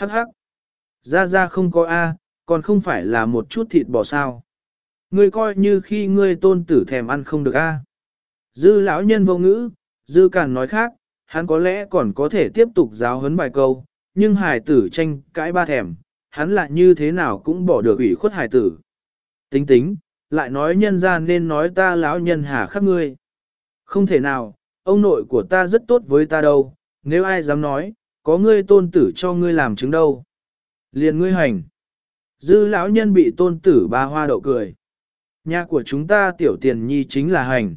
Hắc hắc. Ra ra không có A, còn không phải là một chút thịt bò sao. Ngươi coi như khi ngươi tôn tử thèm ăn không được A. Dư lão nhân vô ngữ, dư càn nói khác, hắn có lẽ còn có thể tiếp tục giáo huấn bài câu, nhưng hải tử tranh cãi ba thèm, hắn lại như thế nào cũng bỏ được ủy khuất hải tử. Tính tính, lại nói nhân ra nên nói ta lão nhân hà khắc ngươi. Không thể nào, ông nội của ta rất tốt với ta đâu, nếu ai dám nói, có ngươi tôn tử cho ngươi làm chứng đâu. Liền ngươi hành. Dư lão nhân bị tôn tử ba hoa đậu cười. Nhà của chúng ta tiểu tiền nhi chính là hành.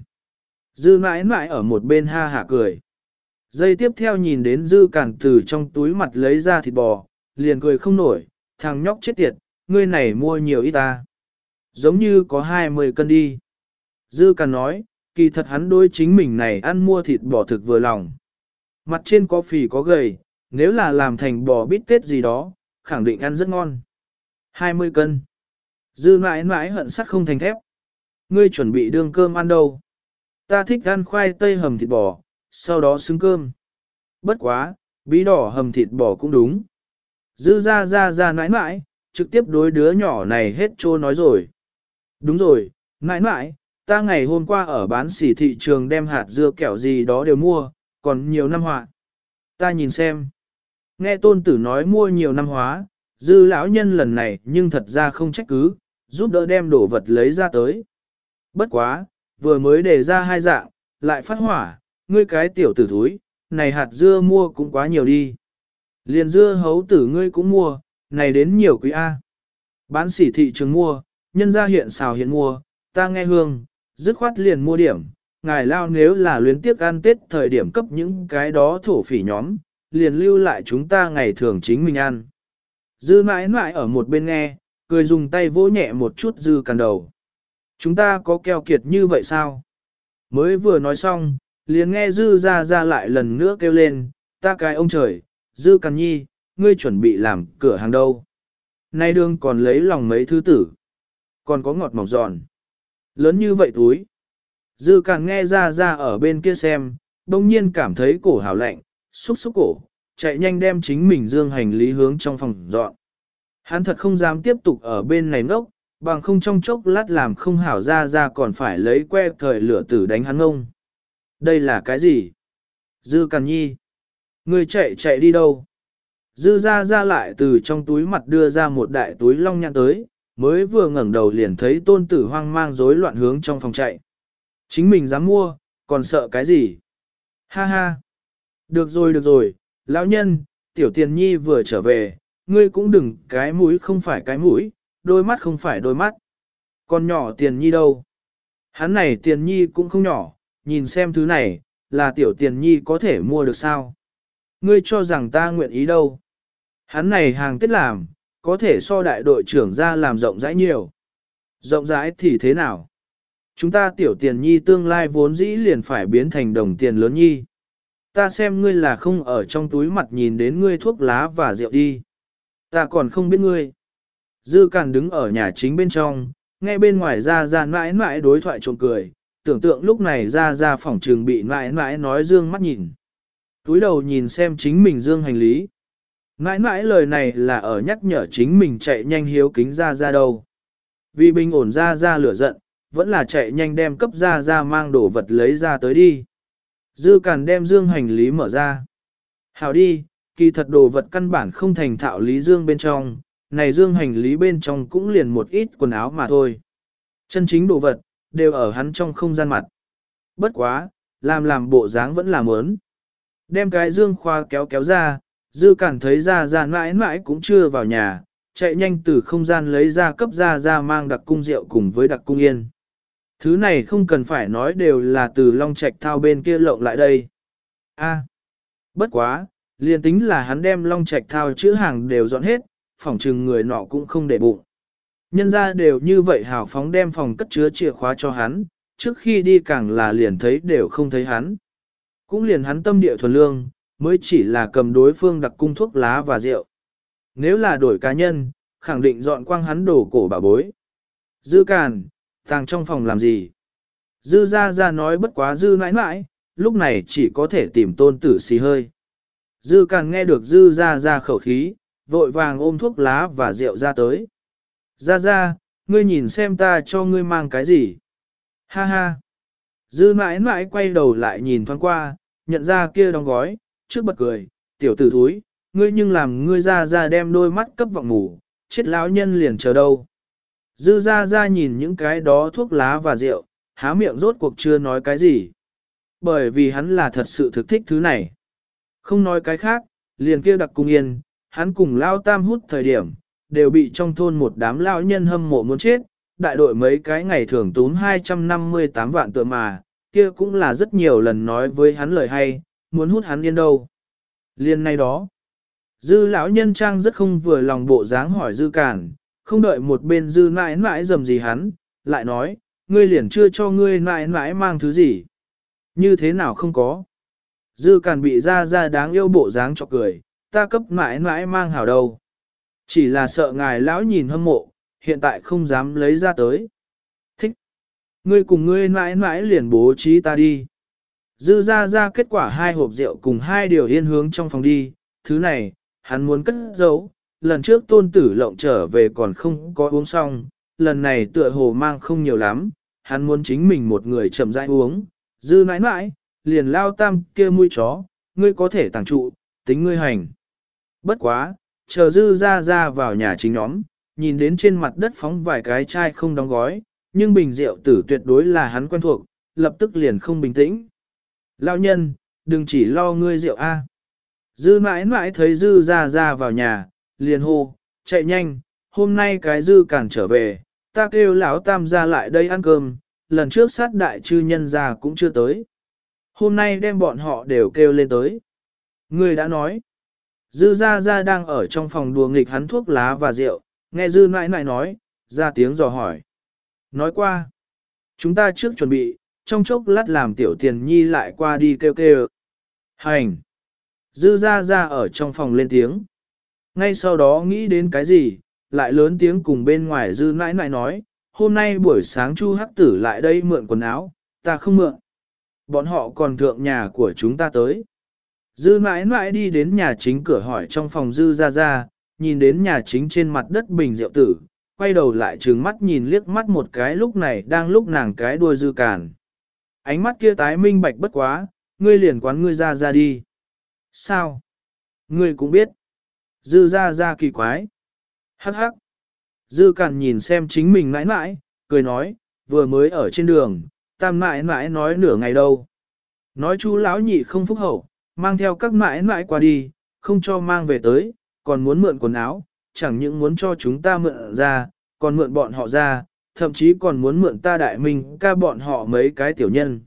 Dư mãi mãi ở một bên ha hả cười. dây tiếp theo nhìn đến dư cản từ trong túi mặt lấy ra thịt bò, liền cười không nổi, thằng nhóc chết tiệt, ngươi này mua nhiều ít ta. Giống như có 20 cân đi. Dư cản nói, kỳ thật hắn đối chính mình này ăn mua thịt bò thực vừa lòng. Mặt trên có phì có gầy, nếu là làm thành bò bít tết gì đó, khẳng định ăn rất ngon. 20 cân. Dư mãi mãi hận sắt không thành thép. Ngươi chuẩn bị đương cơm ăn đâu? Ta thích ăn khoai tây hầm thịt bò, sau đó xứng cơm. Bất quá, bí đỏ hầm thịt bò cũng đúng. Dư ra ra ra nãi nãi, trực tiếp đối đứa nhỏ này hết trô nói rồi. Đúng rồi, nãi nãi, ta ngày hôm qua ở bán xỉ thị trường đem hạt dưa kẹo gì đó đều mua, còn nhiều năm họa. Ta nhìn xem. Nghe tôn tử nói mua nhiều năm hóa, dư lão nhân lần này nhưng thật ra không trách cứ, giúp đỡ đem đồ vật lấy ra tới. Bất quá, vừa mới đề ra hai dạng, lại phát hỏa, ngươi cái tiểu tử thúi, này hạt dưa mua cũng quá nhiều đi. Liền dưa hấu tử ngươi cũng mua, này đến nhiều quý A. Bán sỉ thị trường mua, nhân gia hiện xào hiện mua, ta nghe hương, dứt khoát liền mua điểm. Ngài lao nếu là luyến tiếc ăn tết thời điểm cấp những cái đó thổ phỉ nhóm, liền lưu lại chúng ta ngày thường chính mình ăn. Dư mãi mãi ở một bên nghe, cười dùng tay vỗ nhẹ một chút dư càn đầu. Chúng ta có keo kiệt như vậy sao? Mới vừa nói xong, liền nghe dư ra ra lại lần nữa kêu lên, ta cái ông trời, dư càn nhi, ngươi chuẩn bị làm cửa hàng đâu. Nay đương còn lấy lòng mấy thứ tử. Còn có ngọt mỏng giòn. Lớn như vậy túi. Dư càn nghe ra ra ở bên kia xem, đông nhiên cảm thấy cổ hào lạnh, xúc xúc cổ, chạy nhanh đem chính mình dương hành lý hướng trong phòng dọn. Hắn thật không dám tiếp tục ở bên này ngốc, bằng không trong chốc lát làm không hảo ra ra còn phải lấy que cởi lửa tử đánh hắn ông. Đây là cái gì? Dư Càn Nhi. Người chạy chạy đi đâu? Dư ra ra lại từ trong túi mặt đưa ra một đại túi long nhãn tới, mới vừa ngẩng đầu liền thấy tôn tử hoang mang rối loạn hướng trong phòng chạy. Chính mình dám mua, còn sợ cái gì? Ha ha! Được rồi được rồi, lão nhân, tiểu tiền nhi vừa trở về, ngươi cũng đừng cái mũi không phải cái mũi, đôi mắt không phải đôi mắt. Con nhỏ tiền nhi đâu? Hắn này tiền nhi cũng không nhỏ, nhìn xem thứ này, là tiểu tiền nhi có thể mua được sao? Ngươi cho rằng ta nguyện ý đâu? Hắn này hàng tiết làm, có thể so đại đội trưởng ra làm rộng rãi nhiều. Rộng rãi thì thế nào? Chúng ta tiểu tiền nhi tương lai vốn dĩ liền phải biến thành đồng tiền lớn nhi. Ta xem ngươi là không ở trong túi mặt nhìn đến ngươi thuốc lá và rượu đi. Ta còn không biết ngươi. Dư Càn đứng ở nhà chính bên trong, nghe bên ngoài ra ra mãi mãi đối thoại trộm cười, tưởng tượng lúc này ra ra phòng trường bị mãi mãi nói dương mắt nhìn. Túi đầu nhìn xem chính mình dương hành lý. Mãi mãi lời này là ở nhắc nhở chính mình chạy nhanh hiếu kính ra ra đâu. Vì bình ổn ra ra lửa giận, vẫn là chạy nhanh đem cấp ra ra mang đồ vật lấy ra tới đi. Dư Càn đem dương hành lý mở ra. Hảo đi, kỳ thật đồ vật căn bản không thành thạo lý dương bên trong, này dương hành lý bên trong cũng liền một ít quần áo mà thôi. Chân chính đồ vật, đều ở hắn trong không gian mặt. Bất quá, làm làm bộ dáng vẫn là mớn. Đem cái dương khoa kéo kéo ra, dư cản thấy ra ra mãi mãi cũng chưa vào nhà, chạy nhanh từ không gian lấy ra cấp ra ra mang đặc cung rượu cùng với đặc cung yên. Thứ này không cần phải nói đều là từ long trạch thao bên kia lộng lại đây. A, bất quá, liền tính là hắn đem long trạch thao chữ hàng đều dọn hết, phòng trừng người nọ cũng không để bụng. Nhân ra đều như vậy hào phóng đem phòng cất chứa chìa khóa cho hắn, trước khi đi càng là liền thấy đều không thấy hắn. Cũng liền hắn tâm địa thuần lương, mới chỉ là cầm đối phương đặc cung thuốc lá và rượu. Nếu là đổi cá nhân, khẳng định dọn quang hắn đổ cổ bà bối. Dư càn, tàng trong phòng làm gì? Dư ra ra nói bất quá dư mãi mãi, lúc này chỉ có thể tìm tôn tử xì hơi. Dư càng nghe được dư ra ra khẩu khí, vội vàng ôm thuốc lá và rượu ra tới. Ra ra, ngươi nhìn xem ta cho ngươi mang cái gì. Ha ha. Dư mãi mãi quay đầu lại nhìn thoáng qua, nhận ra kia đóng gói, trước bật cười, tiểu tử thúi, ngươi nhưng làm ngươi ra ra đem đôi mắt cấp vọng ngủ, chết lão nhân liền chờ đâu. Dư ra ra nhìn những cái đó thuốc lá và rượu, há miệng rốt cuộc chưa nói cái gì. Bởi vì hắn là thật sự thực thích thứ này. Không nói cái khác, liền kia đặc cung yên, hắn cùng lao tam hút thời điểm, đều bị trong thôn một đám lao nhân hâm mộ muốn chết, đại đội mấy cái ngày thường tốn 258 vạn tựa mà, kia cũng là rất nhiều lần nói với hắn lời hay, muốn hút hắn yên đâu. Liên này đó, dư lão nhân trang rất không vừa lòng bộ dáng hỏi dư cản, không đợi một bên dư mãi mãi dầm gì hắn, lại nói, ngươi liền chưa cho ngươi mãi mãi mang thứ gì. Như thế nào không có. Dư càn bị ra ra đáng yêu bộ dáng cho cười, ta cấp mãi mãi mang hảo đâu. Chỉ là sợ ngài lão nhìn hâm mộ, hiện tại không dám lấy ra tới. Thích. Ngươi cùng ngươi mãi mãi liền bố trí ta đi. Dư ra ra kết quả hai hộp rượu cùng hai điều yên hướng trong phòng đi, thứ này, hắn muốn cất giấu, lần trước tôn tử lộng trở về còn không có uống xong, lần này tựa hồ mang không nhiều lắm, hắn muốn chính mình một người chậm rãi uống, dư nãi nãi, liền lao tam kia mũi chó, ngươi có thể tàng trụ, tính ngươi hành. Bất quá, chờ dư ra ra vào nhà chính nhóm, nhìn đến trên mặt đất phóng vài cái chai không đóng gói, nhưng bình rượu tử tuyệt đối là hắn quen thuộc, lập tức liền không bình tĩnh. Lão nhân, đừng chỉ lo ngươi rượu A. Dư mãi mãi thấy dư ra ra vào nhà, liền hô, chạy nhanh, hôm nay cái dư cản trở về, ta kêu lão tam ra lại đây ăn cơm, lần trước sát đại chư nhân ra cũng chưa tới. Hôm nay đem bọn họ đều kêu lên tới. Người đã nói, dư ra ra đang ở trong phòng đùa nghịch hắn thuốc lá và rượu, nghe dư nãi nãi nói, ra tiếng dò hỏi. Nói qua, chúng ta trước chuẩn bị, trong chốc lát làm tiểu tiền nhi lại qua đi kêu kêu. Hành! Dư ra ra ở trong phòng lên tiếng. Ngay sau đó nghĩ đến cái gì, lại lớn tiếng cùng bên ngoài dư nãi nãi nói, hôm nay buổi sáng chu hắc tử lại đây mượn quần áo, ta không mượn. Bọn họ còn thượng nhà của chúng ta tới. Dư nãi nãi đi đến nhà chính cửa hỏi trong phòng dư ra ra, nhìn đến nhà chính trên mặt đất bình rượu tử, quay đầu lại trừng mắt nhìn liếc mắt một cái lúc này đang lúc nàng cái đuôi dư càn. Ánh mắt kia tái minh bạch bất quá, ngươi liền quán ngươi ra ra đi. Sao? Ngươi cũng biết. Dư ra ra kỳ quái. Hắc hắc. Dư càn nhìn xem chính mình mãi mãi, cười nói, vừa mới ở trên đường, tam mãi mãi nói nửa ngày đâu. Nói chú lão nhị không phúc hậu, mang theo các mãi mãi qua đi, không cho mang về tới, còn muốn mượn quần áo, chẳng những muốn cho chúng ta mượn ra, còn mượn bọn họ ra, thậm chí còn muốn mượn ta đại minh ca bọn họ mấy cái tiểu nhân.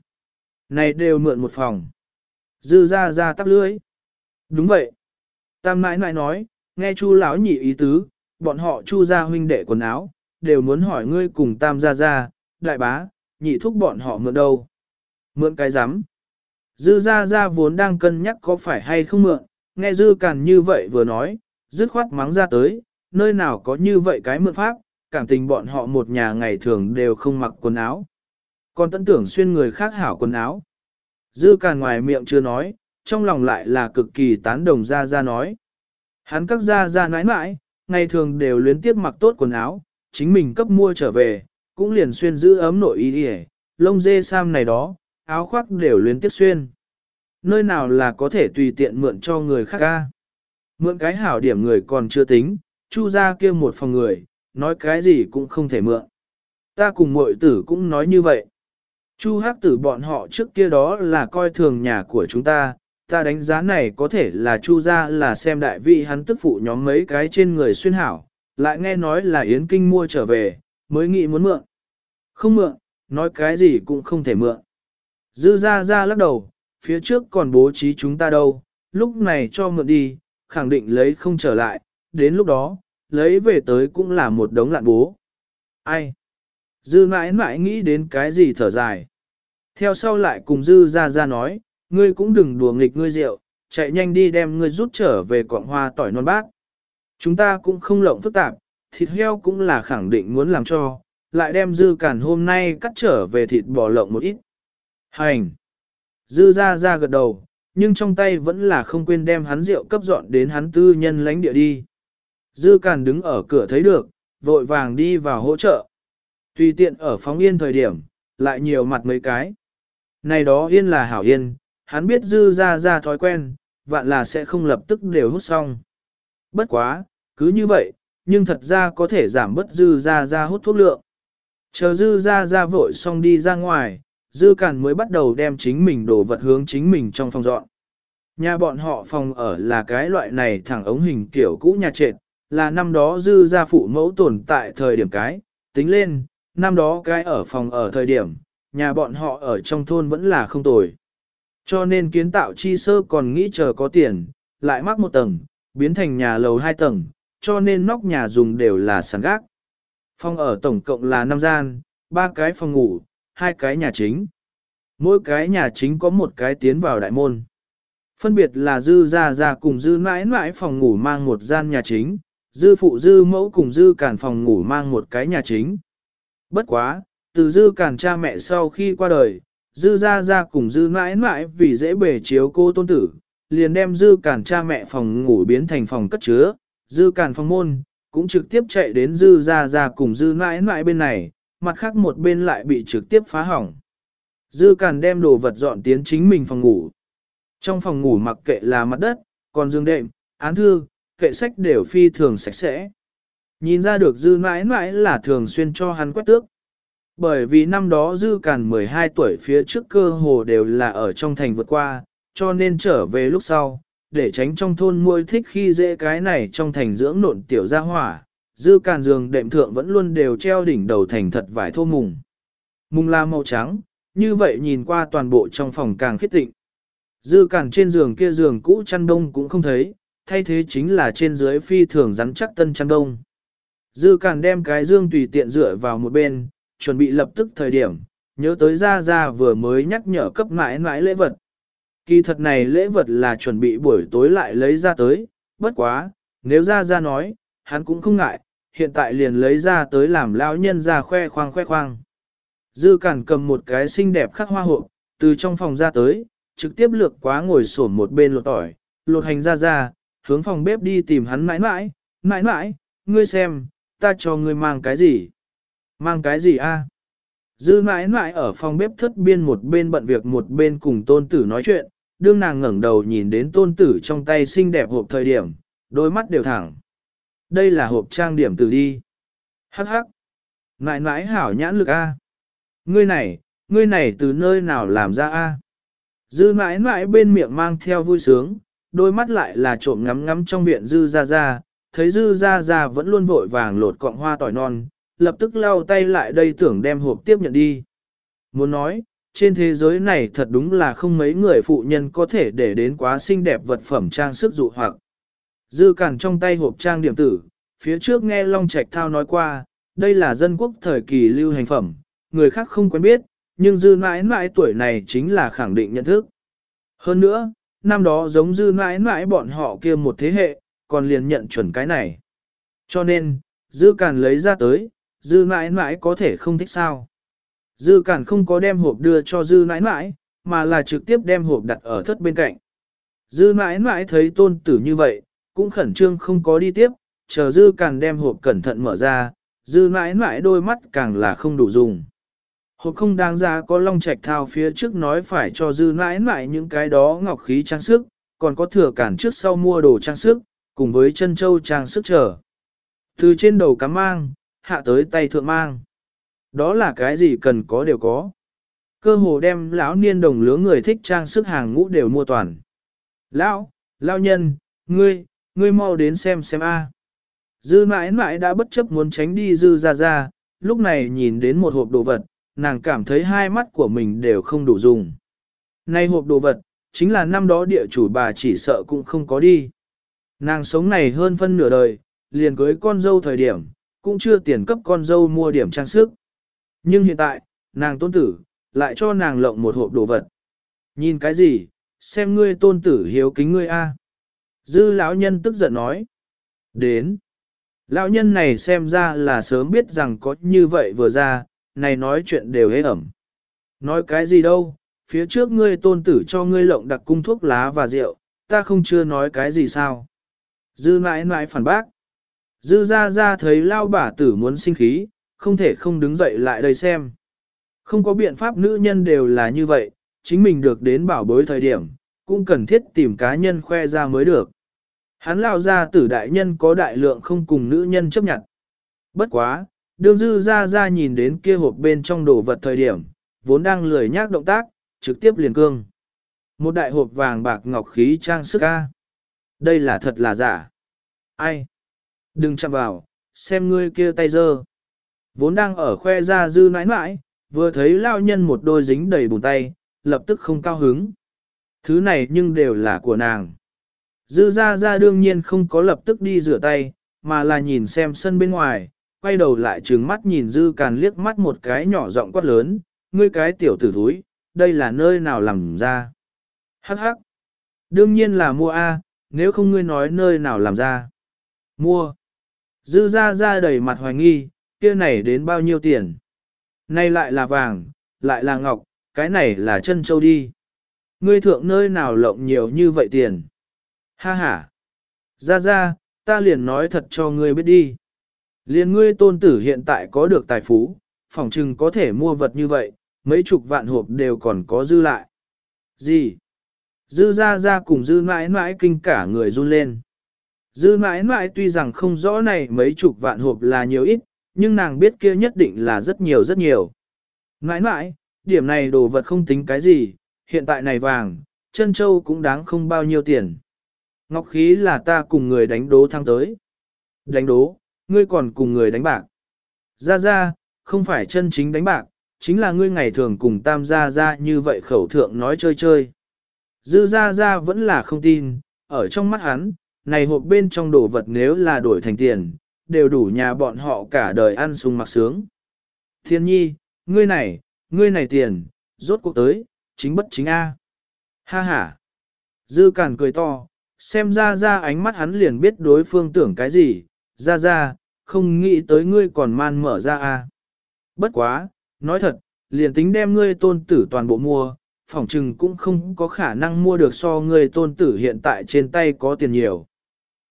Này đều mượn một phòng. Dư ra ra tắp lưới. Đúng vậy. Tam nãi nãi nói, nghe chu lão nhị ý tứ, bọn họ chu ra huynh đệ quần áo, đều muốn hỏi ngươi cùng tam gia gia, đại bá, nhị thúc bọn họ mượn đâu. Mượn cái rắm Dư gia gia vốn đang cân nhắc có phải hay không mượn, nghe dư càn như vậy vừa nói, dứt khoát mắng ra tới, nơi nào có như vậy cái mượn pháp, cảm tình bọn họ một nhà ngày thường đều không mặc quần áo. Còn tận tưởng xuyên người khác hảo quần áo. Dư càn ngoài miệng chưa nói, trong lòng lại là cực kỳ tán đồng ra ra nói. Hắn các ra ra nãi nãi, ngày thường đều luyến tiếp mặc tốt quần áo, chính mình cấp mua trở về, cũng liền xuyên giữ ấm nội y đi lông dê sam này đó, áo khoác đều luyến tiếp xuyên. Nơi nào là có thể tùy tiện mượn cho người khác ca. Mượn cái hảo điểm người còn chưa tính, chu ra kia một phòng người, nói cái gì cũng không thể mượn. Ta cùng muội tử cũng nói như vậy. Chu hắc tử bọn họ trước kia đó là coi thường nhà của chúng ta, ta đánh giá này có thể là chu ra là xem đại vị hắn tức phụ nhóm mấy cái trên người xuyên hảo, lại nghe nói là Yến Kinh mua trở về, mới nghĩ muốn mượn. Không mượn, nói cái gì cũng không thể mượn. Dư ra ra lắc đầu, phía trước còn bố trí chúng ta đâu, lúc này cho mượn đi, khẳng định lấy không trở lại, đến lúc đó, lấy về tới cũng là một đống lạn bố. Ai? Dư mãi mãi nghĩ đến cái gì thở dài. Theo sau lại cùng Dư ra ra nói, ngươi cũng đừng đùa nghịch ngươi rượu, chạy nhanh đi đem ngươi rút trở về quạng hoa tỏi non bát. Chúng ta cũng không lộng phức tạp, thịt heo cũng là khẳng định muốn làm cho, lại đem Dư cản hôm nay cắt trở về thịt bò lộng một ít. Hành! Dư ra ra gật đầu, nhưng trong tay vẫn là không quên đem hắn rượu cấp dọn đến hắn tư nhân lãnh địa đi. Dư cản đứng ở cửa thấy được, vội vàng đi vào hỗ trợ. Tùy tiện ở phóng yên thời điểm, lại nhiều mặt mấy cái. Này đó yên là hảo yên, hắn biết dư ra ra thói quen, vạn là sẽ không lập tức đều hút xong. Bất quá, cứ như vậy, nhưng thật ra có thể giảm bớt dư ra ra hút thuốc lượng. Chờ dư ra ra vội xong đi ra ngoài, dư cản mới bắt đầu đem chính mình đổ vật hướng chính mình trong phòng dọn. Nhà bọn họ phòng ở là cái loại này thẳng ống hình kiểu cũ nhà trệt, là năm đó dư gia phụ mẫu tồn tại thời điểm cái, tính lên, năm đó cái ở phòng ở thời điểm, nhà bọn họ ở trong thôn vẫn là không tồi. Cho nên kiến tạo chi sơ còn nghĩ chờ có tiền, lại mắc một tầng, biến thành nhà lầu hai tầng, cho nên nóc nhà dùng đều là sàn gác. Phòng ở tổng cộng là 5 gian, ba cái phòng ngủ, hai cái nhà chính. Mỗi cái nhà chính có một cái tiến vào đại môn. Phân biệt là dư ra ra cùng dư mãi mãi phòng ngủ mang một gian nhà chính, dư phụ dư mẫu cùng dư cản phòng ngủ mang một cái nhà chính. Bất quá, từ dư cản cha mẹ sau khi qua đời, dư ra ra cùng dư mãi mãi vì dễ bề chiếu cô tôn tử, liền đem dư cản cha mẹ phòng ngủ biến thành phòng cất chứa, dư cản phòng môn, cũng trực tiếp chạy đến dư ra ra cùng dư mãi mãi bên này, mặt khác một bên lại bị trực tiếp phá hỏng. Dư cản đem đồ vật dọn tiến chính mình phòng ngủ. Trong phòng ngủ mặc kệ là mặt đất, còn giường đệm, án thư, kệ sách đều phi thường sạch sẽ. Nhìn ra được dư mãi mãi là thường xuyên cho hắn quét tước. Bởi vì năm đó dư càn 12 tuổi phía trước cơ hồ đều là ở trong thành vượt qua, cho nên trở về lúc sau, để tránh trong thôn muôi thích khi dễ cái này trong thành dưỡng nộn tiểu gia hỏa, dư càn giường đệm thượng vẫn luôn đều treo đỉnh đầu thành thật vải thô mùng. Mùng là màu trắng, như vậy nhìn qua toàn bộ trong phòng càng khít tịnh. Dư càn trên giường kia giường cũ chăn đông cũng không thấy, thay thế chính là trên dưới phi thường rắn chắc tân chăn đông. Dư càn đem cái dương tùy tiện dựa vào một bên, chuẩn bị lập tức thời điểm, nhớ tới ra ra vừa mới nhắc nhở cấp mãi mãi lễ vật. Kỳ thật này lễ vật là chuẩn bị buổi tối lại lấy ra tới, bất quá, nếu ra ra nói, hắn cũng không ngại, hiện tại liền lấy ra tới làm lão nhân ra khoe khoang khoe khoang. Dư cản cầm một cái xinh đẹp khắc hoa hộp, từ trong phòng ra tới, trực tiếp lược quá ngồi sổm một bên lột tỏi, lột hành ra ra, hướng phòng bếp đi tìm hắn mãi mãi, mãi mãi, ngươi xem, ta cho ngươi mang cái gì? Mang cái gì a? Dư mãi mãi ở phòng bếp thất biên một bên bận việc một bên cùng tôn tử nói chuyện, đương nàng ngẩng đầu nhìn đến tôn tử trong tay xinh đẹp hộp thời điểm, đôi mắt đều thẳng. Đây là hộp trang điểm từ đi. Hắc hắc. Mãi mãi hảo nhãn lực a. Ngươi này, ngươi này từ nơi nào làm ra a? Dư mãi mãi bên miệng mang theo vui sướng, đôi mắt lại là trộm ngắm ngắm trong viện dư ra ra, thấy dư ra ra vẫn luôn vội vàng lột cọng hoa tỏi non, lập tức lau tay lại đây tưởng đem hộp tiếp nhận đi. Muốn nói, trên thế giới này thật đúng là không mấy người phụ nhân có thể để đến quá xinh đẹp vật phẩm trang sức dụ hoặc. Dư cản trong tay hộp trang điểm tử, phía trước nghe Long Trạch Thao nói qua, đây là dân quốc thời kỳ lưu hành phẩm, người khác không quen biết, nhưng dư mãi mãi tuổi này chính là khẳng định nhận thức. Hơn nữa, năm đó giống dư mãi mãi bọn họ kia một thế hệ, còn liền nhận chuẩn cái này. Cho nên, dư càn lấy ra tới, dư mãi mãi có thể không thích sao. Dư cản không có đem hộp đưa cho dư mãi mãi, mà là trực tiếp đem hộp đặt ở thất bên cạnh. Dư mãi mãi thấy tôn tử như vậy, cũng khẩn trương không có đi tiếp, chờ dư cản đem hộp cẩn thận mở ra, dư mãi mãi đôi mắt càng là không đủ dùng. Hộp không đáng ra có long trạch thao phía trước nói phải cho dư mãi mãi những cái đó ngọc khí trang sức, còn có thừa cản trước sau mua đồ trang sức, cùng với chân châu trang sức trở. Từ trên đầu cắm mang, hạ tới tay thượng mang. Đó là cái gì cần có đều có. Cơ hồ đem lão niên đồng lứa người thích trang sức hàng ngũ đều mua toàn. Lão, lão nhân, ngươi, ngươi mau đến xem xem a. Dư mãi mãi đã bất chấp muốn tránh đi dư ra ra, lúc này nhìn đến một hộp đồ vật, nàng cảm thấy hai mắt của mình đều không đủ dùng. Nay hộp đồ vật, chính là năm đó địa chủ bà chỉ sợ cũng không có đi. Nàng sống này hơn phân nửa đời, liền cưới con dâu thời điểm, cũng chưa tiền cấp con dâu mua điểm trang sức. Nhưng hiện tại, nàng tôn tử, lại cho nàng lộng một hộp đồ vật. Nhìn cái gì, xem ngươi tôn tử hiếu kính ngươi a. Dư lão nhân tức giận nói. Đến. Lão nhân này xem ra là sớm biết rằng có như vậy vừa ra, này nói chuyện đều hế ẩm. Nói cái gì đâu, phía trước ngươi tôn tử cho ngươi lộng đặc cung thuốc lá và rượu, ta không chưa nói cái gì sao. Dư mãi mãi phản bác. Dư ra ra thấy lao bà tử muốn sinh khí, không thể không đứng dậy lại đây xem. Không có biện pháp nữ nhân đều là như vậy, chính mình được đến bảo bối thời điểm, cũng cần thiết tìm cá nhân khoe ra mới được. Hắn lao ra tử đại nhân có đại lượng không cùng nữ nhân chấp nhận. Bất quá, đương dư ra ra nhìn đến kia hộp bên trong đồ vật thời điểm, vốn đang lười nhác động tác, trực tiếp liền cương. Một đại hộp vàng bạc ngọc khí trang sức ca, Đây là thật là giả. Ai? Đừng chạm vào, xem ngươi kia tay dơ. Vốn đang ở khoe ra dư nãi nãi, vừa thấy lao nhân một đôi dính đầy bùn tay, lập tức không cao hứng. Thứ này nhưng đều là của nàng. Dư ra ra đương nhiên không có lập tức đi rửa tay, mà là nhìn xem sân bên ngoài, quay đầu lại trừng mắt nhìn dư càn liếc mắt một cái nhỏ giọng quát lớn, ngươi cái tiểu tử thúi, đây là nơi nào làm ra. Hắc hắc. Đương nhiên là mua A, nếu không ngươi nói nơi nào làm ra. Mua. Dư ra ra đầy mặt hoài nghi, kia này đến bao nhiêu tiền. Này lại là vàng, lại là ngọc, cái này là chân châu đi. Ngươi thượng nơi nào lộng nhiều như vậy tiền. Ha ha. Ra ra, ta liền nói thật cho ngươi biết đi. Liền ngươi tôn tử hiện tại có được tài phú, phỏng chừng có thể mua vật như vậy, mấy chục vạn hộp đều còn có dư lại. Gì? Dư ra ra cùng dư mãi mãi kinh cả người run lên. Dư mãi mãi tuy rằng không rõ này mấy chục vạn hộp là nhiều ít, nhưng nàng biết kia nhất định là rất nhiều rất nhiều. Mãi mãi, điểm này đồ vật không tính cái gì, hiện tại này vàng, chân châu cũng đáng không bao nhiêu tiền. Ngọc khí là ta cùng người đánh đố thăng tới. Đánh đố, ngươi còn cùng người đánh bạc. Ra ra, không phải chân chính đánh bạc, chính là ngươi ngày thường cùng tam gia ra như vậy khẩu thượng nói chơi chơi. Dư ra ra vẫn là không tin, ở trong mắt hắn, này hộp bên trong đồ vật nếu là đổi thành tiền, đều đủ nhà bọn họ cả đời ăn sung mặc sướng. Thiên nhi, ngươi này, ngươi này tiền, rốt cuộc tới, chính bất chính A. Ha ha. Dư cản cười to, xem ra ra ánh mắt hắn liền biết đối phương tưởng cái gì, ra ra, không nghĩ tới ngươi còn man mở ra A. Bất quá, nói thật, liền tính đem ngươi tôn tử toàn bộ mua, phỏng chừng cũng không có khả năng mua được so ngươi tôn tử hiện tại trên tay có tiền nhiều.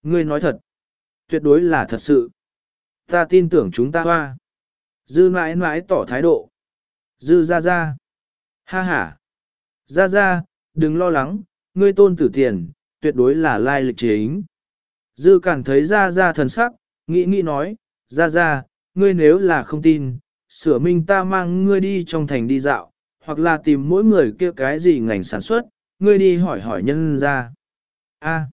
Ngươi nói thật, tuyệt đối là thật sự. Ta tin tưởng chúng ta hoa. Dư mãi mãi tỏ thái độ. Dư ra ra. Ha ha. Ra ra, đừng lo lắng, ngươi tôn tử tiền, tuyệt đối là lai lịch chính. Dư cảm thấy ra ra thần sắc, nghĩ nghĩ nói, ra ra, ngươi nếu là không tin, sửa minh ta mang ngươi đi trong thành đi dạo, hoặc là tìm mỗi người kia cái gì ngành sản xuất, ngươi đi hỏi hỏi nhân ra. A,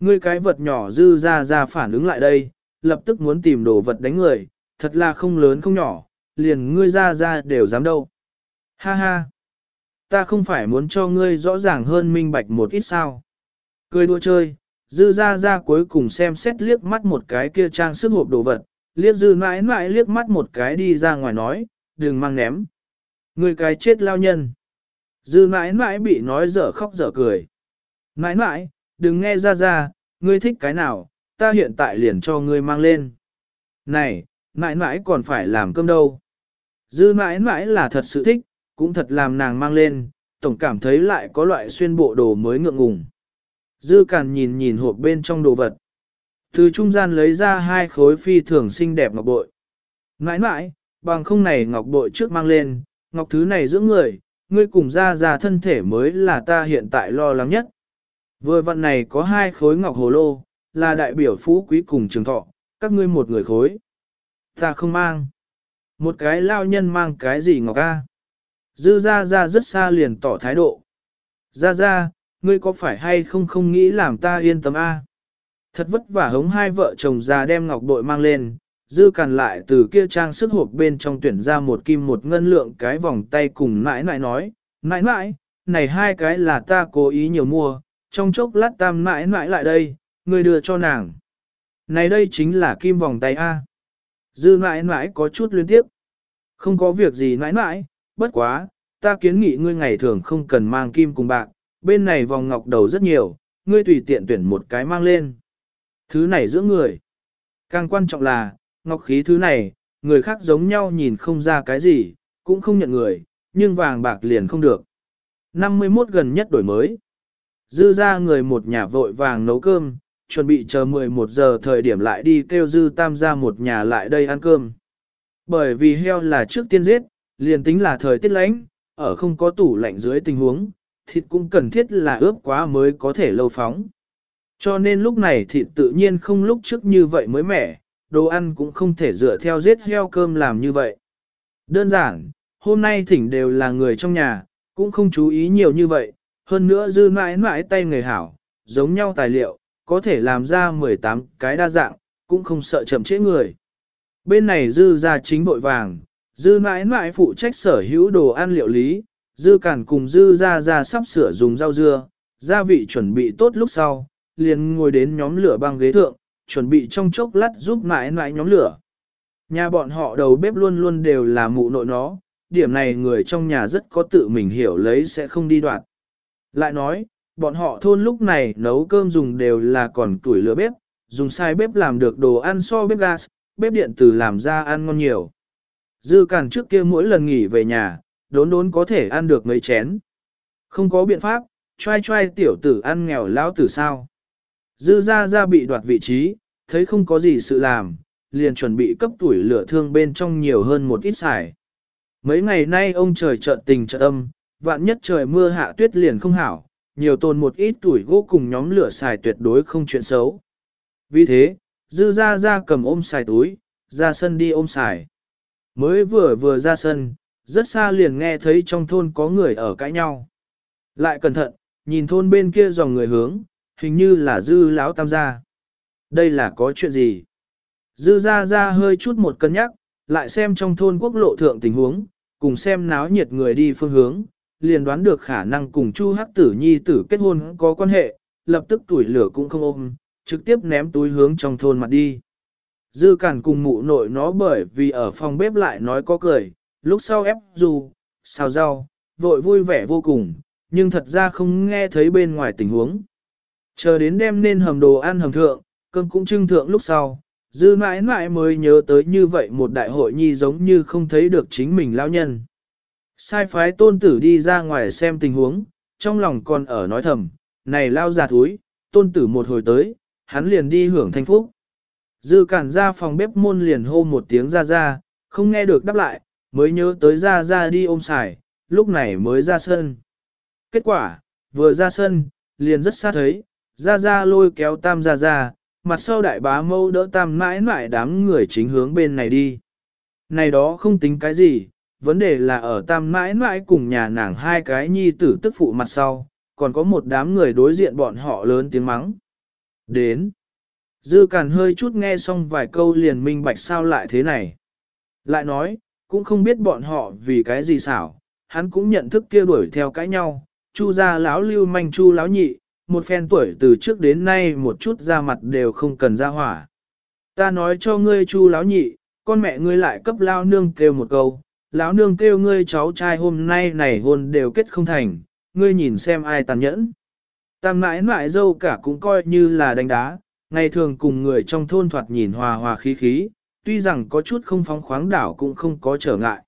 ngươi cái vật nhỏ dư ra ra phản ứng lại đây, lập tức muốn tìm đồ vật đánh người, thật là không lớn không nhỏ, liền ngươi ra ra đều dám đâu. Ha ha, ta không phải muốn cho ngươi rõ ràng hơn minh bạch một ít sao. Cười đua chơi, dư ra ra cuối cùng xem xét liếc mắt một cái kia trang sức hộp đồ vật, liếc dư mãi mãi liếc mắt một cái đi ra ngoài nói, đừng mang ném. Ngươi cái chết lao nhân. Dư mãi mãi bị nói dở khóc dở cười. Mãi mãi, đừng nghe ra ra, ngươi thích cái nào, ta hiện tại liền cho ngươi mang lên. Này, mãi mãi còn phải làm cơm đâu. Dư mãi mãi là thật sự thích, cũng thật làm nàng mang lên, tổng cảm thấy lại có loại xuyên bộ đồ mới ngượng ngùng. Dư càn nhìn nhìn hộp bên trong đồ vật. Từ trung gian lấy ra hai khối phi thường xinh đẹp ngọc bội. Mãi mãi, bằng không này ngọc bội trước mang lên, ngọc thứ này giữa người, ngươi cùng ra ra thân thể mới là ta hiện tại lo lắng nhất. Vừa vận này có hai khối ngọc hồ lô, là đại biểu phú quý cùng trường thọ, các ngươi một người khối. Ta không mang. Một cái lao nhân mang cái gì ngọc a? Dư ra ra rất xa liền tỏ thái độ. Ra ra, ngươi có phải hay không không nghĩ làm ta yên tâm a? Thật vất vả hống hai vợ chồng già đem ngọc bội mang lên, dư càn lại từ kia trang sức hộp bên trong tuyển ra một kim một ngân lượng cái vòng tay cùng nãi nãi nói, nãi nãi, này hai cái là ta cố ý nhiều mua, trong chốc lát tam nãi nãi lại đây, người đưa cho nàng. Này đây chính là kim vòng tay A. Dư nãi nãi có chút liên tiếp. Không có việc gì nãi nãi, bất quá, ta kiến nghị ngươi ngày thường không cần mang kim cùng bạc, bên này vòng ngọc đầu rất nhiều, ngươi tùy tiện tuyển một cái mang lên. Thứ này giữa người. Càng quan trọng là, ngọc khí thứ này, người khác giống nhau nhìn không ra cái gì, cũng không nhận người, nhưng vàng bạc liền không được. 51 gần nhất đổi mới. Dư ra người một nhà vội vàng nấu cơm, chuẩn bị chờ 11 giờ thời điểm lại đi kêu dư tam ra một nhà lại đây ăn cơm. Bởi vì heo là trước tiên giết, liền tính là thời tiết lạnh, ở không có tủ lạnh dưới tình huống, thịt cũng cần thiết là ướp quá mới có thể lâu phóng. Cho nên lúc này thịt tự nhiên không lúc trước như vậy mới mẻ, đồ ăn cũng không thể dựa theo giết heo cơm làm như vậy. Đơn giản, hôm nay thỉnh đều là người trong nhà, cũng không chú ý nhiều như vậy, hơn nữa dư mãi mãi tay người hảo, giống nhau tài liệu, có thể làm ra 18 cái đa dạng, cũng không sợ chậm trễ người. Bên này dư ra chính bội vàng, dư mãi mãi phụ trách sở hữu đồ ăn liệu lý, dư cản cùng dư ra ra sắp sửa dùng rau dưa, gia vị chuẩn bị tốt lúc sau, liền ngồi đến nhóm lửa băng ghế thượng, chuẩn bị trong chốc lát giúp mãi mãi nhóm lửa. Nhà bọn họ đầu bếp luôn luôn đều là mụ nội nó, điểm này người trong nhà rất có tự mình hiểu lấy sẽ không đi đoạn. Lại nói, bọn họ thôn lúc này nấu cơm dùng đều là còn tuổi lửa bếp, dùng sai bếp làm được đồ ăn so bếp gas, bếp điện tử làm ra ăn ngon nhiều. Dư cản trước kia mỗi lần nghỉ về nhà, đốn đốn có thể ăn được mấy chén. Không có biện pháp, trai trai tiểu tử ăn nghèo lão tử sao. Dư ra ra bị đoạt vị trí, thấy không có gì sự làm, liền chuẩn bị cấp tuổi lửa thương bên trong nhiều hơn một ít xài. Mấy ngày nay ông trời trợn tình trợ âm, vạn nhất trời mưa hạ tuyết liền không hảo, nhiều tồn một ít tuổi gỗ cùng nhóm lửa xài tuyệt đối không chuyện xấu. Vì thế, dư ra ra cầm ôm xài túi, ra sân đi ôm xài. Mới vừa vừa ra sân, rất xa liền nghe thấy trong thôn có người ở cãi nhau. Lại cẩn thận, nhìn thôn bên kia dòng người hướng, hình như là dư lão tam gia. Đây là có chuyện gì? Dư ra ra hơi chút một cân nhắc, lại xem trong thôn quốc lộ thượng tình huống, cùng xem náo nhiệt người đi phương hướng, liền đoán được khả năng cùng Chu Hắc Tử Nhi tử kết hôn có quan hệ, lập tức tuổi lửa cũng không ôm, trực tiếp ném túi hướng trong thôn mặt đi. Dư cản cùng mụ nội nó bởi vì ở phòng bếp lại nói có cười, lúc sau ép dù, xào rau, vội vui vẻ vô cùng, nhưng thật ra không nghe thấy bên ngoài tình huống. Chờ đến đêm nên hầm đồ ăn hầm thượng, cơm cũng trưng thượng lúc sau, dư mãi mãi mới nhớ tới như vậy một đại hội nhi giống như không thấy được chính mình lão nhân. Sai phái tôn tử đi ra ngoài xem tình huống, trong lòng còn ở nói thầm, này lao giả thúi, tôn tử một hồi tới, hắn liền đi hưởng thanh phúc. Dư cản ra phòng bếp môn liền hô một tiếng ra ra, không nghe được đáp lại, mới nhớ tới ra ra đi ôm xài, lúc này mới ra sân. Kết quả, vừa ra sân, liền rất xa thấy, ra ra lôi kéo tam ra ra, mặt sau đại bá mâu đỡ tam mãi mãi đám người chính hướng bên này đi. Này đó không tính cái gì, vấn đề là ở tam mãi mãi cùng nhà nàng hai cái nhi tử tức phụ mặt sau, còn có một đám người đối diện bọn họ lớn tiếng mắng. Đến. Dư càn hơi chút nghe xong vài câu liền minh bạch sao lại thế này. Lại nói, cũng không biết bọn họ vì cái gì xảo, hắn cũng nhận thức kia đuổi theo cãi nhau, chu gia lão lưu manh chu lão nhị, một phen tuổi từ trước đến nay một chút ra mặt đều không cần ra hỏa. Ta nói cho ngươi chu lão nhị, con mẹ ngươi lại cấp lao nương kêu một câu, lão nương kêu ngươi cháu trai hôm nay này hôn đều kết không thành, ngươi nhìn xem ai tàn nhẫn. Tam mãi mãi dâu cả cũng coi như là đánh đá, ngày thường cùng người trong thôn thoạt nhìn hòa hòa khí khí, tuy rằng có chút không phóng khoáng đảo cũng không có trở ngại.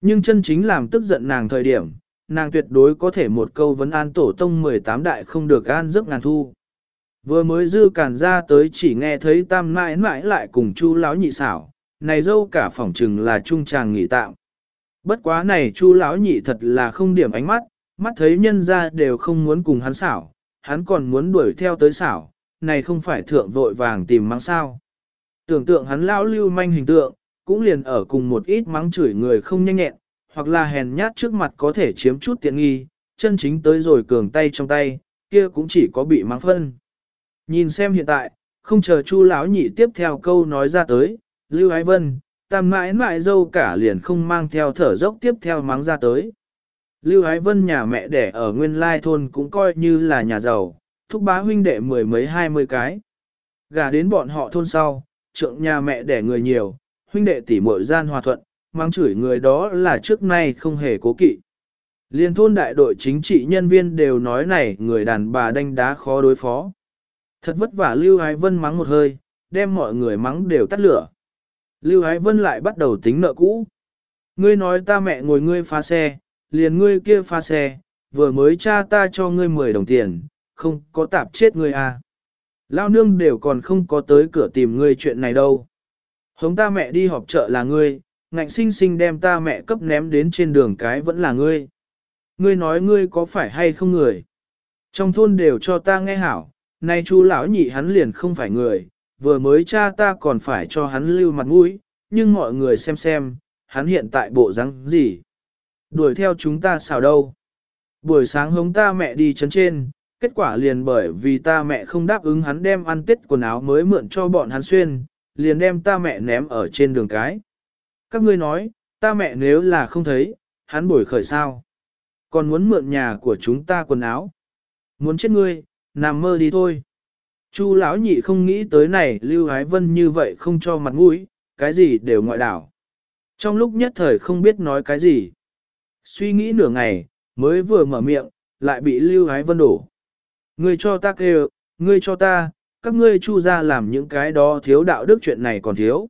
Nhưng chân chính làm tức giận nàng thời điểm, nàng tuyệt đối có thể một câu vấn an tổ tông 18 đại không được an giấc ngàn thu. Vừa mới dư cản ra tới chỉ nghe thấy tam mãi mãi lại cùng chu lão nhị xảo, này dâu cả phỏng trừng là trung tràng nghỉ tạm. Bất quá này chu lão nhị thật là không điểm ánh mắt, mắt thấy nhân ra đều không muốn cùng hắn xảo, hắn còn muốn đuổi theo tới xảo, này không phải thượng vội vàng tìm mắng sao. Tưởng tượng hắn lão lưu manh hình tượng, cũng liền ở cùng một ít mắng chửi người không nhanh nhẹn, hoặc là hèn nhát trước mặt có thể chiếm chút tiện nghi, chân chính tới rồi cường tay trong tay, kia cũng chỉ có bị mắng phân. Nhìn xem hiện tại, không chờ chu lão nhị tiếp theo câu nói ra tới, Lưu Ái Vân, tam mãi mãi dâu cả liền không mang theo thở dốc tiếp theo mắng ra tới. Lưu Ái Vân nhà mẹ đẻ ở nguyên lai thôn cũng coi như là nhà giàu, thúc bá huynh đệ mười mấy hai mươi cái. Gà đến bọn họ thôn sau, trượng nhà mẹ đẻ người nhiều, huynh đệ tỷ muội gian hòa thuận, mang chửi người đó là trước nay không hề cố kỵ. Liên thôn đại đội chính trị nhân viên đều nói này người đàn bà đanh đá khó đối phó. Thật vất vả Lưu Ái Vân mắng một hơi, đem mọi người mắng đều tắt lửa. Lưu Ái Vân lại bắt đầu tính nợ cũ. Ngươi nói ta mẹ ngồi ngươi phá xe, liền ngươi kia phá xe, vừa mới cha ta cho ngươi 10 đồng tiền, không có tạp chết ngươi à. Lao nương đều còn không có tới cửa tìm ngươi chuyện này đâu. Hống ta mẹ đi họp chợ là ngươi, ngạnh sinh sinh đem ta mẹ cấp ném đến trên đường cái vẫn là ngươi. Ngươi nói ngươi có phải hay không người? Trong thôn đều cho ta nghe hảo, nay chú lão nhị hắn liền không phải người, vừa mới cha ta còn phải cho hắn lưu mặt mũi, nhưng mọi người xem xem, hắn hiện tại bộ dáng gì? Đuổi theo chúng ta sao đâu? Buổi sáng hống ta mẹ đi chấn trên, kết quả liền bởi vì ta mẹ không đáp ứng hắn đem ăn tết quần áo mới mượn cho bọn hắn xuyên, liền đem ta mẹ ném ở trên đường cái. Các ngươi nói, ta mẹ nếu là không thấy, hắn bồi khởi sao? Còn muốn mượn nhà của chúng ta quần áo? Muốn chết ngươi, nằm mơ đi thôi. Chu lão nhị không nghĩ tới này Lưu Ái Vân như vậy không cho mặt mũi, cái gì đều ngoại đảo. Trong lúc nhất thời không biết nói cái gì. Suy nghĩ nửa ngày, mới vừa mở miệng, lại bị Lưu Ái Vân đổ. Ngươi cho ta kêu, ngươi cho ta, các ngươi chu ra làm những cái đó thiếu đạo đức chuyện này còn thiếu.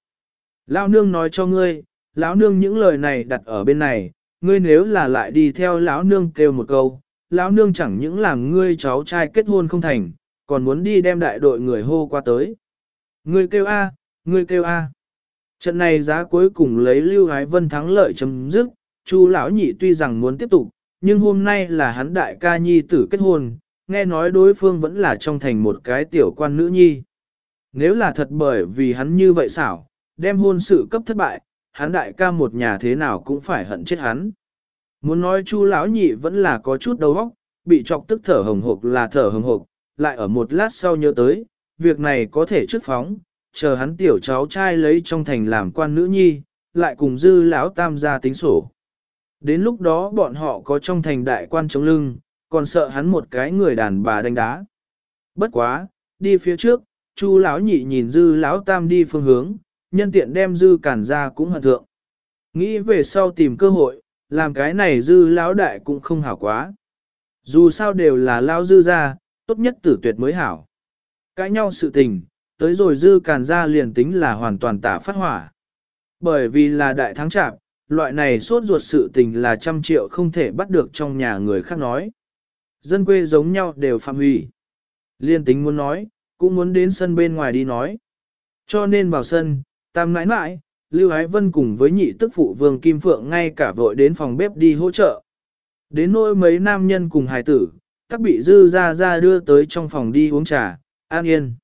Lão nương nói cho ngươi, lão nương những lời này đặt ở bên này, ngươi nếu là lại đi theo lão nương kêu một câu, lão nương chẳng những làm ngươi cháu trai kết hôn không thành, còn muốn đi đem đại đội người hô qua tới. Ngươi kêu A, ngươi kêu A. Trận này giá cuối cùng lấy Lưu Hái Vân thắng lợi chấm dứt, Chu lão nhị tuy rằng muốn tiếp tục, nhưng hôm nay là hắn đại ca nhi tử kết hôn, nghe nói đối phương vẫn là trong thành một cái tiểu quan nữ nhi. Nếu là thật bởi vì hắn như vậy xảo, đem hôn sự cấp thất bại, hắn đại ca một nhà thế nào cũng phải hận chết hắn. Muốn nói chu lão nhị vẫn là có chút đầu óc, bị chọc tức thở hồng hộc là thở hồng hộc, lại ở một lát sau nhớ tới, việc này có thể trước phóng, chờ hắn tiểu cháu trai lấy trong thành làm quan nữ nhi, lại cùng dư lão tam gia tính sổ. Đến lúc đó bọn họ có trong thành đại quan chống lưng, còn sợ hắn một cái người đàn bà đánh đá. Bất quá, đi phía trước, Chu lão nhị nhìn dư lão tam đi phương hướng, nhân tiện đem dư cản ra cũng hận thượng. Nghĩ về sau tìm cơ hội, làm cái này dư lão đại cũng không hảo quá. Dù sao đều là lão dư ra, tốt nhất tử tuyệt mới hảo. Cãi nhau sự tình, tới rồi dư càn ra liền tính là hoàn toàn tả phát hỏa. Bởi vì là đại thắng trạm, loại này sốt ruột sự tình là trăm triệu không thể bắt được trong nhà người khác nói. Dân quê giống nhau đều phạm hủy. Liên tính muốn nói, cũng muốn đến sân bên ngoài đi nói. Cho nên vào sân, tam nãi nãi, Lưu Ái Vân cùng với nhị tức phụ Vương Kim Phượng ngay cả vội đến phòng bếp đi hỗ trợ. Đến nỗi mấy nam nhân cùng hài tử, tắc bị dư ra ra đưa tới trong phòng đi uống trà, an yên.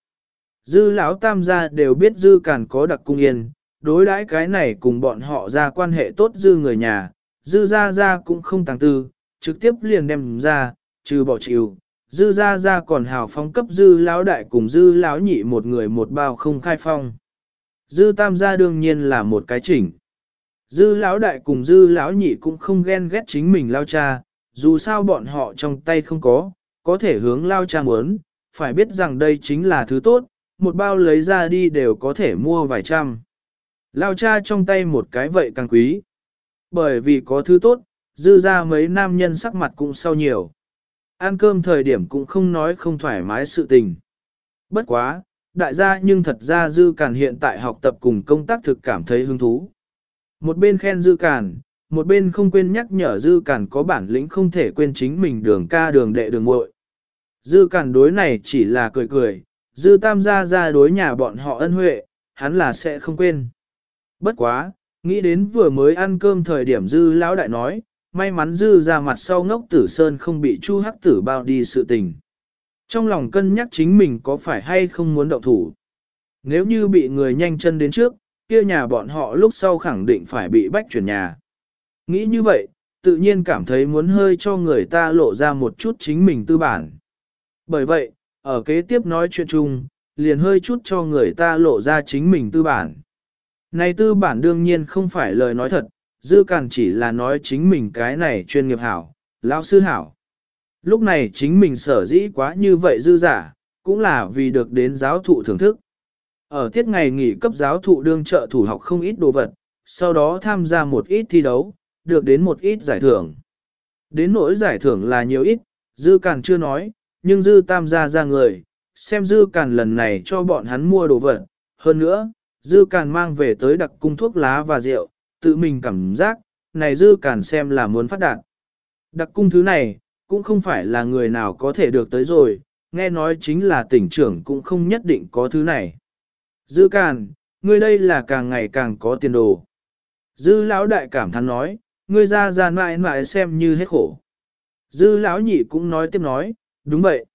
Dư lão tam gia đều biết dư càn có đặc cung yên, đối đãi cái này cùng bọn họ ra quan hệ tốt dư người nhà, dư ra ra cũng không tàng tư, trực tiếp liền đem ra, trừ bỏ chịu, dư ra ra còn hào phong cấp dư lão đại cùng dư lão nhị một người một bao không khai phong. Dư tam gia đương nhiên là một cái chỉnh. Dư lão đại cùng dư lão nhị cũng không ghen ghét chính mình lao cha, dù sao bọn họ trong tay không có, có thể hướng lao cha muốn, phải biết rằng đây chính là thứ tốt, một bao lấy ra đi đều có thể mua vài trăm. Lao cha trong tay một cái vậy càng quý. Bởi vì có thứ tốt, dư ra mấy nam nhân sắc mặt cũng sau nhiều. Ăn cơm thời điểm cũng không nói không thoải mái sự tình. Bất quá, đại gia nhưng thật ra dư càn hiện tại học tập cùng công tác thực cảm thấy hứng thú. Một bên khen dư càn, một bên không quên nhắc nhở dư cản có bản lĩnh không thể quên chính mình đường ca đường đệ đường muội. Dư cản đối này chỉ là cười cười, dư tam gia gia đối nhà bọn họ ân huệ, hắn là sẽ không quên. Bất quá, nghĩ đến vừa mới ăn cơm thời điểm dư lão đại nói, may mắn dư ra mặt sau ngốc tử sơn không bị chu hắc tử bao đi sự tình. Trong lòng cân nhắc chính mình có phải hay không muốn động thủ. Nếu như bị người nhanh chân đến trước, kia nhà bọn họ lúc sau khẳng định phải bị bách chuyển nhà. Nghĩ như vậy, tự nhiên cảm thấy muốn hơi cho người ta lộ ra một chút chính mình tư bản. Bởi vậy, ở kế tiếp nói chuyện chung, liền hơi chút cho người ta lộ ra chính mình tư bản. Này tư bản đương nhiên không phải lời nói thật, dư càn chỉ là nói chính mình cái này chuyên nghiệp hảo, lão sư hảo. Lúc này chính mình sở dĩ quá như vậy dư giả, cũng là vì được đến giáo thụ thưởng thức. Ở tiết ngày nghỉ cấp giáo thụ đương trợ thủ học không ít đồ vật, sau đó tham gia một ít thi đấu, được đến một ít giải thưởng. Đến nỗi giải thưởng là nhiều ít, dư càn chưa nói, nhưng dư tam gia ra người, xem dư càn lần này cho bọn hắn mua đồ vật. Hơn nữa, dư càn mang về tới đặc cung thuốc lá và rượu, tự mình cảm giác, này dư càn xem là muốn phát đạt. Đặc cung thứ này, cũng không phải là người nào có thể được tới rồi, nghe nói chính là tỉnh trưởng cũng không nhất định có thứ này. Dư càn, ngươi đây là càng ngày càng có tiền đồ. Dư lão đại cảm thán nói, ngươi ra ra mãi mãi xem như hết khổ. Dư lão nhị cũng nói tiếp nói, đúng vậy.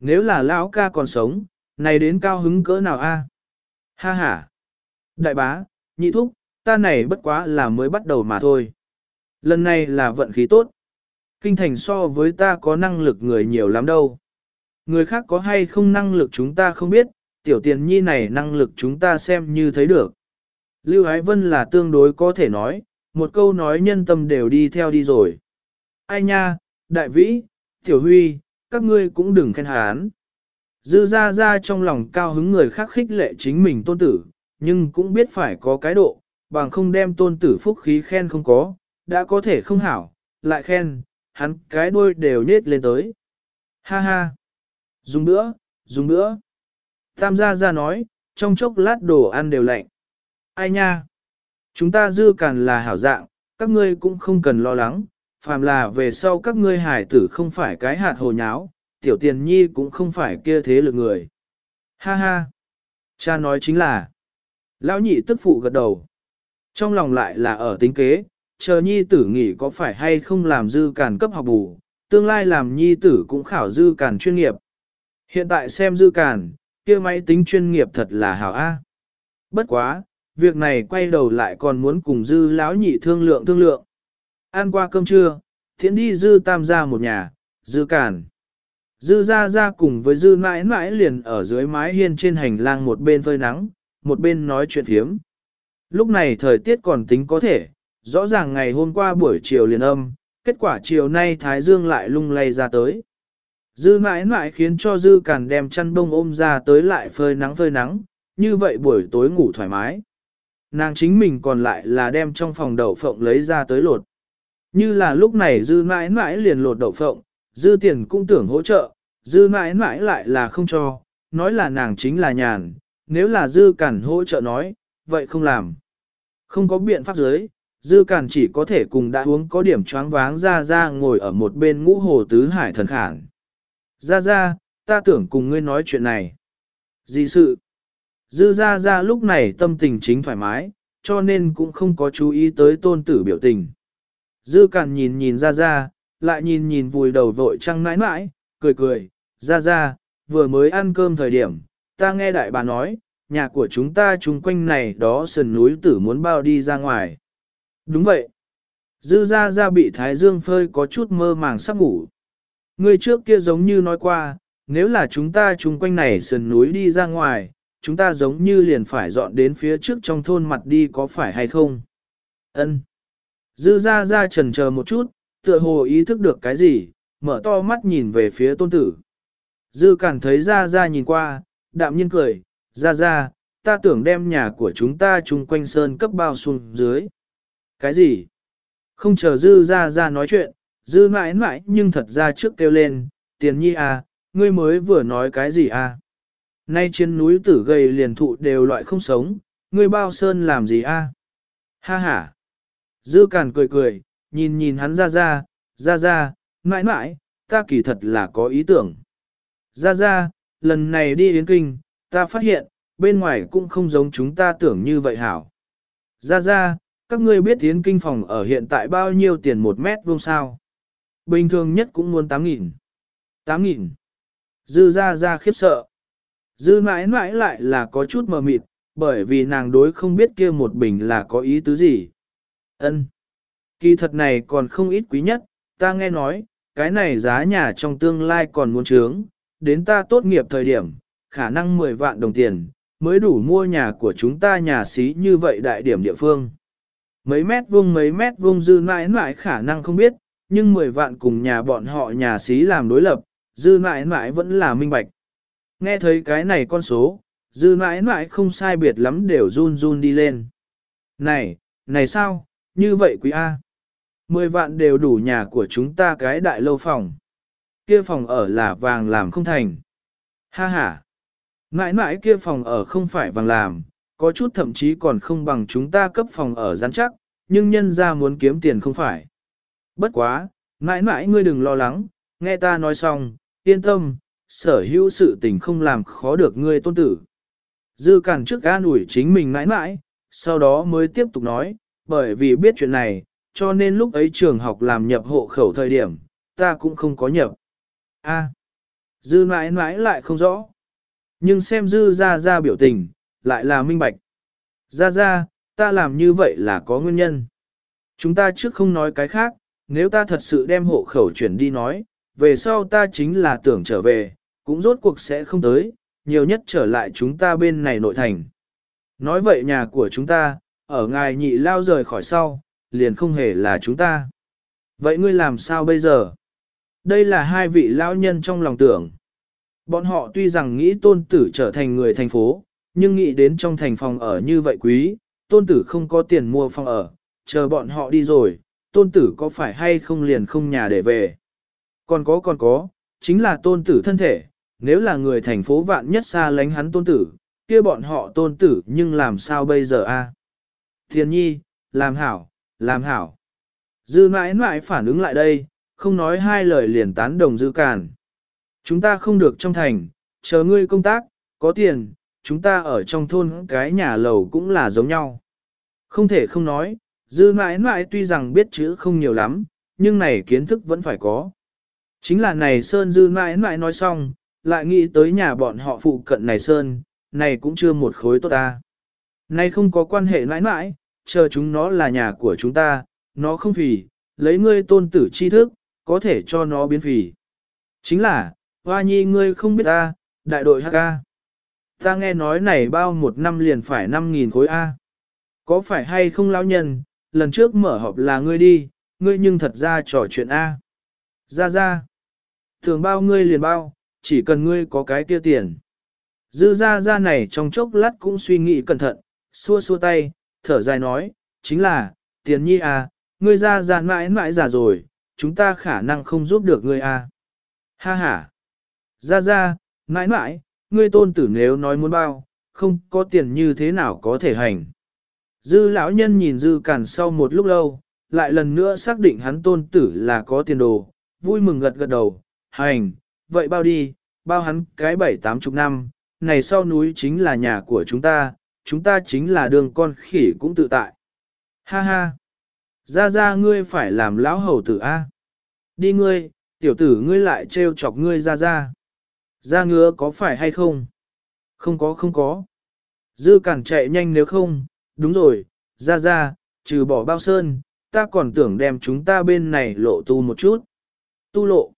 Nếu là lão ca còn sống, này đến cao hứng cỡ nào a? Ha ha. Đại bá, nhị thúc, ta này bất quá là mới bắt đầu mà thôi. Lần này là vận khí tốt. Kinh thành so với ta có năng lực người nhiều lắm đâu. Người khác có hay không năng lực chúng ta không biết, tiểu tiền nhi này năng lực chúng ta xem như thấy được. Lưu Ái Vân là tương đối có thể nói, một câu nói nhân tâm đều đi theo đi rồi. Ai nha, đại vĩ, tiểu huy, các ngươi cũng đừng khen hán. Dư ra ra trong lòng cao hứng người khác khích lệ chính mình tôn tử, nhưng cũng biết phải có cái độ, bằng không đem tôn tử phúc khí khen không có, đã có thể không hảo, lại khen, hắn cái đuôi đều nết lên tới. Ha ha! Dùng nữa, dùng nữa. Tam gia ra nói, trong chốc lát đồ ăn đều lạnh. Ai nha? Chúng ta dư càn là hảo dạng, các ngươi cũng không cần lo lắng, phàm là về sau các ngươi hải tử không phải cái hạt hồ nháo, tiểu tiền nhi cũng không phải kia thế lực người. Ha ha! Cha nói chính là, lão nhị tức phụ gật đầu. Trong lòng lại là ở tính kế, chờ nhi tử nghỉ có phải hay không làm dư càn cấp học bù, tương lai làm nhi tử cũng khảo dư càn chuyên nghiệp. Hiện tại xem dư càn, kia máy tính chuyên nghiệp thật là hảo A. Bất quá, việc này quay đầu lại còn muốn cùng dư lão nhị thương lượng thương lượng. Ăn qua cơm trưa, thiện đi dư tam gia một nhà, dư cản, Dư ra ra cùng với dư mãi mãi liền ở dưới mái hiên trên hành lang một bên phơi nắng, một bên nói chuyện thiếm. Lúc này thời tiết còn tính có thể, rõ ràng ngày hôm qua buổi chiều liền âm, kết quả chiều nay Thái Dương lại lung lay ra tới. Dư mãi mãi khiến cho dư càn đem chăn bông ôm ra tới lại phơi nắng phơi nắng, như vậy buổi tối ngủ thoải mái. Nàng chính mình còn lại là đem trong phòng đậu phộng lấy ra tới lột. Như là lúc này dư mãi mãi liền lột đậu phộng, dư tiền cũng tưởng hỗ trợ, dư mãi mãi lại là không cho, nói là nàng chính là nhàn, nếu là dư cản hỗ trợ nói, vậy không làm. Không có biện pháp giới, dư cản chỉ có thể cùng đã uống có điểm choáng váng ra ra ngồi ở một bên ngũ hồ tứ hải thần khản. Ra ra, ta tưởng cùng ngươi nói chuyện này. Gì sự? Dư ra ra lúc này tâm tình chính thoải mái, cho nên cũng không có chú ý tới tôn tử biểu tình. Dư cản nhìn nhìn ra ra, lại nhìn nhìn vùi đầu vội trăng mãi mãi, cười cười, ra ra, vừa mới ăn cơm thời điểm, ta nghe đại bà nói, nhà của chúng ta chung quanh này đó sườn núi tử muốn bao đi ra ngoài. Đúng vậy. Dư ra ra bị Thái Dương phơi có chút mơ màng sắp ngủ. Người trước kia giống như nói qua, nếu là chúng ta chung quanh này sườn núi đi ra ngoài, chúng ta giống như liền phải dọn đến phía trước trong thôn mặt đi có phải hay không? Ân. Dư ra ra trần chờ một chút, tựa hồ ý thức được cái gì, mở to mắt nhìn về phía tôn tử. Dư cảm thấy ra ra nhìn qua, đạm nhiên cười, ra ra, ta tưởng đem nhà của chúng ta chung quanh sơn cấp bao xuống dưới. Cái gì? Không chờ dư ra ra nói chuyện, dư mãi mãi nhưng thật ra trước kêu lên, tiền nhi à, ngươi mới vừa nói cái gì à? Nay trên núi tử gầy liền thụ đều loại không sống, ngươi bao sơn làm gì à? Ha ha! Dư cản cười cười, nhìn nhìn hắn ra ra, ra ra, mãi mãi, ta kỳ thật là có ý tưởng. Ra ra, lần này đi Yến Kinh, ta phát hiện, bên ngoài cũng không giống chúng ta tưởng như vậy hảo. Ra ra, các ngươi biết Yến Kinh phòng ở hiện tại bao nhiêu tiền một mét vuông sao? Bình thường nhất cũng muốn 8.000. 8.000. Dư ra ra khiếp sợ. Dư mãi mãi lại là có chút mờ mịt, bởi vì nàng đối không biết kia một bình là có ý tứ gì. Ân. Kỳ thật này còn không ít quý nhất, ta nghe nói, cái này giá nhà trong tương lai còn muốn trướng, đến ta tốt nghiệp thời điểm, khả năng 10 vạn đồng tiền, mới đủ mua nhà của chúng ta nhà xí như vậy đại điểm địa phương. Mấy mét vuông mấy mét vuông dư mãi mãi khả năng không biết, nhưng 10 vạn cùng nhà bọn họ nhà xí làm đối lập, dư mãi mãi vẫn là minh bạch. Nghe thấy cái này con số, dư mãi mãi không sai biệt lắm đều run run đi lên. Này, này sao, như vậy quý A. Mười vạn đều đủ nhà của chúng ta cái đại lâu phòng. Kia phòng ở là vàng làm không thành. Ha ha. Mãi mãi kia phòng ở không phải vàng làm, có chút thậm chí còn không bằng chúng ta cấp phòng ở rắn chắc, nhưng nhân ra muốn kiếm tiền không phải. Bất quá, mãi mãi ngươi đừng lo lắng, nghe ta nói xong, yên tâm, sở hữu sự tình không làm khó được ngươi tôn tử. Dư cản trước an ủi chính mình mãi mãi, sau đó mới tiếp tục nói, bởi vì biết chuyện này, cho nên lúc ấy trường học làm nhập hộ khẩu thời điểm, ta cũng không có nhập. A. dư mãi mãi lại không rõ. Nhưng xem dư ra ra biểu tình, lại là minh bạch. Ra ra, ta làm như vậy là có nguyên nhân. Chúng ta trước không nói cái khác, nếu ta thật sự đem hộ khẩu chuyển đi nói, về sau ta chính là tưởng trở về, cũng rốt cuộc sẽ không tới, nhiều nhất trở lại chúng ta bên này nội thành. Nói vậy nhà của chúng ta, ở ngài nhị lao rời khỏi sau, liền không hề là chúng ta. Vậy ngươi làm sao bây giờ? Đây là hai vị lão nhân trong lòng tưởng. Bọn họ tuy rằng nghĩ tôn tử trở thành người thành phố, nhưng nghĩ đến trong thành phòng ở như vậy quý, tôn tử không có tiền mua phòng ở, chờ bọn họ đi rồi, tôn tử có phải hay không liền không nhà để về. Còn có còn có, chính là tôn tử thân thể, nếu là người thành phố vạn nhất xa lánh hắn tôn tử, kia bọn họ tôn tử nhưng làm sao bây giờ a? Thiên nhi, làm hảo, làm hảo. Dư mãi mãi phản ứng lại đây, không nói hai lời liền tán đồng dư càn. Chúng ta không được trong thành, chờ ngươi công tác, có tiền, chúng ta ở trong thôn cái nhà lầu cũng là giống nhau. Không thể không nói, dư mãi mãi tuy rằng biết chữ không nhiều lắm, nhưng này kiến thức vẫn phải có. Chính là này Sơn dư mãi mãi nói xong, lại nghĩ tới nhà bọn họ phụ cận này Sơn, này cũng chưa một khối tốt ta. Này không có quan hệ mãi mãi, chờ chúng nó là nhà của chúng ta, nó không phì, lấy ngươi tôn tử tri thức, có thể cho nó biến phì. Chính là, hoa nhi ngươi không biết ta, đại đội HK. Ta nghe nói này bao một năm liền phải 5.000 khối A. Có phải hay không lão nhân, lần trước mở họp là ngươi đi, ngươi nhưng thật ra trò chuyện A. Ra ra. Thường bao ngươi liền bao, chỉ cần ngươi có cái kia tiền. Dư ra ra này trong chốc lát cũng suy nghĩ cẩn thận, xua xua tay, thở dài nói, chính là, tiền nhi à, ngươi ra ra mãi mãi già rồi, chúng ta khả năng không giúp được ngươi à. Ha ha. Ra ra, mãi mãi, ngươi tôn tử nếu nói muốn bao, không có tiền như thế nào có thể hành. Dư lão nhân nhìn dư cản sau một lúc lâu, lại lần nữa xác định hắn tôn tử là có tiền đồ, vui mừng gật gật đầu, hành, vậy bao đi, bao hắn cái bảy tám chục năm, này sau núi chính là nhà của chúng ta, chúng ta chính là đường con khỉ cũng tự tại. Ha ha! Ra ra ngươi phải làm lão hầu tử A. Đi ngươi, tiểu tử ngươi lại trêu chọc ngươi ra ra. Ra ngứa có phải hay không? Không có không có. Dư cản chạy nhanh nếu không, đúng rồi, ra ra, trừ bỏ bao sơn, ta còn tưởng đem chúng ta bên này lộ tu một chút. Tu lộ.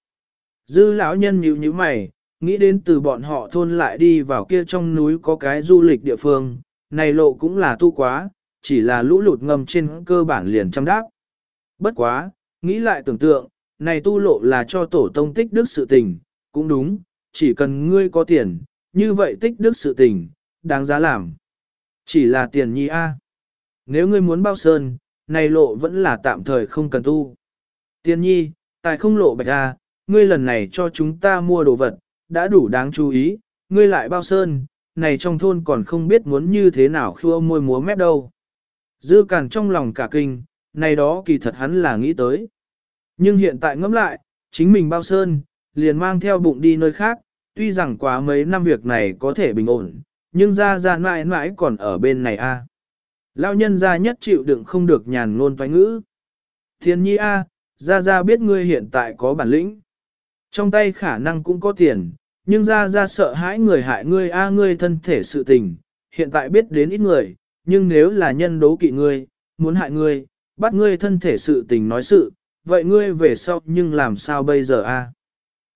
Dư lão nhân nhíu nhíu mày, nghĩ đến từ bọn họ thôn lại đi vào kia trong núi có cái du lịch địa phương, này lộ cũng là tu quá, chỉ là lũ lụt ngầm trên cơ bản liền chăm đáp. Bất quá, nghĩ lại tưởng tượng, này tu lộ là cho tổ tông tích đức sự tình, cũng đúng, chỉ cần ngươi có tiền, như vậy tích đức sự tình, đáng giá làm. Chỉ là tiền nhi A. Nếu ngươi muốn bao sơn, này lộ vẫn là tạm thời không cần tu. Tiền nhi, tài không lộ bạch A, ngươi lần này cho chúng ta mua đồ vật, đã đủ đáng chú ý, ngươi lại bao sơn, này trong thôn còn không biết muốn như thế nào khua môi múa mép đâu. Dư cản trong lòng cả kinh, này đó kỳ thật hắn là nghĩ tới. Nhưng hiện tại ngẫm lại, chính mình bao sơn, liền mang theo bụng đi nơi khác, tuy rằng quá mấy năm việc này có thể bình ổn, nhưng ra ra mãi mãi còn ở bên này a. À. Lão nhân ra nhất chịu đựng không được nhàn ngôn toái ngữ. Thiên nhi a, ra ra biết ngươi hiện tại có bản lĩnh. Trong tay khả năng cũng có tiền, nhưng ra ra sợ hãi người hại ngươi a ngươi thân thể sự tình, hiện tại biết đến ít người, nhưng nếu là nhân đố kỵ ngươi, muốn hại ngươi, bắt ngươi thân thể sự tình nói sự, vậy ngươi về sau nhưng làm sao bây giờ a?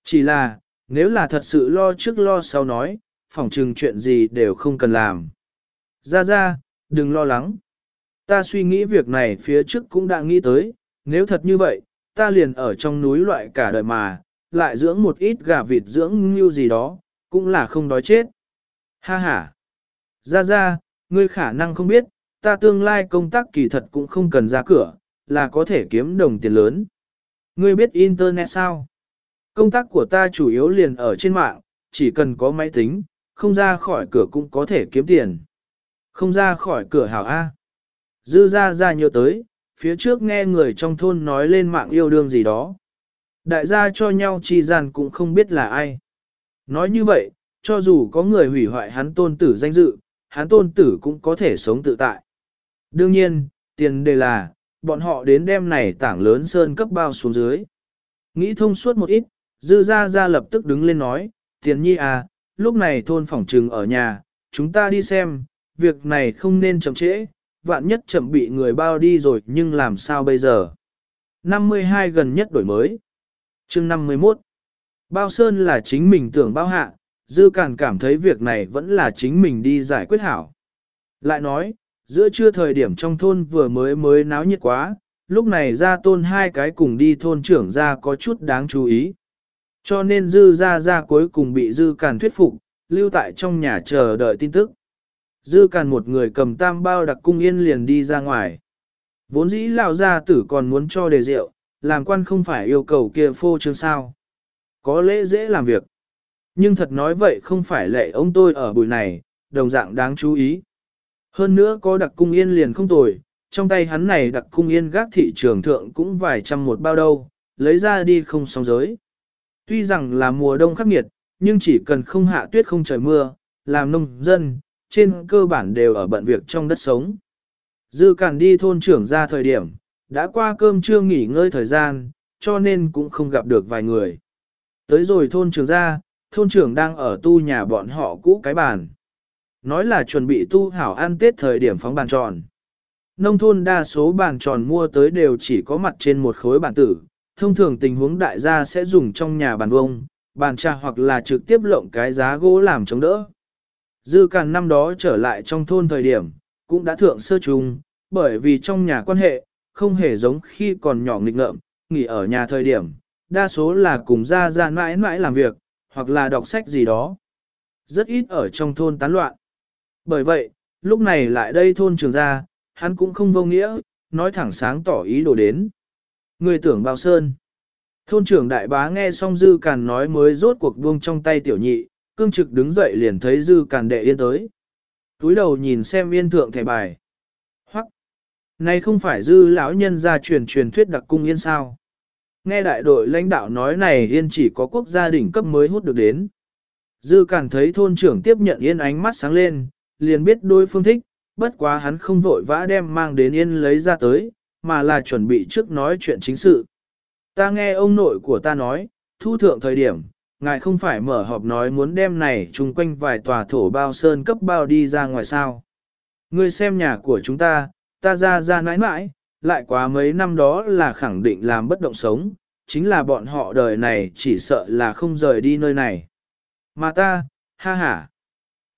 Chỉ là, nếu là thật sự lo trước lo sau nói, phỏng chừng chuyện gì đều không cần làm. Ra ra, đừng lo lắng. Ta suy nghĩ việc này phía trước cũng đã nghĩ tới, nếu thật như vậy, ta liền ở trong núi loại cả đời mà, lại dưỡng một ít gà vịt dưỡng như gì đó, cũng là không đói chết. Ha ha. Ra ra, ngươi khả năng không biết, ta tương lai công tác kỳ thật cũng không cần ra cửa, là có thể kiếm đồng tiền lớn. Ngươi biết Internet sao? Công tác của ta chủ yếu liền ở trên mạng, chỉ cần có máy tính, không ra khỏi cửa cũng có thể kiếm tiền. Không ra khỏi cửa hảo A. Dư ra ra nhớ tới, phía trước nghe người trong thôn nói lên mạng yêu đương gì đó. Đại gia cho nhau chi gian cũng không biết là ai. Nói như vậy, cho dù có người hủy hoại hắn tôn tử danh dự, hắn tôn tử cũng có thể sống tự tại. Đương nhiên, tiền đề là, bọn họ đến đêm này tảng lớn sơn cấp bao xuống dưới. Nghĩ thông suốt một ít, dư ra ra lập tức đứng lên nói, tiền nhi à, lúc này thôn phỏng trừng ở nhà, chúng ta đi xem, việc này không nên chậm trễ, vạn nhất chậm bị người bao đi rồi nhưng làm sao bây giờ. 52 gần nhất đổi mới chương 51. Bao Sơn là chính mình tưởng bao hạ, Dư Càn cảm thấy việc này vẫn là chính mình đi giải quyết hảo. Lại nói, giữa trưa thời điểm trong thôn vừa mới mới náo nhiệt quá, lúc này ra tôn hai cái cùng đi thôn trưởng ra có chút đáng chú ý. Cho nên Dư ra ra cuối cùng bị Dư Càn thuyết phục, lưu tại trong nhà chờ đợi tin tức. Dư Càn một người cầm tam bao đặc cung yên liền đi ra ngoài. Vốn dĩ lão gia tử còn muốn cho đề rượu, làm quan không phải yêu cầu kia phô trương sao. Có lẽ dễ làm việc. Nhưng thật nói vậy không phải lệ ông tôi ở buổi này, đồng dạng đáng chú ý. Hơn nữa có đặc cung yên liền không tồi, trong tay hắn này đặc cung yên gác thị trường thượng cũng vài trăm một bao đâu, lấy ra đi không song giới. Tuy rằng là mùa đông khắc nghiệt, nhưng chỉ cần không hạ tuyết không trời mưa, làm nông dân, trên cơ bản đều ở bận việc trong đất sống. Dư cản đi thôn trưởng ra thời điểm, đã qua cơm trưa nghỉ ngơi thời gian, cho nên cũng không gặp được vài người. Tới rồi thôn trưởng ra, thôn trưởng đang ở tu nhà bọn họ cũ cái bàn. Nói là chuẩn bị tu hảo ăn tết thời điểm phóng bàn tròn. Nông thôn đa số bàn tròn mua tới đều chỉ có mặt trên một khối bàn tử, thông thường tình huống đại gia sẽ dùng trong nhà bàn vông, bàn trà hoặc là trực tiếp lộng cái giá gỗ làm chống đỡ. Dư càn năm đó trở lại trong thôn thời điểm, cũng đã thượng sơ trùng, bởi vì trong nhà quan hệ, không hề giống khi còn nhỏ nghịch ngợm, nghỉ ở nhà thời điểm, đa số là cùng ra ra mãi mãi làm việc, hoặc là đọc sách gì đó. Rất ít ở trong thôn tán loạn. Bởi vậy, lúc này lại đây thôn trường gia, hắn cũng không vô nghĩa, nói thẳng sáng tỏ ý đồ đến. Người tưởng bao sơn. Thôn trưởng đại bá nghe xong dư càn nói mới rốt cuộc buông trong tay tiểu nhị, cương trực đứng dậy liền thấy dư càn đệ yên tới. Túi đầu nhìn xem yên thượng thẻ bài. Này không phải dư lão nhân ra truyền truyền thuyết đặc cung yên sao. Nghe đại đội lãnh đạo nói này yên chỉ có quốc gia đỉnh cấp mới hút được đến. Dư cảm thấy thôn trưởng tiếp nhận yên ánh mắt sáng lên, liền biết đối phương thích, bất quá hắn không vội vã đem mang đến yên lấy ra tới, mà là chuẩn bị trước nói chuyện chính sự. Ta nghe ông nội của ta nói, thu thượng thời điểm, ngài không phải mở họp nói muốn đem này chung quanh vài tòa thổ bao sơn cấp bao đi ra ngoài sao. Ngươi xem nhà của chúng ta, ta ra ra nãi nãi, lại quá mấy năm đó là khẳng định làm bất động sống, chính là bọn họ đời này chỉ sợ là không rời đi nơi này. Mà ta, ha ha,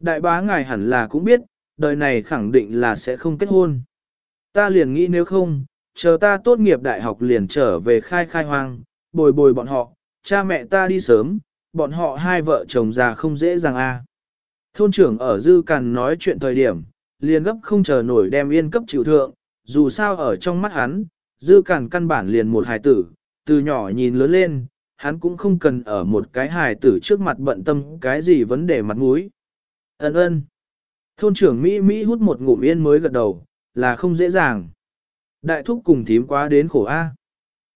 đại bá ngài hẳn là cũng biết, đời này khẳng định là sẽ không kết hôn. Ta liền nghĩ nếu không, chờ ta tốt nghiệp đại học liền trở về khai khai hoang, bồi bồi bọn họ, cha mẹ ta đi sớm, bọn họ hai vợ chồng già không dễ dàng a. Thôn trưởng ở dư cằn nói chuyện thời điểm, liền gấp không chờ nổi đem yên cấp chịu thượng, dù sao ở trong mắt hắn, dư cản căn bản liền một hài tử, từ nhỏ nhìn lớn lên, hắn cũng không cần ở một cái hài tử trước mặt bận tâm cái gì vấn đề mặt mũi. Ấn ơn. Thôn trưởng Mỹ Mỹ hút một ngụm yên mới gật đầu, là không dễ dàng. Đại thúc cùng thím quá đến khổ A.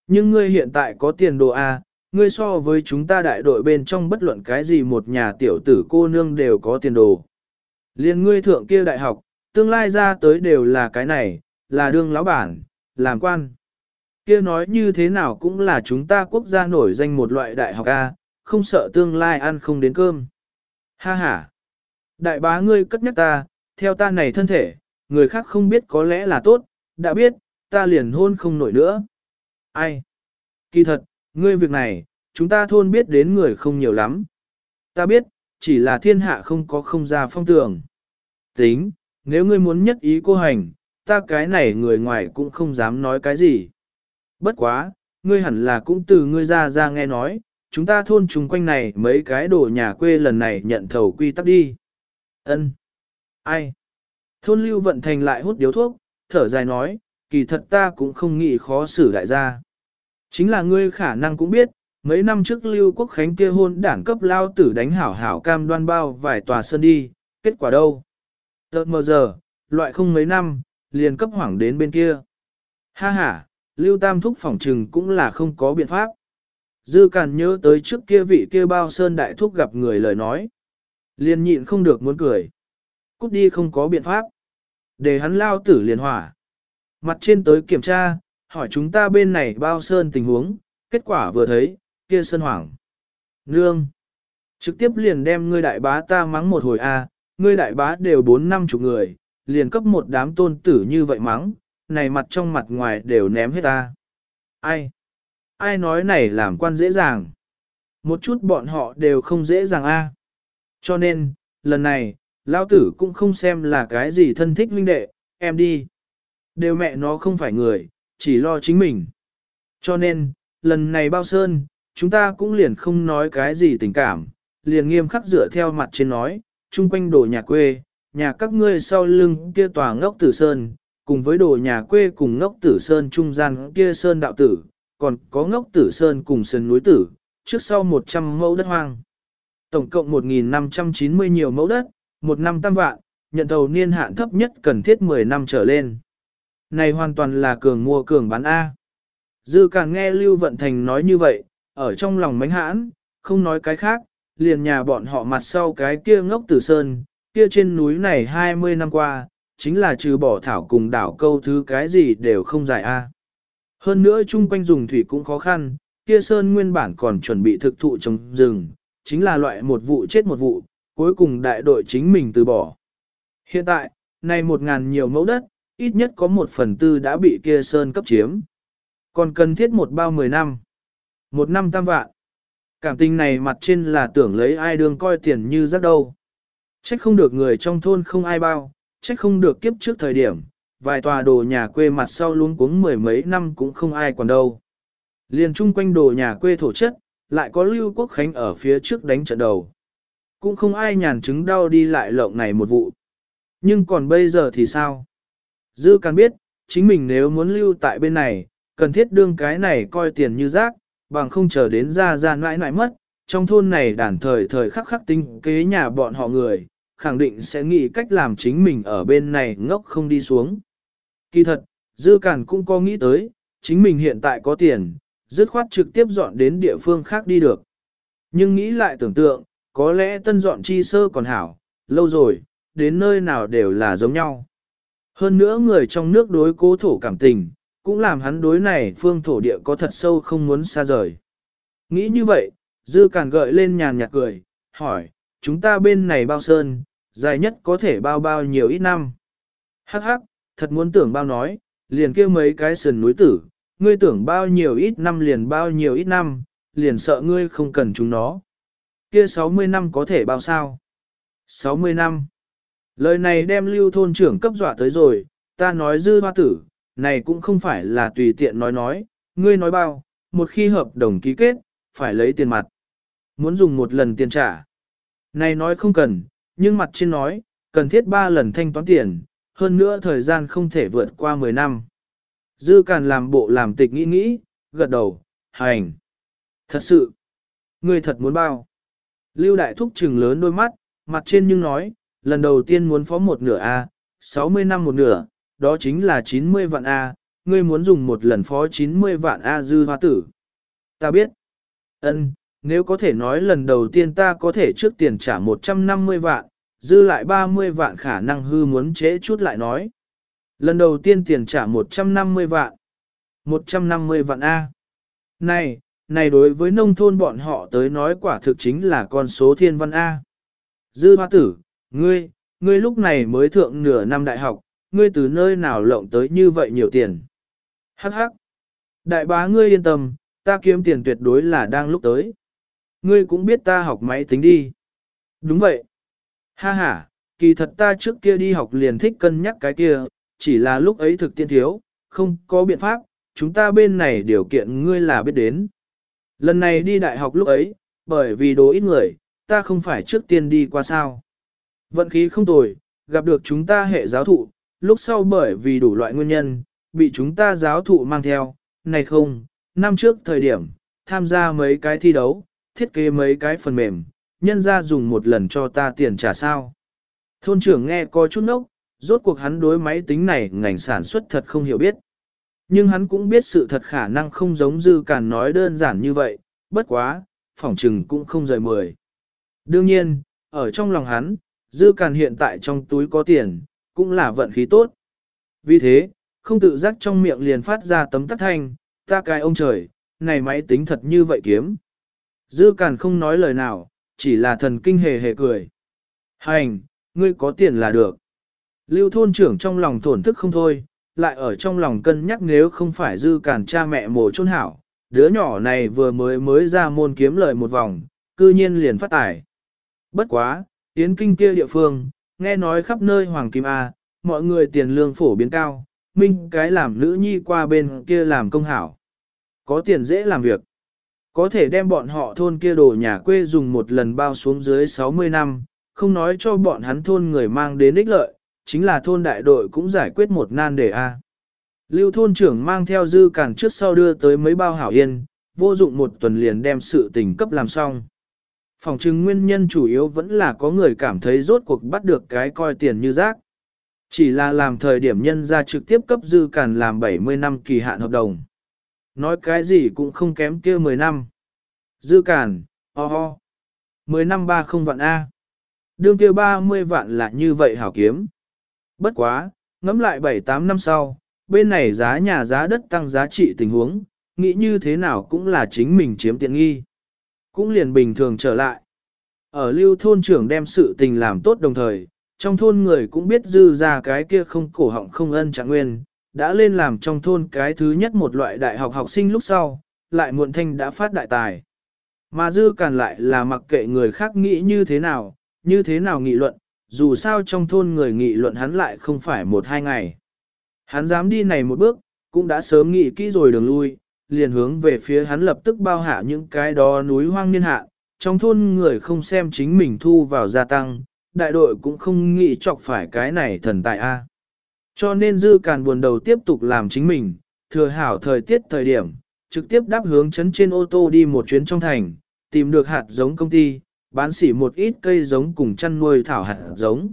Nhưng ngươi hiện tại có tiền đồ A, ngươi so với chúng ta đại đội bên trong bất luận cái gì một nhà tiểu tử cô nương đều có tiền đồ. Liên ngươi thượng kia đại học, tương lai ra tới đều là cái này, là đương lão bản, làm quan. Kia nói như thế nào cũng là chúng ta quốc gia nổi danh một loại đại học A, không sợ tương lai ăn không đến cơm. Ha ha! Đại bá ngươi cất nhắc ta, theo ta này thân thể, người khác không biết có lẽ là tốt, đã biết, ta liền hôn không nổi nữa. Ai? Kỳ thật, ngươi việc này, chúng ta thôn biết đến người không nhiều lắm. Ta biết, chỉ là thiên hạ không có không ra phong tường. Tính, nếu ngươi muốn nhất ý cô hành, ta cái này người ngoài cũng không dám nói cái gì. Bất quá, ngươi hẳn là cũng từ ngươi ra ra nghe nói, chúng ta thôn chung quanh này mấy cái đồ nhà quê lần này nhận thầu quy tắc đi. Ân. Ai? Thôn lưu vận thành lại hút điếu thuốc, thở dài nói, kỳ thật ta cũng không nghĩ khó xử đại gia. Chính là ngươi khả năng cũng biết, mấy năm trước lưu quốc khánh kia hôn đảng cấp lao tử đánh hảo hảo cam đoan bao vài tòa sơn đi, kết quả đâu? Tợt mờ giờ, loại không mấy năm, liền cấp hoảng đến bên kia. Ha ha, lưu tam thúc phỏng trừng cũng là không có biện pháp. Dư Càn nhớ tới trước kia vị kia bao sơn đại thúc gặp người lời nói. Liền nhịn không được muốn cười. Cút đi không có biện pháp. Để hắn lao tử liền hỏa. Mặt trên tới kiểm tra, hỏi chúng ta bên này bao sơn tình huống, kết quả vừa thấy, kia sơn hoảng. Nương. Trực tiếp liền đem ngươi đại bá ta mắng một hồi a, ngươi đại bá đều bốn năm chục người, liền cấp một đám tôn tử như vậy mắng, này mặt trong mặt ngoài đều ném hết ta. Ai? Ai nói này làm quan dễ dàng? Một chút bọn họ đều không dễ dàng a. Cho nên, lần này, lao tử cũng không xem là cái gì thân thích huynh đệ, em đi. Đều mẹ nó không phải người, chỉ lo chính mình. Cho nên, lần này bao sơn, chúng ta cũng liền không nói cái gì tình cảm, liền nghiêm khắc dựa theo mặt trên nói, chung quanh đồ nhà quê, nhà các ngươi sau lưng kia tòa ngốc tử sơn, cùng với đồ nhà quê cùng ngốc tử sơn trung gian kia sơn đạo tử, còn có ngốc tử sơn cùng sơn núi tử, trước sau 100 mẫu đất hoang. Tổng cộng 1.590 nhiều mẫu đất, một năm tam vạn, nhận thầu niên hạn thấp nhất cần thiết 10 năm trở lên. Này hoàn toàn là cường mua cường bán A. Dư càng nghe Lưu Vận Thành nói như vậy, ở trong lòng mánh hãn, không nói cái khác, liền nhà bọn họ mặt sau cái kia ngốc tử sơn, kia trên núi này 20 năm qua, chính là trừ bỏ thảo cùng đảo câu thứ cái gì đều không giải A. Hơn nữa chung quanh dùng thủy cũng khó khăn, kia sơn nguyên bản còn chuẩn bị thực thụ trồng rừng, chính là loại một vụ chết một vụ, cuối cùng đại đội chính mình từ bỏ. Hiện tại, này một ngàn nhiều mẫu đất, ít nhất có một phần tư đã bị kia sơn cấp chiếm. Còn cần thiết một bao mười năm. Một năm tam vạn. Cảm tình này mặt trên là tưởng lấy ai đương coi tiền như rác đâu. Trách không được người trong thôn không ai bao, trách không được kiếp trước thời điểm, vài tòa đồ nhà quê mặt sau luôn cuống mười mấy năm cũng không ai còn đâu. Liền chung quanh đồ nhà quê thổ chất, lại có Lưu Quốc Khánh ở phía trước đánh trận đầu. Cũng không ai nhàn chứng đau đi lại lộng này một vụ. Nhưng còn bây giờ thì sao? Dư càng biết, chính mình nếu muốn lưu tại bên này, cần thiết đương cái này coi tiền như rác, bằng không chờ đến ra ra nãi nãi mất. Trong thôn này đàn thời thời khắc khắc tinh kế nhà bọn họ người, khẳng định sẽ nghĩ cách làm chính mình ở bên này ngốc không đi xuống. Kỳ thật, Dư Cản cũng có nghĩ tới, chính mình hiện tại có tiền, dứt khoát trực tiếp dọn đến địa phương khác đi được. Nhưng nghĩ lại tưởng tượng, có lẽ tân dọn chi sơ còn hảo, lâu rồi, đến nơi nào đều là giống nhau. Hơn nữa người trong nước đối cố thổ cảm tình, cũng làm hắn đối này phương thổ địa có thật sâu không muốn xa rời. Nghĩ như vậy, dư càn gợi lên nhàn nhạt cười, hỏi, chúng ta bên này bao sơn, dài nhất có thể bao bao nhiều ít năm. Hắc hắc, thật muốn tưởng bao nói, liền kêu mấy cái sườn núi tử, ngươi tưởng bao nhiều ít năm liền bao nhiều ít năm, liền sợ ngươi không cần chúng nó. Kia 60 năm có thể bao sao? 60 năm. Lời này đem lưu thôn trưởng cấp dọa tới rồi, ta nói dư hoa tử, này cũng không phải là tùy tiện nói nói, ngươi nói bao, một khi hợp đồng ký kết, phải lấy tiền mặt. Muốn dùng một lần tiền trả. Này nói không cần, nhưng mặt trên nói, cần thiết ba lần thanh toán tiền, hơn nữa thời gian không thể vượt qua 10 năm. Dư càn làm bộ làm tịch nghĩ nghĩ, gật đầu, hành. Thật sự, ngươi thật muốn bao. Lưu đại thúc trừng lớn đôi mắt, mặt trên nhưng nói, lần đầu tiên muốn phó một nửa A, 60 năm một nửa, đó chính là 90 vạn A, ngươi muốn dùng một lần phó 90 vạn A dư hoa tử. Ta biết. ân nếu có thể nói lần đầu tiên ta có thể trước tiền trả 150 vạn, dư lại 30 vạn khả năng hư muốn chế chút lại nói. Lần đầu tiên tiền trả 150 vạn. 150 vạn A. Này, này đối với nông thôn bọn họ tới nói quả thực chính là con số thiên văn A. Dư hoa tử, ngươi, ngươi lúc này mới thượng nửa năm đại học, ngươi từ nơi nào lộng tới như vậy nhiều tiền. Hắc hắc. Đại bá ngươi yên tâm, ta kiếm tiền tuyệt đối là đang lúc tới. Ngươi cũng biết ta học máy tính đi. Đúng vậy. Ha ha, kỳ thật ta trước kia đi học liền thích cân nhắc cái kia, chỉ là lúc ấy thực tiên thiếu, không có biện pháp, chúng ta bên này điều kiện ngươi là biết đến. Lần này đi đại học lúc ấy, bởi vì đồ ít người, ta không phải trước tiên đi qua sao. Vận khí không tồi, gặp được chúng ta hệ giáo thụ, lúc sau bởi vì đủ loại nguyên nhân, bị chúng ta giáo thụ mang theo, này không, năm trước thời điểm, tham gia mấy cái thi đấu, thiết kế mấy cái phần mềm, nhân ra dùng một lần cho ta tiền trả sao. Thôn trưởng nghe có chút nốc, rốt cuộc hắn đối máy tính này ngành sản xuất thật không hiểu biết. Nhưng hắn cũng biết sự thật khả năng không giống dư cản nói đơn giản như vậy, bất quá, phỏng trừng cũng không rời mười. Đương nhiên, ở trong lòng hắn, dư càn hiện tại trong túi có tiền, cũng là vận khí tốt. Vì thế, không tự giác trong miệng liền phát ra tấm tắc thanh, ta cài ông trời, này máy tính thật như vậy kiếm. Dư càn không nói lời nào, chỉ là thần kinh hề hề cười. Hành, ngươi có tiền là được. Lưu thôn trưởng trong lòng thổn thức không thôi, lại ở trong lòng cân nhắc nếu không phải dư càn cha mẹ mồ chôn hảo, đứa nhỏ này vừa mới mới ra môn kiếm lời một vòng, cư nhiên liền phát tải. Bất quá, Yến Kinh kia địa phương, nghe nói khắp nơi Hoàng Kim A, mọi người tiền lương phổ biến cao, minh cái làm nữ nhi qua bên kia làm công hảo. Có tiền dễ làm việc. Có thể đem bọn họ thôn kia đồ nhà quê dùng một lần bao xuống dưới 60 năm, không nói cho bọn hắn thôn người mang đến ích lợi, chính là thôn đại đội cũng giải quyết một nan đề A. Lưu thôn trưởng mang theo dư càn trước sau đưa tới mấy bao hảo yên, vô dụng một tuần liền đem sự tình cấp làm xong. Phòng chứng nguyên nhân chủ yếu vẫn là có người cảm thấy rốt cuộc bắt được cái coi tiền như rác. Chỉ là làm thời điểm nhân ra trực tiếp cấp dư cản làm 70 năm kỳ hạn hợp đồng. Nói cái gì cũng không kém kia 10 năm. Dư cản, ho oh ho. 10 năm ba không vạn A. Đương kia 30 vạn là như vậy hảo kiếm. Bất quá, ngẫm lại 7-8 năm sau, bên này giá nhà giá đất tăng giá trị tình huống, nghĩ như thế nào cũng là chính mình chiếm tiện nghi. Cũng liền bình thường trở lại. Ở lưu thôn trưởng đem sự tình làm tốt đồng thời, trong thôn người cũng biết dư ra cái kia không cổ họng không ân trạng nguyên, đã lên làm trong thôn cái thứ nhất một loại đại học học sinh lúc sau, lại muộn thanh đã phát đại tài. Mà dư càn lại là mặc kệ người khác nghĩ như thế nào, như thế nào nghị luận, dù sao trong thôn người nghị luận hắn lại không phải một hai ngày. Hắn dám đi này một bước, cũng đã sớm nghĩ kỹ rồi đường lui, liền hướng về phía hắn lập tức bao hạ những cái đó núi hoang niên hạ, trong thôn người không xem chính mình thu vào gia tăng, đại đội cũng không nghĩ chọc phải cái này thần tài A. Cho nên dư càn buồn đầu tiếp tục làm chính mình, thừa hảo thời tiết thời điểm, trực tiếp đáp hướng chấn trên ô tô đi một chuyến trong thành, tìm được hạt giống công ty, bán xỉ một ít cây giống cùng chăn nuôi thảo hạt giống.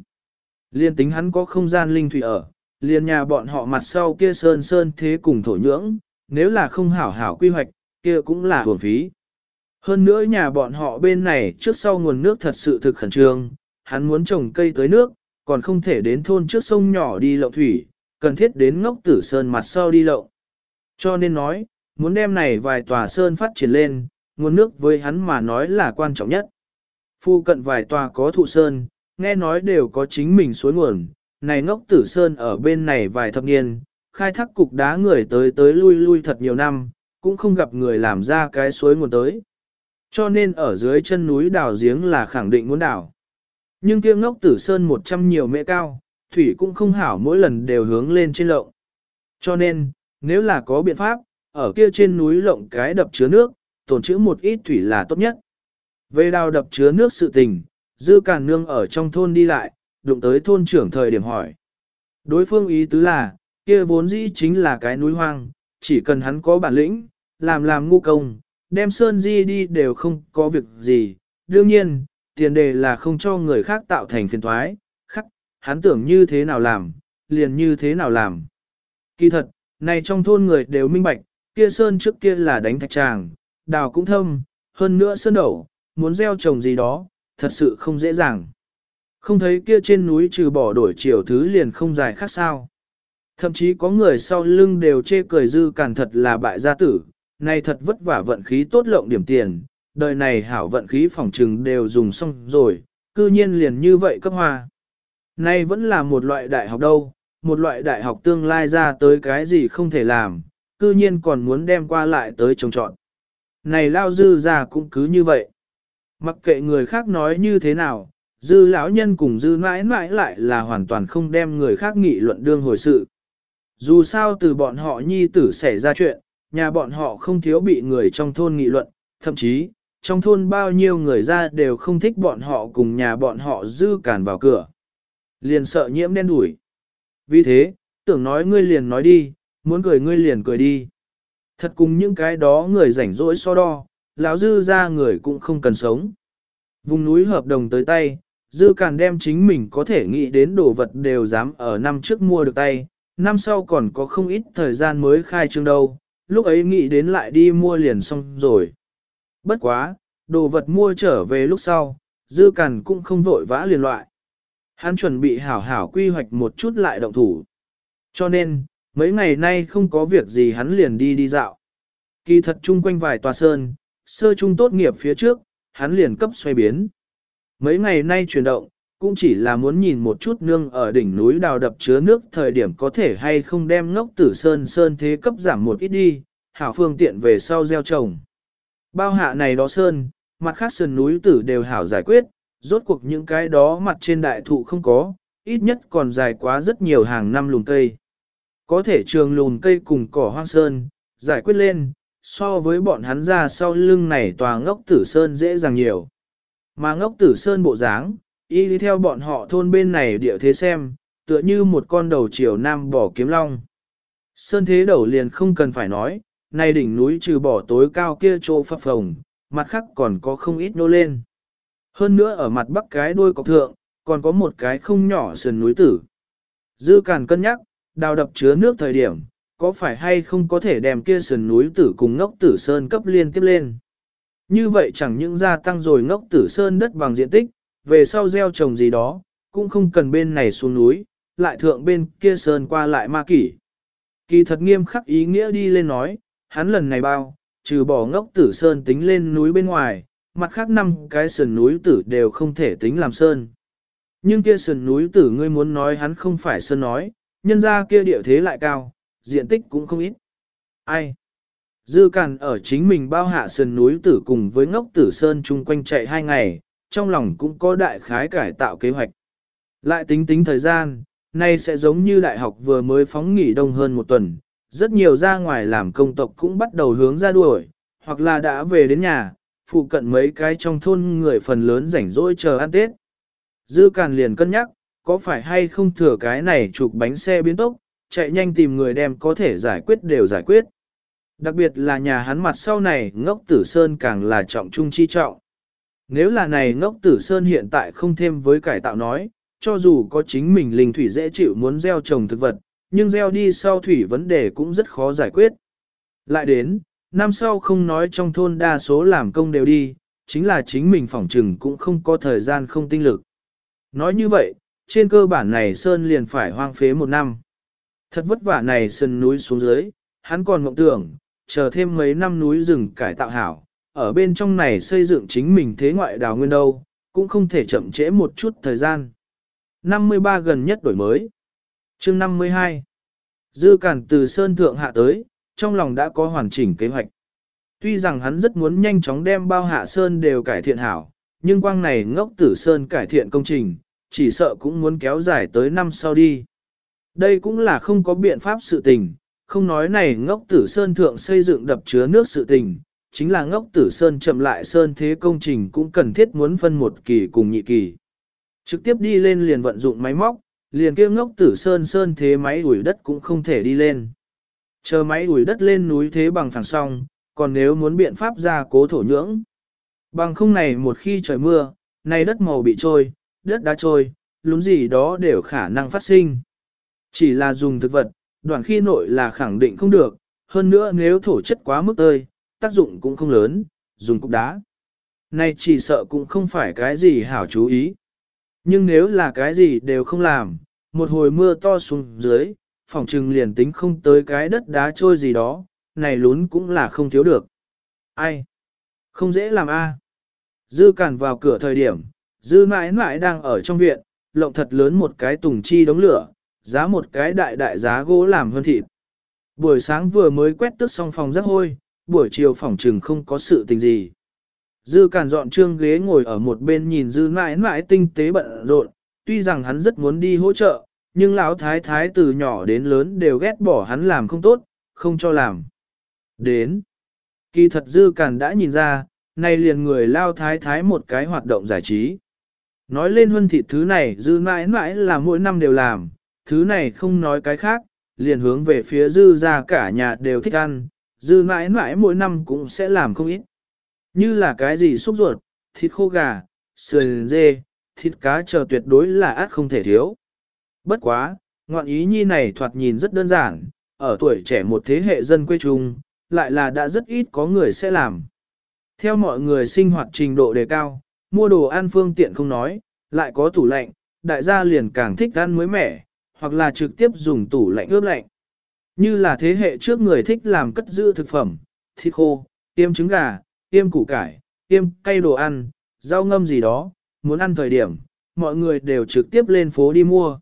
Liên tính hắn có không gian linh thủy ở, liền nhà bọn họ mặt sau kia sơn sơn thế cùng thổ nhưỡng, nếu là không hảo hảo quy hoạch, kia cũng là hưởng phí. Hơn nữa nhà bọn họ bên này trước sau nguồn nước thật sự thực khẩn trương, hắn muốn trồng cây tới nước, còn không thể đến thôn trước sông nhỏ đi lậu thủy, cần thiết đến ngốc tử sơn mặt sau đi lậu. Cho nên nói, muốn đem này vài tòa sơn phát triển lên, nguồn nước với hắn mà nói là quan trọng nhất. Phu cận vài tòa có thụ sơn, nghe nói đều có chính mình suối nguồn, này ngốc tử sơn ở bên này vài thập niên, khai thác cục đá người tới tới lui lui thật nhiều năm, cũng không gặp người làm ra cái suối nguồn tới. Cho nên ở dưới chân núi đảo giếng là khẳng định muốn đảo. Nhưng kia ngốc tử sơn một trăm nhiều mẹ cao, thủy cũng không hảo mỗi lần đều hướng lên trên lộng. Cho nên, nếu là có biện pháp, ở kia trên núi lộng cái đập chứa nước, tổn trữ một ít thủy là tốt nhất. Về đào đập chứa nước sự tình, dư càn nương ở trong thôn đi lại, đụng tới thôn trưởng thời điểm hỏi. Đối phương ý tứ là, kia vốn dĩ chính là cái núi hoang, chỉ cần hắn có bản lĩnh, làm làm ngu công, đem sơn di đi đều không có việc gì. Đương nhiên, tiền đề là không cho người khác tạo thành phiền thoái, khắc, hắn tưởng như thế nào làm, liền như thế nào làm. Kỳ thật, này trong thôn người đều minh bạch, kia sơn trước kia là đánh thạch tràng, đào cũng thâm, hơn nữa sơn đậu, muốn gieo trồng gì đó, thật sự không dễ dàng. Không thấy kia trên núi trừ bỏ đổi chiều thứ liền không dài khác sao. Thậm chí có người sau lưng đều chê cười dư càn thật là bại gia tử, này thật vất vả vận khí tốt lộng điểm tiền, đời này hảo vận khí phòng trừng đều dùng xong rồi, cư nhiên liền như vậy cấp hoa. Này vẫn là một loại đại học đâu, một loại đại học tương lai ra tới cái gì không thể làm, cư nhiên còn muốn đem qua lại tới trồng trọn. Này lao dư ra cũng cứ như vậy. Mặc kệ người khác nói như thế nào, dư lão nhân cùng dư mãi mãi lại là hoàn toàn không đem người khác nghị luận đương hồi sự. Dù sao từ bọn họ nhi tử xảy ra chuyện, nhà bọn họ không thiếu bị người trong thôn nghị luận, thậm chí, trong thôn bao nhiêu người ra đều không thích bọn họ cùng nhà bọn họ dư cản vào cửa. Liền sợ nhiễm đen đuổi. Vì thế, tưởng nói ngươi liền nói đi, muốn cười ngươi liền cười đi. Thật cùng những cái đó người rảnh rỗi so đo, lão dư ra người cũng không cần sống. Vùng núi hợp đồng tới tay, dư càn đem chính mình có thể nghĩ đến đồ vật đều dám ở năm trước mua được tay, năm sau còn có không ít thời gian mới khai trương đâu, lúc ấy nghĩ đến lại đi mua liền xong rồi. Bất quá, đồ vật mua trở về lúc sau, dư cằn cũng không vội vã liền loại. Hắn chuẩn bị hảo hảo quy hoạch một chút lại động thủ. Cho nên, mấy ngày nay không có việc gì hắn liền đi đi dạo. Kỳ thật chung quanh vài tòa sơn, sơ trung tốt nghiệp phía trước, hắn liền cấp xoay biến. Mấy ngày nay chuyển động, cũng chỉ là muốn nhìn một chút nương ở đỉnh núi đào đập chứa nước thời điểm có thể hay không đem ngốc tử sơn sơn thế cấp giảm một ít đi, hảo phương tiện về sau gieo trồng. Bao hạ này đó sơn, mặt khác sơn núi tử đều hảo giải quyết, rốt cuộc những cái đó mặt trên đại thụ không có, ít nhất còn dài quá rất nhiều hàng năm lùn cây. Có thể trường lùn cây cùng cỏ hoang sơn, giải quyết lên, so với bọn hắn ra sau lưng này tòa ngốc tử sơn dễ dàng nhiều. Mà ngốc tử sơn bộ dáng, y đi theo bọn họ thôn bên này địa thế xem, tựa như một con đầu chiều nam bỏ kiếm long. Sơn thế đầu liền không cần phải nói, nay đỉnh núi trừ bỏ tối cao kia chỗ phập phồng, mặt khác còn có không ít nô lên. Hơn nữa ở mặt bắc cái đuôi cọc thượng, còn có một cái không nhỏ sườn núi tử. Dư càn cân nhắc, đào đập chứa nước thời điểm, có phải hay không có thể đem kia sườn núi tử cùng ngốc tử sơn cấp liên tiếp lên. Như vậy chẳng những gia tăng rồi ngốc tử sơn đất bằng diện tích, về sau gieo trồng gì đó, cũng không cần bên này xuống núi, lại thượng bên kia sơn qua lại ma kỷ. Kỳ thật nghiêm khắc ý nghĩa đi lên nói, hắn lần này bao, trừ bỏ ngốc tử sơn tính lên núi bên ngoài, mặt khác năm cái sườn núi tử đều không thể tính làm sơn. Nhưng kia sườn núi tử ngươi muốn nói hắn không phải sơn nói, nhân ra kia địa thế lại cao, diện tích cũng không ít. Ai? Dư càn ở chính mình bao hạ sườn núi tử cùng với ngốc tử sơn chung quanh chạy hai ngày, trong lòng cũng có đại khái cải tạo kế hoạch. Lại tính tính thời gian, nay sẽ giống như đại học vừa mới phóng nghỉ đông hơn một tuần, rất nhiều ra ngoài làm công tộc cũng bắt đầu hướng ra đuổi, hoặc là đã về đến nhà, phụ cận mấy cái trong thôn người phần lớn rảnh rỗi chờ ăn Tết. Dư Càn liền cân nhắc, có phải hay không thừa cái này chụp bánh xe biến tốc, chạy nhanh tìm người đem có thể giải quyết đều giải quyết. Đặc biệt là nhà hắn mặt sau này ngốc tử sơn càng là trọng trung chi trọng. Nếu là này ngốc tử sơn hiện tại không thêm với cải tạo nói, cho dù có chính mình linh thủy dễ chịu muốn gieo trồng thực vật, nhưng gieo đi sau thủy vấn đề cũng rất khó giải quyết. Lại đến, năm sau không nói trong thôn đa số làm công đều đi, chính là chính mình phỏng trừng cũng không có thời gian không tinh lực. Nói như vậy, trên cơ bản này Sơn liền phải hoang phế một năm. Thật vất vả này sơn núi xuống dưới, hắn còn mộng tưởng, chờ thêm mấy năm núi rừng cải tạo hảo, ở bên trong này xây dựng chính mình thế ngoại đào nguyên đâu, cũng không thể chậm trễ một chút thời gian. 53 gần nhất đổi mới. chương 52. Dư cản từ Sơn Thượng hạ tới, trong lòng đã có hoàn chỉnh kế hoạch. Tuy rằng hắn rất muốn nhanh chóng đem bao hạ Sơn đều cải thiện hảo, nhưng quang này ngốc tử Sơn cải thiện công trình, chỉ sợ cũng muốn kéo dài tới năm sau đi. Đây cũng là không có biện pháp sự tình, không nói này ngốc tử Sơn Thượng xây dựng đập chứa nước sự tình, chính là ngốc tử Sơn chậm lại Sơn thế công trình cũng cần thiết muốn phân một kỳ cùng nhị kỳ. Trực tiếp đi lên liền vận dụng máy móc, liền kia ngốc tử Sơn Sơn thế máy ủi đất cũng không thể đi lên. Chờ máy ủi đất lên núi thế bằng phẳng song, còn nếu muốn biện pháp ra cố thổ nhưỡng. Bằng không này một khi trời mưa, này đất màu bị trôi, đất đá trôi, lún gì đó đều khả năng phát sinh. Chỉ là dùng thực vật, đoạn khi nội là khẳng định không được, hơn nữa nếu thổ chất quá mức ơi, tác dụng cũng không lớn, dùng cục đá. Này chỉ sợ cũng không phải cái gì hảo chú ý. Nhưng nếu là cái gì đều không làm, một hồi mưa to xuống dưới, phòng trừng liền tính không tới cái đất đá trôi gì đó, này lún cũng là không thiếu được. Ai? Không dễ làm a. Dư cản vào cửa thời điểm, dư mãi mãi đang ở trong viện, lộng thật lớn một cái tùng chi đống lửa, giá một cái đại đại giá gỗ làm hơn thịt. Buổi sáng vừa mới quét tước xong phòng rác hôi, buổi chiều phòng trừng không có sự tình gì. Dư cản dọn trương ghế ngồi ở một bên nhìn dư mãi mãi tinh tế bận rộn, tuy rằng hắn rất muốn đi hỗ trợ, nhưng lão thái thái từ nhỏ đến lớn đều ghét bỏ hắn làm không tốt, không cho làm. Đến. Kỳ thật dư cản đã nhìn ra, nay liền người lao thái thái một cái hoạt động giải trí. Nói lên huân thịt thứ này dư mãi mãi là mỗi năm đều làm, thứ này không nói cái khác, liền hướng về phía dư ra cả nhà đều thích ăn, dư mãi mãi mỗi năm cũng sẽ làm không ít. Như là cái gì xúc ruột, thịt khô gà, sườn dê, thịt cá chờ tuyệt đối là át không thể thiếu. Bất quá, ngọn ý nhi này thoạt nhìn rất đơn giản, ở tuổi trẻ một thế hệ dân quê trung, lại là đã rất ít có người sẽ làm. Theo mọi người sinh hoạt trình độ đề cao, mua đồ ăn phương tiện không nói, lại có tủ lạnh, đại gia liền càng thích ăn mới mẻ, hoặc là trực tiếp dùng tủ lạnh ướp lạnh. Như là thế hệ trước người thích làm cất giữ thực phẩm, thịt khô, tiêm trứng gà, tiêm củ cải, tiêm cây đồ ăn, rau ngâm gì đó, muốn ăn thời điểm, mọi người đều trực tiếp lên phố đi mua.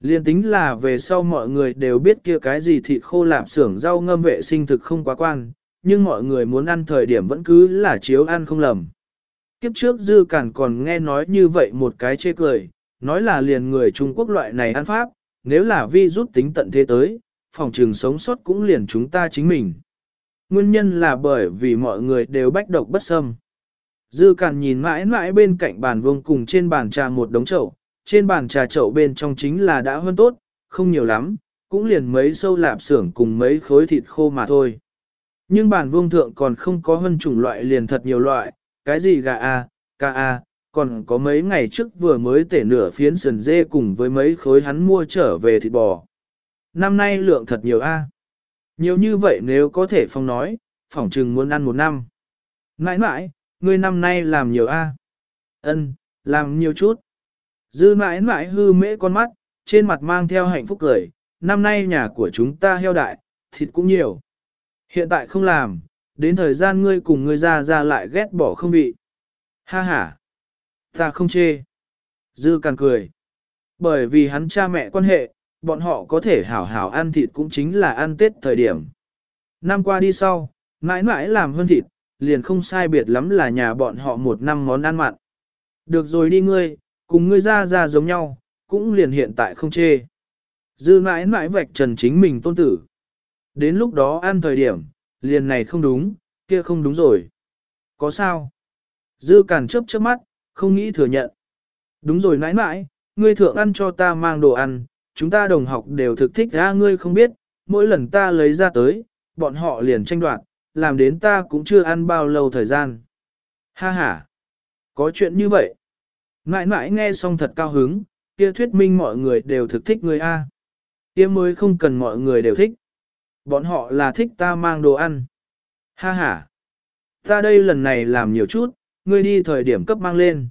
Liên tính là về sau mọi người đều biết kia cái gì thịt khô lạp xưởng rau ngâm vệ sinh thực không quá quan, nhưng mọi người muốn ăn thời điểm vẫn cứ là chiếu ăn không lầm. Kiếp trước dư cản còn nghe nói như vậy một cái chê cười, nói là liền người Trung Quốc loại này ăn pháp, nếu là vi rút tính tận thế tới, phòng trường sống sót cũng liền chúng ta chính mình. Nguyên nhân là bởi vì mọi người đều bách độc bất xâm. Dư Càn nhìn mãi mãi bên cạnh bàn vuông cùng trên bàn trà một đống chậu, trên bàn trà chậu bên trong chính là đã hơn tốt, không nhiều lắm, cũng liền mấy sâu lạp xưởng cùng mấy khối thịt khô mà thôi. Nhưng bàn vuông thượng còn không có hơn chủng loại liền thật nhiều loại, cái gì gà a, ca a, còn có mấy ngày trước vừa mới tể nửa phiến sườn dê cùng với mấy khối hắn mua trở về thịt bò. Năm nay lượng thật nhiều a. Nhiều như vậy nếu có thể phong nói, phỏng chừng muốn ăn một năm. Nãi nãi, ngươi năm nay làm nhiều a. Ân, làm nhiều chút. Dư mãi mãi hư mễ con mắt, trên mặt mang theo hạnh phúc cười, năm nay nhà của chúng ta heo đại, thịt cũng nhiều. Hiện tại không làm, đến thời gian ngươi cùng ngươi ra ra lại ghét bỏ không vị. Ha ha, ta không chê. Dư càng cười. Bởi vì hắn cha mẹ quan hệ, bọn họ có thể hảo hảo ăn thịt cũng chính là ăn Tết thời điểm. Năm qua đi sau, mãi mãi làm hơn thịt, liền không sai biệt lắm là nhà bọn họ một năm món ăn mặn. Được rồi đi ngươi, cùng ngươi ra ra giống nhau, cũng liền hiện tại không chê. Dư mãi mãi vạch trần chính mình tôn tử. Đến lúc đó ăn thời điểm, liền này không đúng, kia không đúng rồi. Có sao? Dư cản chớp chớp mắt, không nghĩ thừa nhận. Đúng rồi mãi mãi, ngươi thượng ăn cho ta mang đồ ăn, chúng ta đồng học đều thực thích ra ngươi không biết, mỗi lần ta lấy ra tới, bọn họ liền tranh đoạt, làm đến ta cũng chưa ăn bao lâu thời gian. Ha ha, có chuyện như vậy. Mãi mãi nghe xong thật cao hứng, kia thuyết minh mọi người đều thực thích ngươi A. Yêm mới không cần mọi người đều thích. Bọn họ là thích ta mang đồ ăn. Ha ha. Ta đây lần này làm nhiều chút, ngươi đi thời điểm cấp mang lên.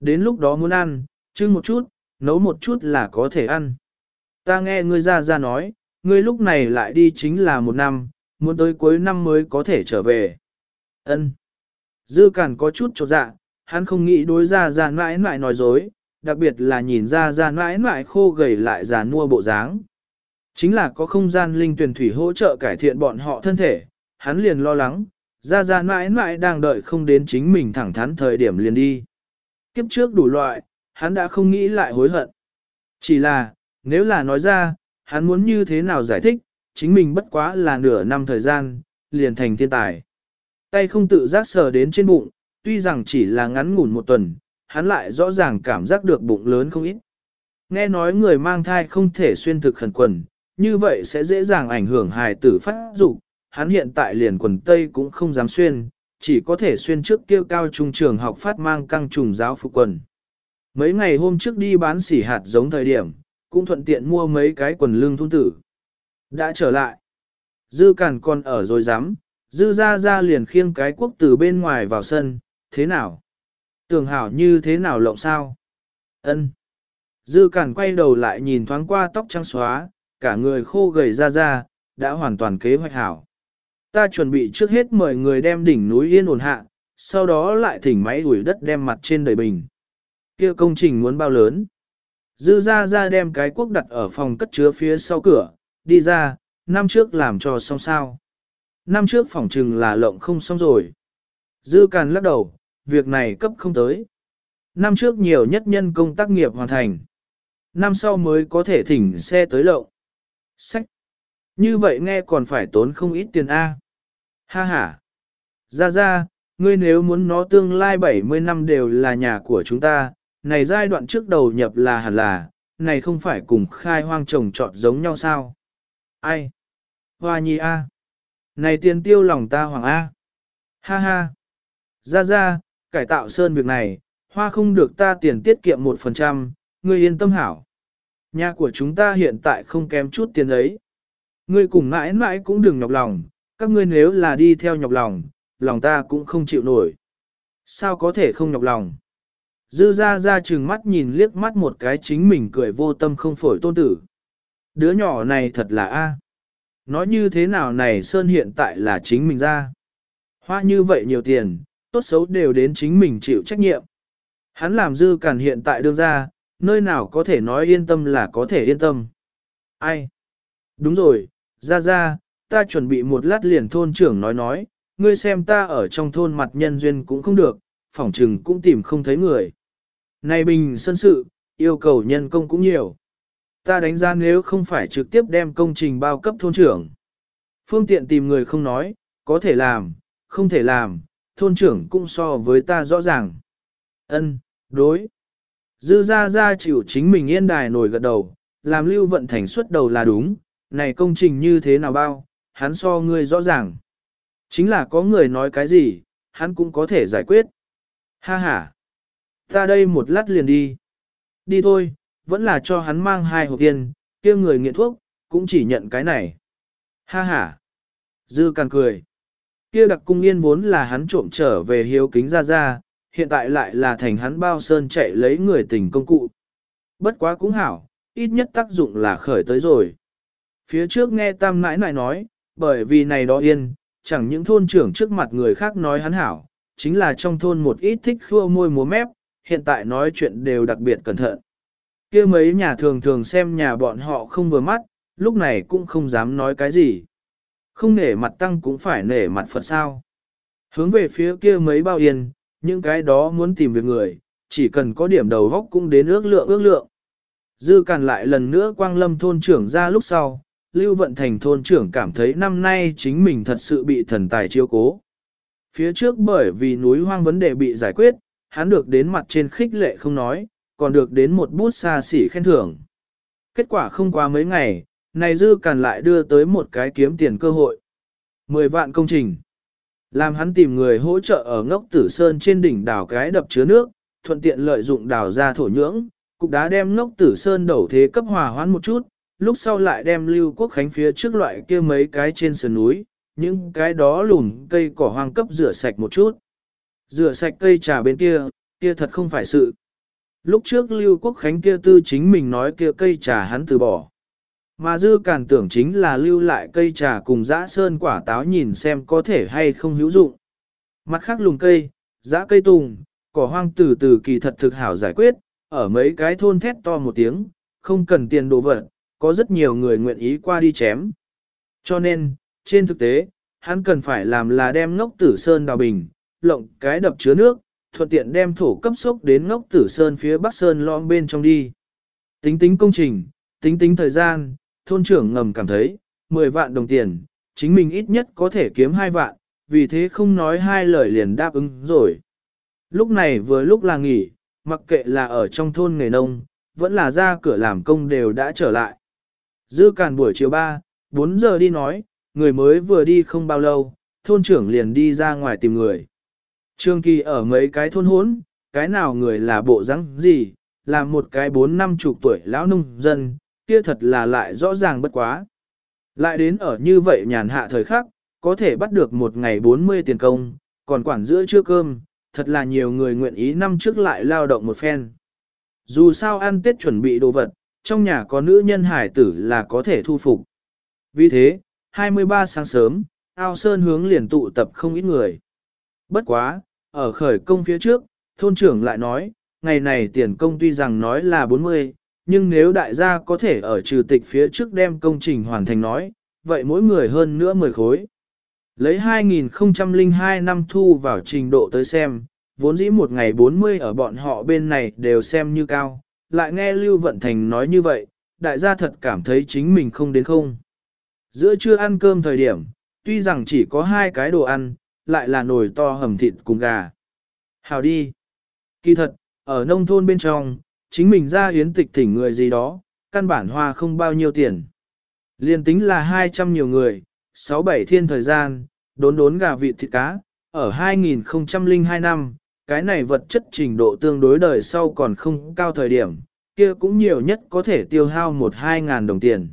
Đến lúc đó muốn ăn, trưng một chút, nấu một chút là có thể ăn. Ta nghe ngươi ra ra nói, ngươi lúc này lại đi chính là một năm, muốn tới cuối năm mới có thể trở về. Ân. Dư cản có chút chột dạ, hắn không nghĩ đối ra ra mãi mãi nói dối, đặc biệt là nhìn ra ra mãi mãi khô gầy lại già nua bộ dáng. Chính là có không gian linh tuyển thủy hỗ trợ cải thiện bọn họ thân thể, hắn liền lo lắng, ra ra mãi mãi đang đợi không đến chính mình thẳng thắn thời điểm liền đi. Kiếp trước đủ loại, hắn đã không nghĩ lại hối hận. Chỉ là, nếu là nói ra, hắn muốn như thế nào giải thích, chính mình bất quá là nửa năm thời gian, liền thành thiên tài. Tay không tự giác sờ đến trên bụng, tuy rằng chỉ là ngắn ngủn một tuần, hắn lại rõ ràng cảm giác được bụng lớn không ít. Nghe nói người mang thai không thể xuyên thực khẩn quần, như vậy sẽ dễ dàng ảnh hưởng hài tử phát dục. Hắn hiện tại liền quần tây cũng không dám xuyên, chỉ có thể xuyên trước kia cao trung trường học phát mang căng trùng giáo phục quần. Mấy ngày hôm trước đi bán xỉ hạt giống thời điểm, cũng thuận tiện mua mấy cái quần lưng thun tử. Đã trở lại. Dư cản còn ở rồi dám, dư ra ra liền khiêng cái quốc từ bên ngoài vào sân, thế nào? Tưởng hảo như thế nào lộng sao? Ân. Dư cản quay đầu lại nhìn thoáng qua tóc trắng xóa, cả người khô gầy ra ra, đã hoàn toàn kế hoạch hảo. Ta chuẩn bị trước hết mời người đem đỉnh núi yên ổn hạ, sau đó lại thỉnh máy ủi đất đem mặt trên đầy bình. kia công trình muốn bao lớn? Dư ra ra đem cái quốc đặt ở phòng cất chứa phía sau cửa, đi ra, năm trước làm cho xong sao. Năm trước phòng trừng là lộng không xong rồi. Dư càn lắc đầu, việc này cấp không tới. Năm trước nhiều nhất nhân công tác nghiệp hoàn thành. Năm sau mới có thể thỉnh xe tới lộng. Sách. Như vậy nghe còn phải tốn không ít tiền A. Ha ha. Ra ra, ngươi nếu muốn nó tương lai 70 năm đều là nhà của chúng ta, này giai đoạn trước đầu nhập là hẳn là, này không phải cùng khai hoang trồng trọt giống nhau sao? Ai? Hoa nhi A. Này tiền tiêu lòng ta hoàng A. Ha ha. Ra ra, cải tạo sơn việc này, hoa không được ta tiền tiết kiệm một phần trăm, ngươi yên tâm hảo. Nhà của chúng ta hiện tại không kém chút tiền ấy. Ngươi cùng mãi mãi cũng đừng nhọc lòng, các ngươi nếu là đi theo nhọc lòng, lòng ta cũng không chịu nổi. Sao có thể không nhọc lòng? Dư ra ra chừng mắt nhìn liếc mắt một cái chính mình cười vô tâm không phổi tôn tử. Đứa nhỏ này thật là A. Nói như thế nào này Sơn hiện tại là chính mình ra. Hoa như vậy nhiều tiền, tốt xấu đều đến chính mình chịu trách nhiệm. Hắn làm dư càn hiện tại đương ra, nơi nào có thể nói yên tâm là có thể yên tâm. Ai? Đúng rồi, ra ra, ta chuẩn bị một lát liền thôn trưởng nói nói, ngươi xem ta ở trong thôn mặt nhân duyên cũng không được, phỏng trừng cũng tìm không thấy người. Này bình sân sự, yêu cầu nhân công cũng nhiều. Ta đánh giá nếu không phải trực tiếp đem công trình bao cấp thôn trưởng. Phương tiện tìm người không nói, có thể làm, không thể làm, thôn trưởng cũng so với ta rõ ràng. Ân, đối. Dư ra ra chịu chính mình yên đài nổi gật đầu, làm lưu vận thành suất đầu là đúng, này công trình như thế nào bao, hắn so ngươi rõ ràng. Chính là có người nói cái gì, hắn cũng có thể giải quyết. Ha ha. Ta đây một lát liền đi. Đi thôi, vẫn là cho hắn mang hai hộp tiền, kia người nghiện thuốc, cũng chỉ nhận cái này. Ha ha. Dư càng cười. Kia đặc cung yên vốn là hắn trộm trở về hiếu kính ra ra, hiện tại lại là thành hắn bao sơn chạy lấy người tình công cụ. Bất quá cũng hảo, ít nhất tác dụng là khởi tới rồi. Phía trước nghe tam nãi nãi nói, bởi vì này đó yên, chẳng những thôn trưởng trước mặt người khác nói hắn hảo, chính là trong thôn một ít thích khua môi múa mép, hiện tại nói chuyện đều đặc biệt cẩn thận. kia mấy nhà thường thường xem nhà bọn họ không vừa mắt, lúc này cũng không dám nói cái gì. Không nể mặt tăng cũng phải nể mặt Phật sao. Hướng về phía kia mấy bao yên, những cái đó muốn tìm việc người, chỉ cần có điểm đầu góc cũng đến ước lượng ước lượng. Dư càn lại lần nữa quang lâm thôn trưởng ra lúc sau, Lưu Vận Thành thôn trưởng cảm thấy năm nay chính mình thật sự bị thần tài chiêu cố. Phía trước bởi vì núi hoang vấn đề bị giải quyết, hắn được đến mặt trên khích lệ không nói, còn được đến một bút xa xỉ khen thưởng. Kết quả không qua mấy ngày, này dư càn lại đưa tới một cái kiếm tiền cơ hội. 10 vạn công trình. Làm hắn tìm người hỗ trợ ở ngốc tử sơn trên đỉnh đảo cái đập chứa nước, thuận tiện lợi dụng đảo ra thổ nhưỡng, cục đá đem ngốc tử sơn đổ thế cấp hòa hoãn một chút, lúc sau lại đem lưu quốc khánh phía trước loại kia mấy cái trên sườn núi, những cái đó lùn cây cỏ hoang cấp rửa sạch một chút. Rửa sạch cây trà bên kia, kia thật không phải sự. Lúc trước lưu quốc khánh kia tư chính mình nói kia cây trà hắn từ bỏ. Mà dư cản tưởng chính là lưu lại cây trà cùng dã sơn quả táo nhìn xem có thể hay không hữu dụng. Mặt khác lùng cây, dã cây tùng, cỏ hoang từ từ kỳ thật thực hảo giải quyết, ở mấy cái thôn thét to một tiếng, không cần tiền đồ vật, có rất nhiều người nguyện ý qua đi chém. Cho nên, trên thực tế, hắn cần phải làm là đem ngốc tử sơn đào bình, lộng cái đập chứa nước, thuận tiện đem thổ cấp sốc đến ngốc tử sơn phía bắc sơn lõm bên trong đi. Tính tính công trình, tính tính thời gian, thôn trưởng ngầm cảm thấy, 10 vạn đồng tiền, chính mình ít nhất có thể kiếm 2 vạn, vì thế không nói hai lời liền đáp ứng rồi. Lúc này vừa lúc là nghỉ, mặc kệ là ở trong thôn nghề nông, vẫn là ra cửa làm công đều đã trở lại. Dư càn buổi chiều 3, 4 giờ đi nói, người mới vừa đi không bao lâu, thôn trưởng liền đi ra ngoài tìm người. Trương Kỳ ở mấy cái thôn hốn, cái nào người là bộ rắn gì, là một cái bốn năm chục tuổi lão nông dân, kia thật là lại rõ ràng bất quá. Lại đến ở như vậy nhàn hạ thời khắc, có thể bắt được một ngày 40 tiền công, còn quản giữa trưa cơm, thật là nhiều người nguyện ý năm trước lại lao động một phen. Dù sao ăn tết chuẩn bị đồ vật, trong nhà có nữ nhân hải tử là có thể thu phục. Vì thế, 23 sáng sớm, ao sơn hướng liền tụ tập không ít người. Bất quá, ở khởi công phía trước, thôn trưởng lại nói, ngày này tiền công tuy rằng nói là 40, nhưng nếu đại gia có thể ở trừ tịch phía trước đem công trình hoàn thành nói, vậy mỗi người hơn nữa 10 khối. Lấy 2002 năm thu vào trình độ tới xem, vốn dĩ một ngày 40 ở bọn họ bên này đều xem như cao, lại nghe Lưu Vận Thành nói như vậy, đại gia thật cảm thấy chính mình không đến không. Giữa trưa ăn cơm thời điểm, tuy rằng chỉ có hai cái đồ ăn, lại là nồi to hầm thịt cùng gà. Hào đi. Kỳ thật, ở nông thôn bên trong, chính mình ra hiến tịch thỉnh người gì đó, căn bản hoa không bao nhiêu tiền. Liên tính là 200 nhiều người, 6-7 thiên thời gian, đốn đốn gà vịt thịt cá, ở 2002 năm, cái này vật chất trình độ tương đối đời sau còn không cao thời điểm, kia cũng nhiều nhất có thể tiêu hao 1-2 ngàn đồng tiền.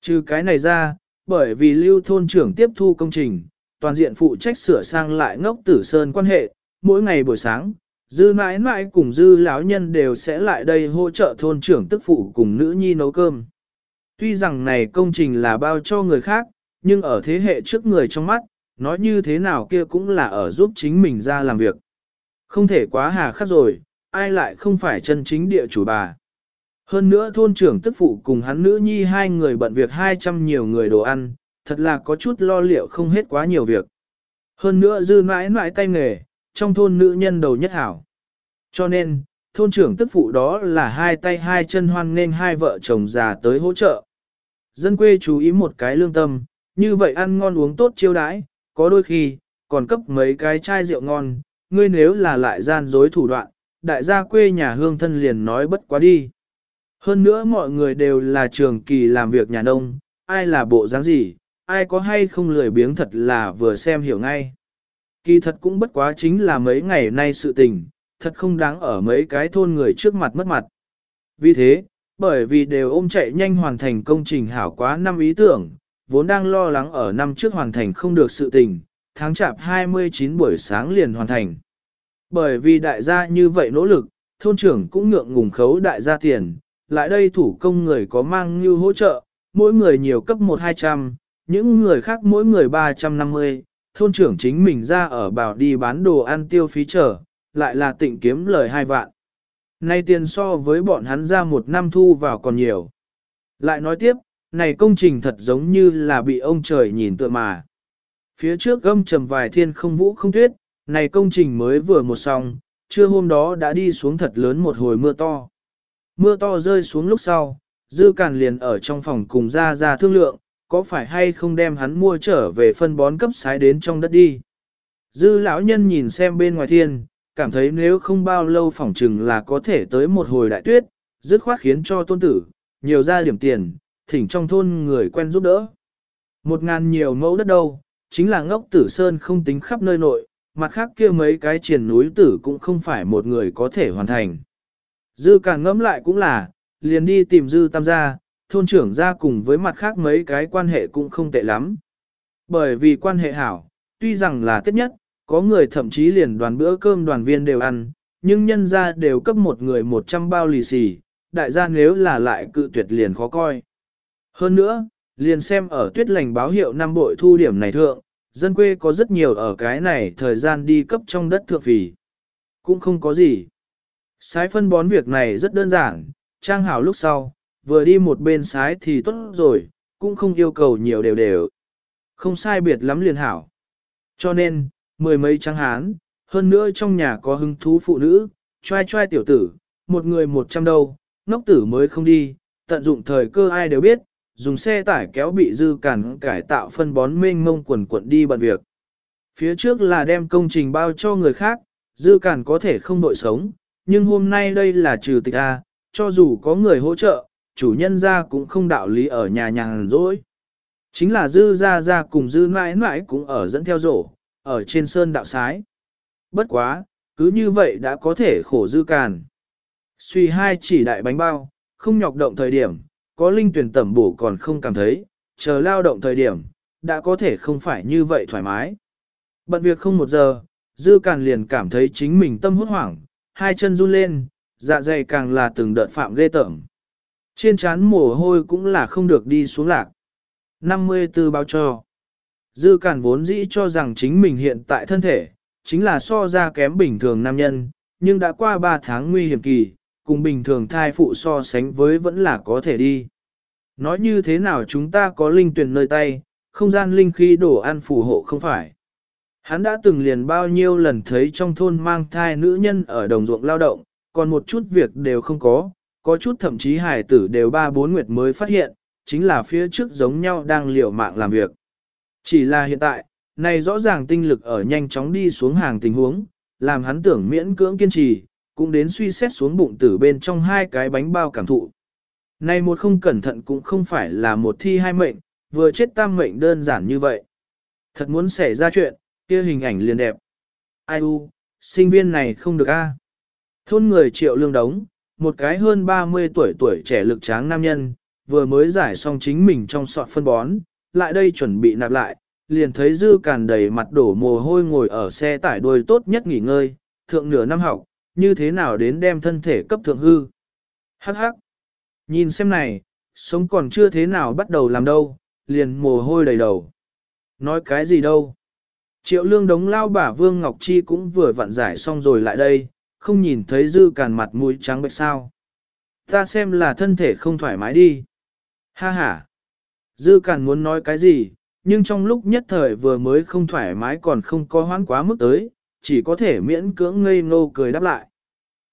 Trừ cái này ra, bởi vì lưu thôn trưởng tiếp thu công trình, toàn diện phụ trách sửa sang lại ngốc tử sơn quan hệ, mỗi ngày buổi sáng, dư mãi mãi cùng dư lão nhân đều sẽ lại đây hỗ trợ thôn trưởng tức phụ cùng nữ nhi nấu cơm. Tuy rằng này công trình là bao cho người khác, nhưng ở thế hệ trước người trong mắt, nói như thế nào kia cũng là ở giúp chính mình ra làm việc. Không thể quá hà khắc rồi, ai lại không phải chân chính địa chủ bà. Hơn nữa thôn trưởng tức phụ cùng hắn nữ nhi hai người bận việc 200 nhiều người đồ ăn, thật là có chút lo liệu không hết quá nhiều việc. Hơn nữa dư mãi mãi tay nghề, trong thôn nữ nhân đầu nhất hảo. Cho nên, thôn trưởng tức phụ đó là hai tay hai chân hoan nên hai vợ chồng già tới hỗ trợ. Dân quê chú ý một cái lương tâm, như vậy ăn ngon uống tốt chiêu đãi, có đôi khi, còn cấp mấy cái chai rượu ngon, ngươi nếu là lại gian dối thủ đoạn, đại gia quê nhà hương thân liền nói bất quá đi. Hơn nữa mọi người đều là trường kỳ làm việc nhà nông, ai là bộ dáng gì, ai có hay không lười biếng thật là vừa xem hiểu ngay. Kỳ thật cũng bất quá chính là mấy ngày nay sự tình, thật không đáng ở mấy cái thôn người trước mặt mất mặt. Vì thế, bởi vì đều ôm chạy nhanh hoàn thành công trình hảo quá năm ý tưởng, vốn đang lo lắng ở năm trước hoàn thành không được sự tình, tháng chạp 29 buổi sáng liền hoàn thành. Bởi vì đại gia như vậy nỗ lực, thôn trưởng cũng ngượng ngùng khấu đại gia tiền, lại đây thủ công người có mang như hỗ trợ, mỗi người nhiều cấp 1-200, những người khác mỗi người 350, thôn trưởng chính mình ra ở bảo đi bán đồ ăn tiêu phí trở, lại là tịnh kiếm lời hai vạn. Nay tiền so với bọn hắn ra một năm thu vào còn nhiều. Lại nói tiếp, này công trình thật giống như là bị ông trời nhìn tựa mà. Phía trước gâm trầm vài thiên không vũ không tuyết, này công trình mới vừa một xong, trưa hôm đó đã đi xuống thật lớn một hồi mưa to. Mưa to rơi xuống lúc sau, dư càn liền ở trong phòng cùng ra ra thương lượng, có phải hay không đem hắn mua trở về phân bón cấp sái đến trong đất đi. Dư lão nhân nhìn xem bên ngoài thiên, cảm thấy nếu không bao lâu phỏng chừng là có thể tới một hồi đại tuyết, dứt khoát khiến cho tôn tử, nhiều ra điểm tiền, thỉnh trong thôn người quen giúp đỡ. Một ngàn nhiều mẫu đất đâu, chính là ngốc tử sơn không tính khắp nơi nội, mặt khác kia mấy cái triển núi tử cũng không phải một người có thể hoàn thành. Dư càng ngẫm lại cũng là, liền đi tìm dư tam gia, thôn trưởng gia cùng với mặt khác mấy cái quan hệ cũng không tệ lắm. Bởi vì quan hệ hảo, tuy rằng là tiết nhất, có người thậm chí liền đoàn bữa cơm đoàn viên đều ăn, nhưng nhân gia đều cấp một người 100 bao lì xì, đại gia nếu là lại cự tuyệt liền khó coi. Hơn nữa, liền xem ở tuyết lành báo hiệu năm bội thu điểm này thượng, dân quê có rất nhiều ở cái này thời gian đi cấp trong đất thượng phì. Cũng không có gì. Sái phân bón việc này rất đơn giản, trang hảo lúc sau, vừa đi một bên sái thì tốt rồi, cũng không yêu cầu nhiều đều đều. Không sai biệt lắm liền hảo. Cho nên, mười mấy trắng hán, hơn nữa trong nhà có hứng thú phụ nữ, trai trai tiểu tử, một người một trăm đâu, ngốc tử mới không đi, tận dụng thời cơ ai đều biết, dùng xe tải kéo bị dư cản cải tạo phân bón mênh mông quần quận đi bận việc. Phía trước là đem công trình bao cho người khác, dư cản có thể không đội sống, nhưng hôm nay đây là trừ tịch A, cho dù có người hỗ trợ, chủ nhân ra cũng không đạo lý ở nhà nhàng rỗi. Chính là dư ra ra cùng dư mãi mãi cũng ở dẫn theo rổ, ở trên sơn đạo sái. Bất quá, cứ như vậy đã có thể khổ dư càn. Suy hai chỉ đại bánh bao, không nhọc động thời điểm, có linh tuyển tẩm bổ còn không cảm thấy, chờ lao động thời điểm, đã có thể không phải như vậy thoải mái. Bận việc không một giờ, dư càn liền cảm thấy chính mình tâm hốt hoảng, hai chân run lên, dạ dày càng là từng đợt phạm ghê tởm. Trên trán mồ hôi cũng là không được đi xuống lạc. 54 báo cho. Dư cản vốn dĩ cho rằng chính mình hiện tại thân thể, chính là so ra kém bình thường nam nhân, nhưng đã qua 3 tháng nguy hiểm kỳ, cùng bình thường thai phụ so sánh với vẫn là có thể đi. Nói như thế nào chúng ta có linh tuyển nơi tay, không gian linh khí đổ ăn phù hộ không phải. Hắn đã từng liền bao nhiêu lần thấy trong thôn mang thai nữ nhân ở đồng ruộng lao động, còn một chút việc đều không có, có chút thậm chí hải tử đều ba bốn nguyệt mới phát hiện, chính là phía trước giống nhau đang liều mạng làm việc. Chỉ là hiện tại, này rõ ràng tinh lực ở nhanh chóng đi xuống hàng tình huống, làm hắn tưởng miễn cưỡng kiên trì, cũng đến suy xét xuống bụng tử bên trong hai cái bánh bao cảm thụ. Này một không cẩn thận cũng không phải là một thi hai mệnh, vừa chết tam mệnh đơn giản như vậy. Thật muốn xảy ra chuyện, kia hình ảnh liền đẹp. Ai u, sinh viên này không được a. Thôn người triệu lương đống, một cái hơn 30 tuổi tuổi trẻ lực tráng nam nhân, vừa mới giải xong chính mình trong sọt phân bón, lại đây chuẩn bị nạp lại, liền thấy dư càn đầy mặt đổ mồ hôi ngồi ở xe tải đuôi tốt nhất nghỉ ngơi, thượng nửa năm học, như thế nào đến đem thân thể cấp thượng hư. Hắc hắc, nhìn xem này, sống còn chưa thế nào bắt đầu làm đâu, liền mồ hôi đầy đầu. Nói cái gì đâu. Triệu lương đống lao bà Vương Ngọc Chi cũng vừa vặn giải xong rồi lại đây, không nhìn thấy dư càn mặt mũi trắng bệch sao. Ta xem là thân thể không thoải mái đi. Ha ha. Dư càn muốn nói cái gì, nhưng trong lúc nhất thời vừa mới không thoải mái còn không có hoãn quá mức tới, chỉ có thể miễn cưỡng ngây ngô cười đáp lại.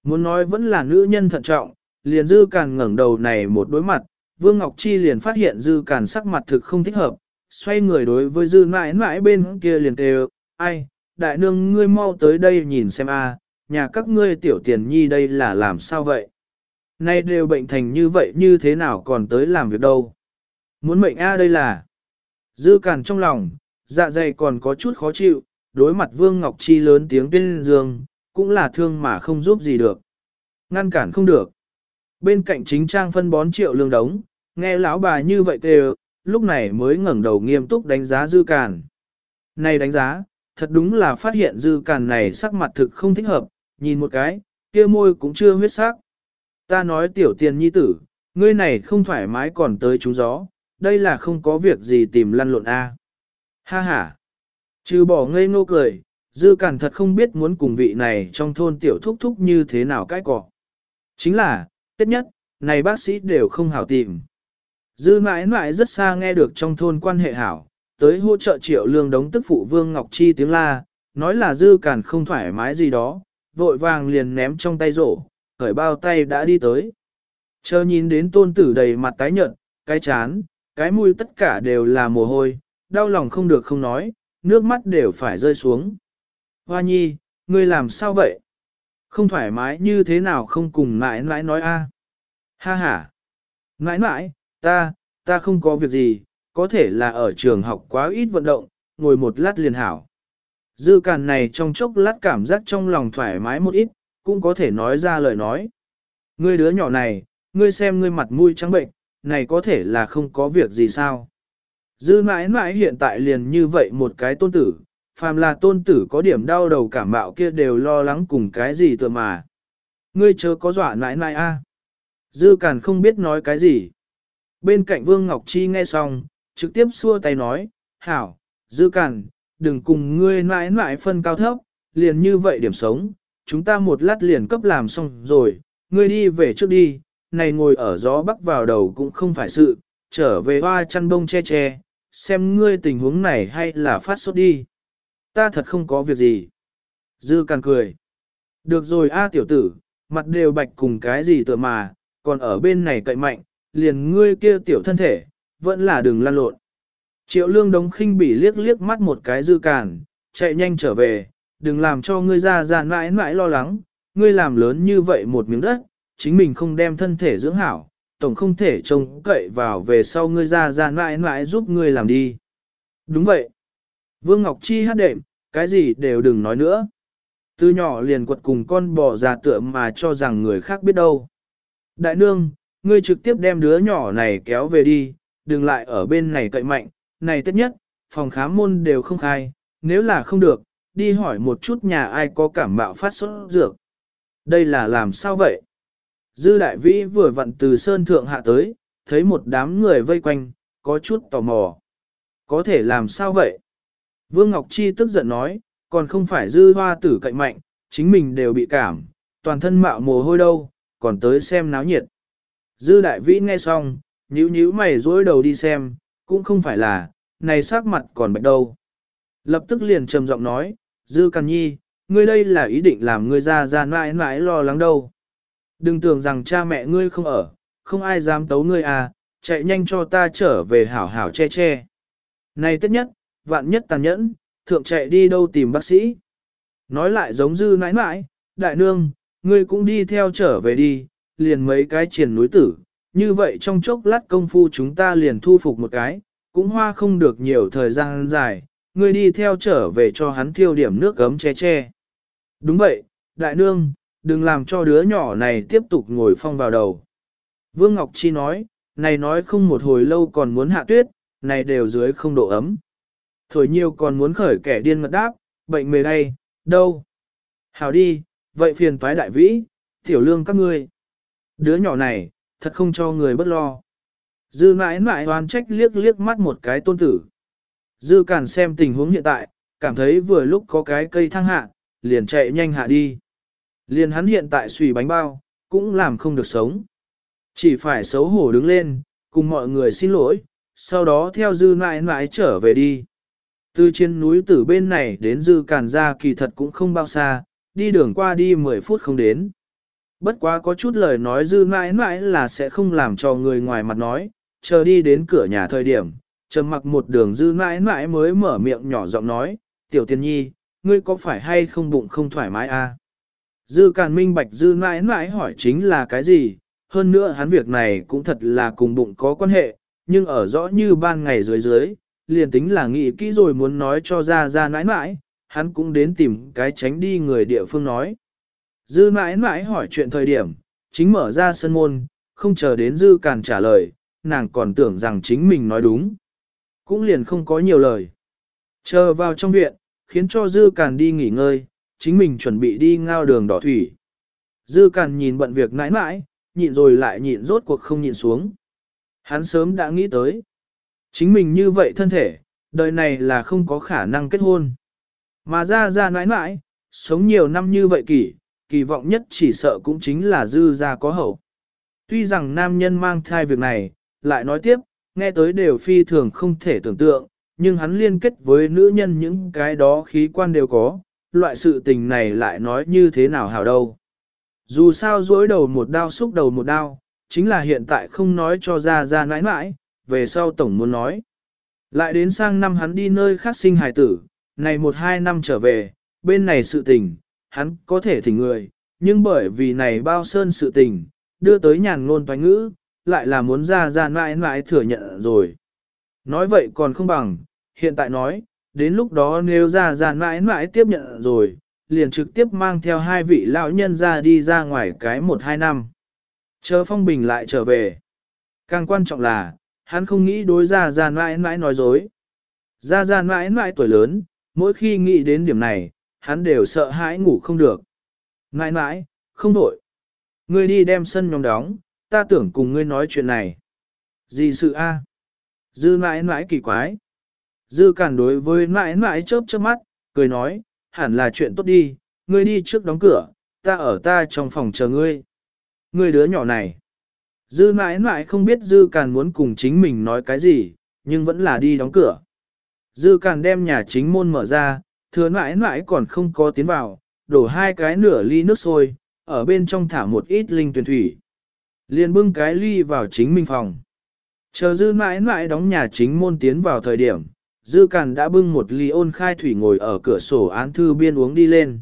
Muốn nói vẫn là nữ nhân thận trọng, liền dư càn ngẩng đầu này một đối mặt, Vương Ngọc Chi liền phát hiện dư càn sắc mặt thực không thích hợp, xoay người đối với dư mãi mãi bên kia liền kêu, ai, đại nương ngươi mau tới đây nhìn xem a, nhà các ngươi tiểu tiền nhi đây là làm sao vậy? Nay đều bệnh thành như vậy như thế nào còn tới làm việc đâu? Muốn mệnh a đây là Dư càn trong lòng, dạ dày còn có chút khó chịu, đối mặt Vương Ngọc Chi lớn tiếng tuyên dương, cũng là thương mà không giúp gì được. Ngăn cản không được. Bên cạnh chính trang phân bón triệu lương đống, nghe lão bà như vậy kêu, lúc này mới ngẩng đầu nghiêm túc đánh giá dư càn. Này đánh giá, thật đúng là phát hiện dư càn này sắc mặt thực không thích hợp, nhìn một cái, kia môi cũng chưa huyết sắc. Ta nói tiểu tiền nhi tử, ngươi này không thoải mái còn tới trúng gió, đây là không có việc gì tìm lăn lộn a. Ha ha. Trừ bỏ ngây ngô cười, dư cản thật không biết muốn cùng vị này trong thôn tiểu thúc thúc như thế nào cái cỏ. Chính là, tất nhất, này bác sĩ đều không hảo tìm. Dư mãi mãi rất xa nghe được trong thôn quan hệ hảo, tới hỗ trợ triệu lương đống tức phụ Vương Ngọc Chi tiếng la, nói là dư cản không thoải mái gì đó, vội vàng liền ném trong tay rổ, khởi bao tay đã đi tới. Chờ nhìn đến tôn tử đầy mặt tái nhợt, cái chán, cái mũi tất cả đều là mồ hôi, đau lòng không được không nói, nước mắt đều phải rơi xuống. Hoa nhi, ngươi làm sao vậy? Không thoải mái như thế nào không cùng mãi mãi nói a? Ha ha. Mãi mãi, ta, ta không có việc gì, có thể là ở trường học quá ít vận động, ngồi một lát liền hảo. Dư càn này trong chốc lát cảm giác trong lòng thoải mái một ít, cũng có thể nói ra lời nói. Ngươi đứa nhỏ này, ngươi xem ngươi mặt mũi trắng bệnh, này có thể là không có việc gì sao. Dư mãi mãi hiện tại liền như vậy một cái tôn tử, phàm là tôn tử có điểm đau đầu cảm mạo kia đều lo lắng cùng cái gì tựa mà. Ngươi chớ có dọa mãi mãi a. Dư càn không biết nói cái gì. Bên cạnh Vương Ngọc Chi nghe xong, trực tiếp xua tay nói, hảo, dư càn, đừng cùng ngươi mãi mãi phân cao thấp, liền như vậy điểm sống, chúng ta một lát liền cấp làm xong rồi, ngươi đi về trước đi, này ngồi ở gió bắc vào đầu cũng không phải sự, trở về hoa chăn bông che che, xem ngươi tình huống này hay là phát sốt đi. Ta thật không có việc gì. Dư càng cười. Được rồi a tiểu tử, mặt đều bạch cùng cái gì tựa mà, còn ở bên này cậy mạnh, liền ngươi kia tiểu thân thể, vẫn là đừng lan lộn. Triệu lương đống khinh bỉ liếc liếc mắt một cái dư cản, chạy nhanh trở về, đừng làm cho ngươi ra ra mãi mãi lo lắng, ngươi làm lớn như vậy một miếng đất, chính mình không đem thân thể dưỡng hảo, tổng không thể trông cậy vào về sau ngươi ra ra mãi mãi giúp ngươi làm đi. Đúng vậy. Vương Ngọc Chi hát đệm, cái gì đều đừng nói nữa. Từ nhỏ liền quật cùng con bò già tựa mà cho rằng người khác biết đâu. Đại nương, ngươi trực tiếp đem đứa nhỏ này kéo về đi, đừng lại ở bên này cậy mạnh, này tất nhất, phòng khám môn đều không khai, nếu là không được, đi hỏi một chút nhà ai có cảm mạo phát sốt dược. Đây là làm sao vậy? Dư đại vĩ vừa vặn từ sơn thượng hạ tới, thấy một đám người vây quanh, có chút tò mò. Có thể làm sao vậy? Vương Ngọc Chi tức giận nói, còn không phải dư hoa tử cạnh mạnh, chính mình đều bị cảm, toàn thân mạo mồ hôi đâu, còn tới xem náo nhiệt. Dư đại vĩ nghe xong, nhíu nhíu mày dối đầu đi xem, cũng không phải là, này sắc mặt còn bệnh đâu. Lập tức liền trầm giọng nói, dư càn nhi, ngươi đây là ý định làm ngươi ra ra mãi mãi lo lắng đâu. Đừng tưởng rằng cha mẹ ngươi không ở, không ai dám tấu ngươi à, chạy nhanh cho ta trở về hảo hảo che che. Này tất nhất, vạn nhất tàn nhẫn, thượng chạy đi đâu tìm bác sĩ. Nói lại giống dư nãi nãi, đại nương, ngươi cũng đi theo trở về đi, liền mấy cái triển núi tử, như vậy trong chốc lát công phu chúng ta liền thu phục một cái, cũng hoa không được nhiều thời gian dài, ngươi đi theo trở về cho hắn thiêu điểm nước gấm che che. Đúng vậy, đại nương, đừng làm cho đứa nhỏ này tiếp tục ngồi phong vào đầu. Vương Ngọc Chi nói, này nói không một hồi lâu còn muốn hạ tuyết, này đều dưới không độ ấm. Thổi nhiều còn muốn khởi kẻ điên ngật đáp, bệnh mề đây, đâu? Hào đi, vậy phiền toái đại vĩ, tiểu lương các ngươi. Đứa nhỏ này, thật không cho người bất lo. Dư mãi mãi oán trách liếc liếc mắt một cái tôn tử. Dư càn xem tình huống hiện tại, cảm thấy vừa lúc có cái cây thăng hạ, liền chạy nhanh hạ đi. Liền hắn hiện tại xùy bánh bao, cũng làm không được sống. Chỉ phải xấu hổ đứng lên, cùng mọi người xin lỗi, sau đó theo dư mãi mãi trở về đi. Từ trên núi từ bên này đến dư càn ra kỳ thật cũng không bao xa, đi đường qua đi 10 phút không đến. Bất quá có chút lời nói dư mãi mãi là sẽ không làm cho người ngoài mặt nói, chờ đi đến cửa nhà thời điểm, trầm mặc một đường dư mãi mãi mới mở miệng nhỏ giọng nói, tiểu tiên nhi, ngươi có phải hay không bụng không thoải mái a? À? Dư càn minh bạch dư mãi mãi hỏi chính là cái gì, hơn nữa hắn việc này cũng thật là cùng bụng có quan hệ, nhưng ở rõ như ban ngày dưới dưới, liền tính là nghĩ kỹ rồi muốn nói cho ra ra mãi mãi, hắn cũng đến tìm cái tránh đi người địa phương nói. Dư mãi mãi hỏi chuyện thời điểm, chính mở ra sân môn, không chờ đến dư càn trả lời, nàng còn tưởng rằng chính mình nói đúng. Cũng liền không có nhiều lời. Chờ vào trong viện, khiến cho dư càn đi nghỉ ngơi, chính mình chuẩn bị đi ngao đường đỏ thủy. Dư càn nhìn bận việc mãi mãi, nhịn rồi lại nhịn rốt cuộc không nhịn xuống. Hắn sớm đã nghĩ tới. Chính mình như vậy thân thể, đời này là không có khả năng kết hôn. Mà ra ra mãi mãi, sống nhiều năm như vậy kỷ kỳ vọng nhất chỉ sợ cũng chính là dư ra có hậu. Tuy rằng nam nhân mang thai việc này, lại nói tiếp, nghe tới đều phi thường không thể tưởng tượng, nhưng hắn liên kết với nữ nhân những cái đó khí quan đều có, loại sự tình này lại nói như thế nào hảo đâu. Dù sao dối đầu một đao xúc đầu một đao, chính là hiện tại không nói cho ra ra nãi nãi, về sau tổng muốn nói. Lại đến sang năm hắn đi nơi khác sinh hài tử, này một hai năm trở về, bên này sự tình, hắn có thể thỉnh người, nhưng bởi vì này bao sơn sự tình, đưa tới nhàn ngôn toán ngữ, lại là muốn ra ra mãi mãi thừa nhận rồi. Nói vậy còn không bằng, hiện tại nói, đến lúc đó nếu ra ra mãi mãi tiếp nhận rồi, liền trực tiếp mang theo hai vị lão nhân ra đi ra ngoài cái một hai năm. Chờ phong bình lại trở về. Càng quan trọng là, hắn không nghĩ đối ra ra mãi mãi nói dối. Ra ra mãi mãi tuổi lớn, mỗi khi nghĩ đến điểm này, hắn đều sợ hãi ngủ không được. Nãi nãi, không đổi. Ngươi đi đem sân nhóm đóng, ta tưởng cùng ngươi nói chuyện này. Gì sự a? Dư nãi nãi kỳ quái. Dư cản đối với nãi nãi chớp chớp mắt, cười nói, hẳn là chuyện tốt đi, ngươi đi trước đóng cửa, ta ở ta trong phòng chờ ngươi. Ngươi đứa nhỏ này. Dư nãi nãi không biết Dư Càn muốn cùng chính mình nói cái gì, nhưng vẫn là đi đóng cửa. Dư Càn đem nhà chính môn mở ra, thừa mãi mãi còn không có tiến vào, đổ hai cái nửa ly nước sôi, ở bên trong thả một ít linh tuyển thủy. Liền bưng cái ly vào chính mình phòng. Chờ dư mãi mãi đóng nhà chính môn tiến vào thời điểm, dư càn đã bưng một ly ôn khai thủy ngồi ở cửa sổ án thư biên uống đi lên.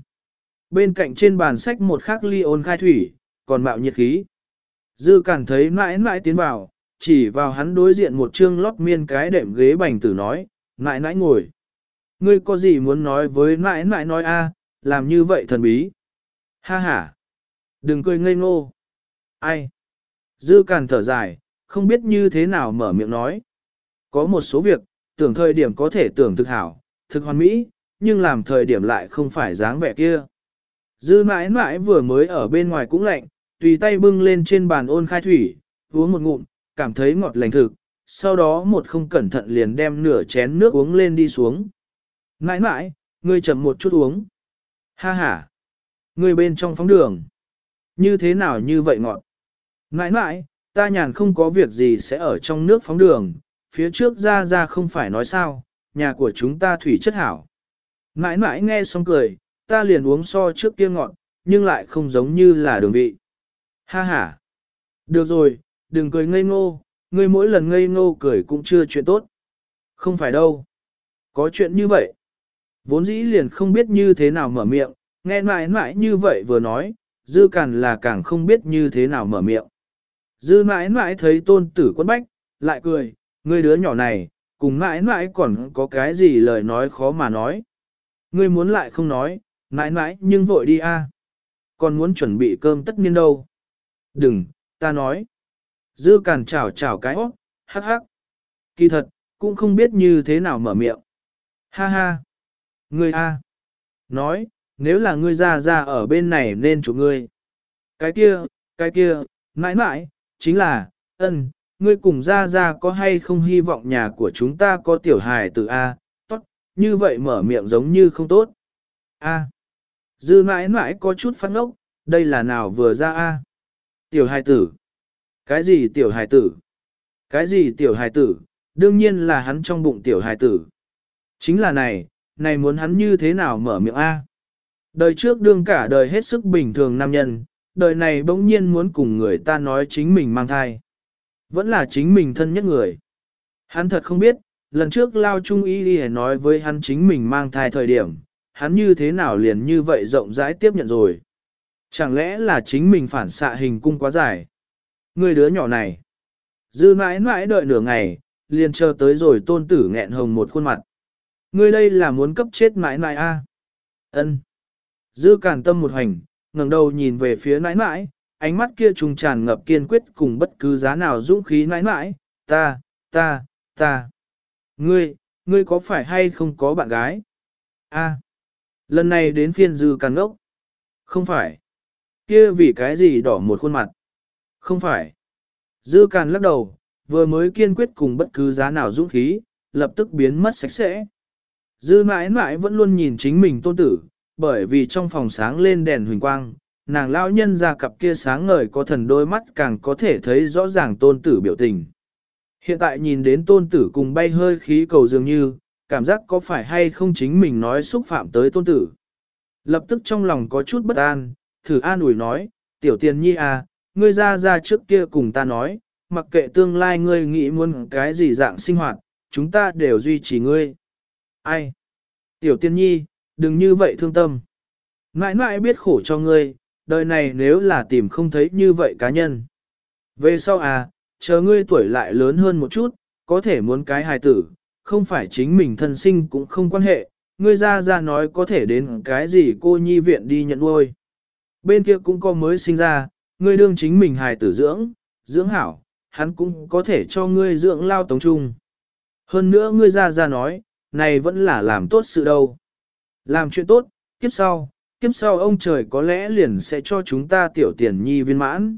Bên cạnh trên bàn sách một khắc ly ôn khai thủy, còn mạo nhiệt khí. Dư càn thấy mãi mãi tiến vào, chỉ vào hắn đối diện một chương lót miên cái đệm ghế bành tử nói, mãi mãi ngồi. Ngươi có gì muốn nói với mãi mãi nói a, làm như vậy thần bí. Ha ha. Đừng cười ngây ngô. Ai? Dư càn thở dài, không biết như thế nào mở miệng nói. Có một số việc, tưởng thời điểm có thể tưởng thực hảo, thực hoàn mỹ, nhưng làm thời điểm lại không phải dáng vẻ kia. Dư mãi mãi vừa mới ở bên ngoài cũng lạnh, tùy tay bưng lên trên bàn ôn khai thủy, uống một ngụm, cảm thấy ngọt lành thực, sau đó một không cẩn thận liền đem nửa chén nước uống lên đi xuống nãi nãi, ngươi chậm một chút uống. Ha ha, ngươi bên trong phóng đường. Như thế nào như vậy ngọt? Nãi nãi, ta nhàn không có việc gì sẽ ở trong nước phóng đường, phía trước ra ra không phải nói sao, nhà của chúng ta thủy chất hảo. Nãi nãi nghe xong cười, ta liền uống so trước kia ngọt, nhưng lại không giống như là đường vị. Ha ha. Được rồi, đừng cười ngây ngô, ngươi mỗi lần ngây ngô cười cũng chưa chuyện tốt. Không phải đâu. Có chuyện như vậy. Vốn dĩ liền không biết như thế nào mở miệng, nghe mãi mãi như vậy vừa nói, dư càn là càng không biết như thế nào mở miệng. Dư mãi mãi thấy tôn tử quân bách, lại cười, ngươi đứa nhỏ này, cùng mãi mãi còn có cái gì lời nói khó mà nói. Ngươi muốn lại không nói, mãi mãi nhưng vội đi a. Còn muốn chuẩn bị cơm tất niên đâu. Đừng, ta nói. Dư càn chào chào cái óc, hắc hắc. Kỳ thật, cũng không biết như thế nào mở miệng. Ha ha! Ngươi a! Nói, nếu là ngươi ra ra ở bên này nên chủ ngươi. Cái kia, cái kia, mãi mãi, chính là, ân, ngươi cùng ra ra có hay không hy vọng nhà của chúng ta có tiểu hài từ A, tốt, như vậy mở miệng giống như không tốt. A. Dư mãi mãi có chút phát ngốc, đây là nào vừa ra A. Tiểu hài tử. Cái gì tiểu hài tử? Cái gì tiểu hài tử? Đương nhiên là hắn trong bụng tiểu hài tử. Chính là này, này muốn hắn như thế nào mở miệng A. Đời trước đương cả đời hết sức bình thường nam nhân, đời này bỗng nhiên muốn cùng người ta nói chính mình mang thai. Vẫn là chính mình thân nhất người. Hắn thật không biết, lần trước Lao Trung Y đi nói với hắn chính mình mang thai thời điểm, hắn như thế nào liền như vậy rộng rãi tiếp nhận rồi. Chẳng lẽ là chính mình phản xạ hình cung quá dài? Người đứa nhỏ này. Dư mãi mãi đợi nửa ngày, liền chờ tới rồi tôn tử nghẹn hồng một khuôn mặt. Ngươi đây là muốn cấp chết mãi mãi a? Ân. Dư càn tâm một hành, ngẩng đầu nhìn về phía nãi nãi, ánh mắt kia trùng tràn ngập kiên quyết cùng bất cứ giá nào dũng khí nãi nãi, ta, ta, ta. Ngươi, ngươi có phải hay không có bạn gái? A. Lần này đến phiên dư càn ngốc. Không phải. Kia vì cái gì đỏ một khuôn mặt? Không phải. Dư càn lắc đầu, vừa mới kiên quyết cùng bất cứ giá nào dũng khí, lập tức biến mất sạch sẽ. Dư mãi mãi vẫn luôn nhìn chính mình tôn tử, bởi vì trong phòng sáng lên đèn huỳnh quang, nàng lão nhân ra cặp kia sáng ngời có thần đôi mắt càng có thể thấy rõ ràng tôn tử biểu tình. Hiện tại nhìn đến tôn tử cùng bay hơi khí cầu dường như, cảm giác có phải hay không chính mình nói xúc phạm tới tôn tử. Lập tức trong lòng có chút bất an, thử an ủi nói, tiểu tiền nhi à, ngươi ra ra trước kia cùng ta nói, mặc kệ tương lai ngươi nghĩ muốn cái gì dạng sinh hoạt, chúng ta đều duy trì ngươi. Ai? Tiểu tiên nhi, đừng như vậy thương tâm. Ngãi ngãi biết khổ cho ngươi, đời này nếu là tìm không thấy như vậy cá nhân. Về sau à, chờ ngươi tuổi lại lớn hơn một chút, có thể muốn cái hài tử, không phải chính mình thân sinh cũng không quan hệ, ngươi ra ra nói có thể đến cái gì cô nhi viện đi nhận nuôi. Bên kia cũng có mới sinh ra, ngươi đương chính mình hài tử dưỡng, dưỡng hảo, hắn cũng có thể cho ngươi dưỡng lao tống trung. Hơn nữa ngươi ra ra nói, này vẫn là làm tốt sự đâu. Làm chuyện tốt, kiếp sau, kiếp sau ông trời có lẽ liền sẽ cho chúng ta tiểu tiền nhi viên mãn.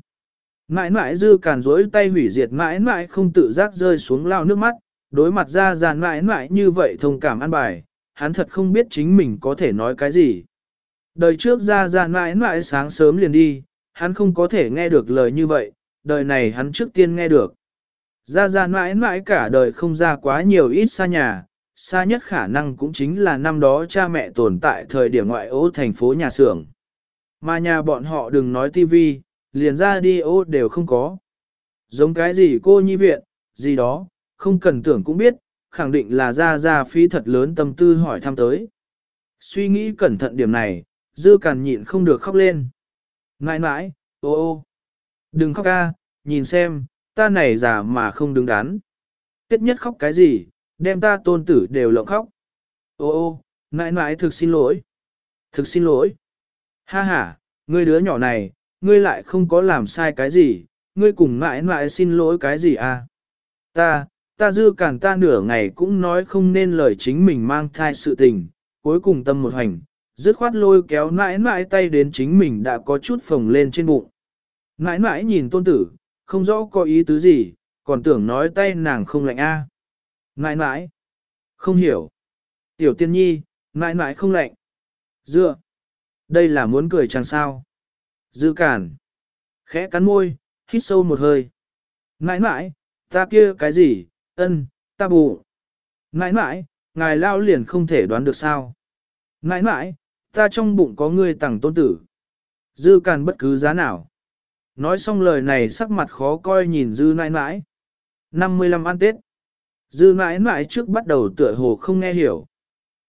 Mãi mãi dư càn rối tay hủy diệt mãi mãi không tự giác rơi xuống lao nước mắt, đối mặt ra giàn mãi mãi như vậy thông cảm ăn bài, hắn thật không biết chính mình có thể nói cái gì. Đời trước ra giàn mãi mãi sáng sớm liền đi, hắn không có thể nghe được lời như vậy, đời này hắn trước tiên nghe được. Ra ra mãi mãi cả đời không ra quá nhiều ít xa nhà, xa nhất khả năng cũng chính là năm đó cha mẹ tồn tại thời điểm ngoại ô thành phố nhà xưởng. Mà nhà bọn họ đừng nói tivi, liền ra đi ô đều không có. Giống cái gì cô nhi viện, gì đó, không cần tưởng cũng biết, khẳng định là ra ra phí thật lớn tâm tư hỏi thăm tới. Suy nghĩ cẩn thận điểm này, dư càn nhịn không được khóc lên. Nãi nãi, ô ô, đừng khóc ca, nhìn xem, ta này già mà không đứng đắn. Tiết nhất khóc cái gì, đem ta tôn tử đều lộng khóc. Ô ô, nãi nãi thực xin lỗi. Thực xin lỗi. Ha ha, ngươi đứa nhỏ này, ngươi lại không có làm sai cái gì, ngươi cùng nãi nãi xin lỗi cái gì à? Ta, ta dư cản ta nửa ngày cũng nói không nên lời chính mình mang thai sự tình, cuối cùng tâm một hành, dứt khoát lôi kéo nãi nãi tay đến chính mình đã có chút phồng lên trên bụng. Nãi nãi nhìn tôn tử, không rõ có ý tứ gì, còn tưởng nói tay nàng không lạnh a. Nãi nãi. Không hiểu. Tiểu tiên nhi, nãi nãi không lạnh. Dựa. Đây là muốn cười chẳng sao. Dư cản. Khẽ cắn môi, hít sâu một hơi. Nãi nãi, ta kia cái gì, ân, ta bù. Nãi nãi, ngài lao liền không thể đoán được sao. Nãi nãi, ta trong bụng có người tặng tôn tử. Dư càn bất cứ giá nào. Nói xong lời này sắc mặt khó coi nhìn dư nãi nãi. 55 ăn Tết. Dư mãi mãi trước bắt đầu tựa hồ không nghe hiểu.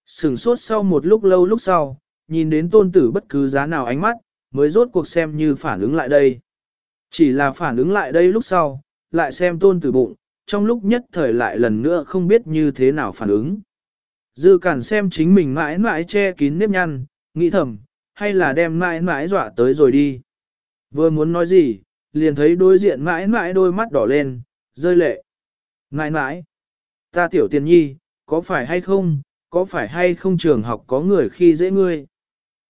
Sừng sốt sau một lúc lâu lúc sau, nhìn đến tôn tử bất cứ giá nào ánh mắt, mới rốt cuộc xem như phản ứng lại đây. Chỉ là phản ứng lại đây lúc sau, lại xem tôn tử bụng, trong lúc nhất thời lại lần nữa không biết như thế nào phản ứng. Dư cản xem chính mình mãi mãi che kín nếp nhăn, nghĩ thầm, hay là đem mãi mãi dọa tới rồi đi. Vừa muốn nói gì, liền thấy đối diện mãi mãi đôi mắt đỏ lên, rơi lệ. Mãi mãi, ta tiểu tiền nhi, có phải hay không, có phải hay không trường học có người khi dễ ngươi?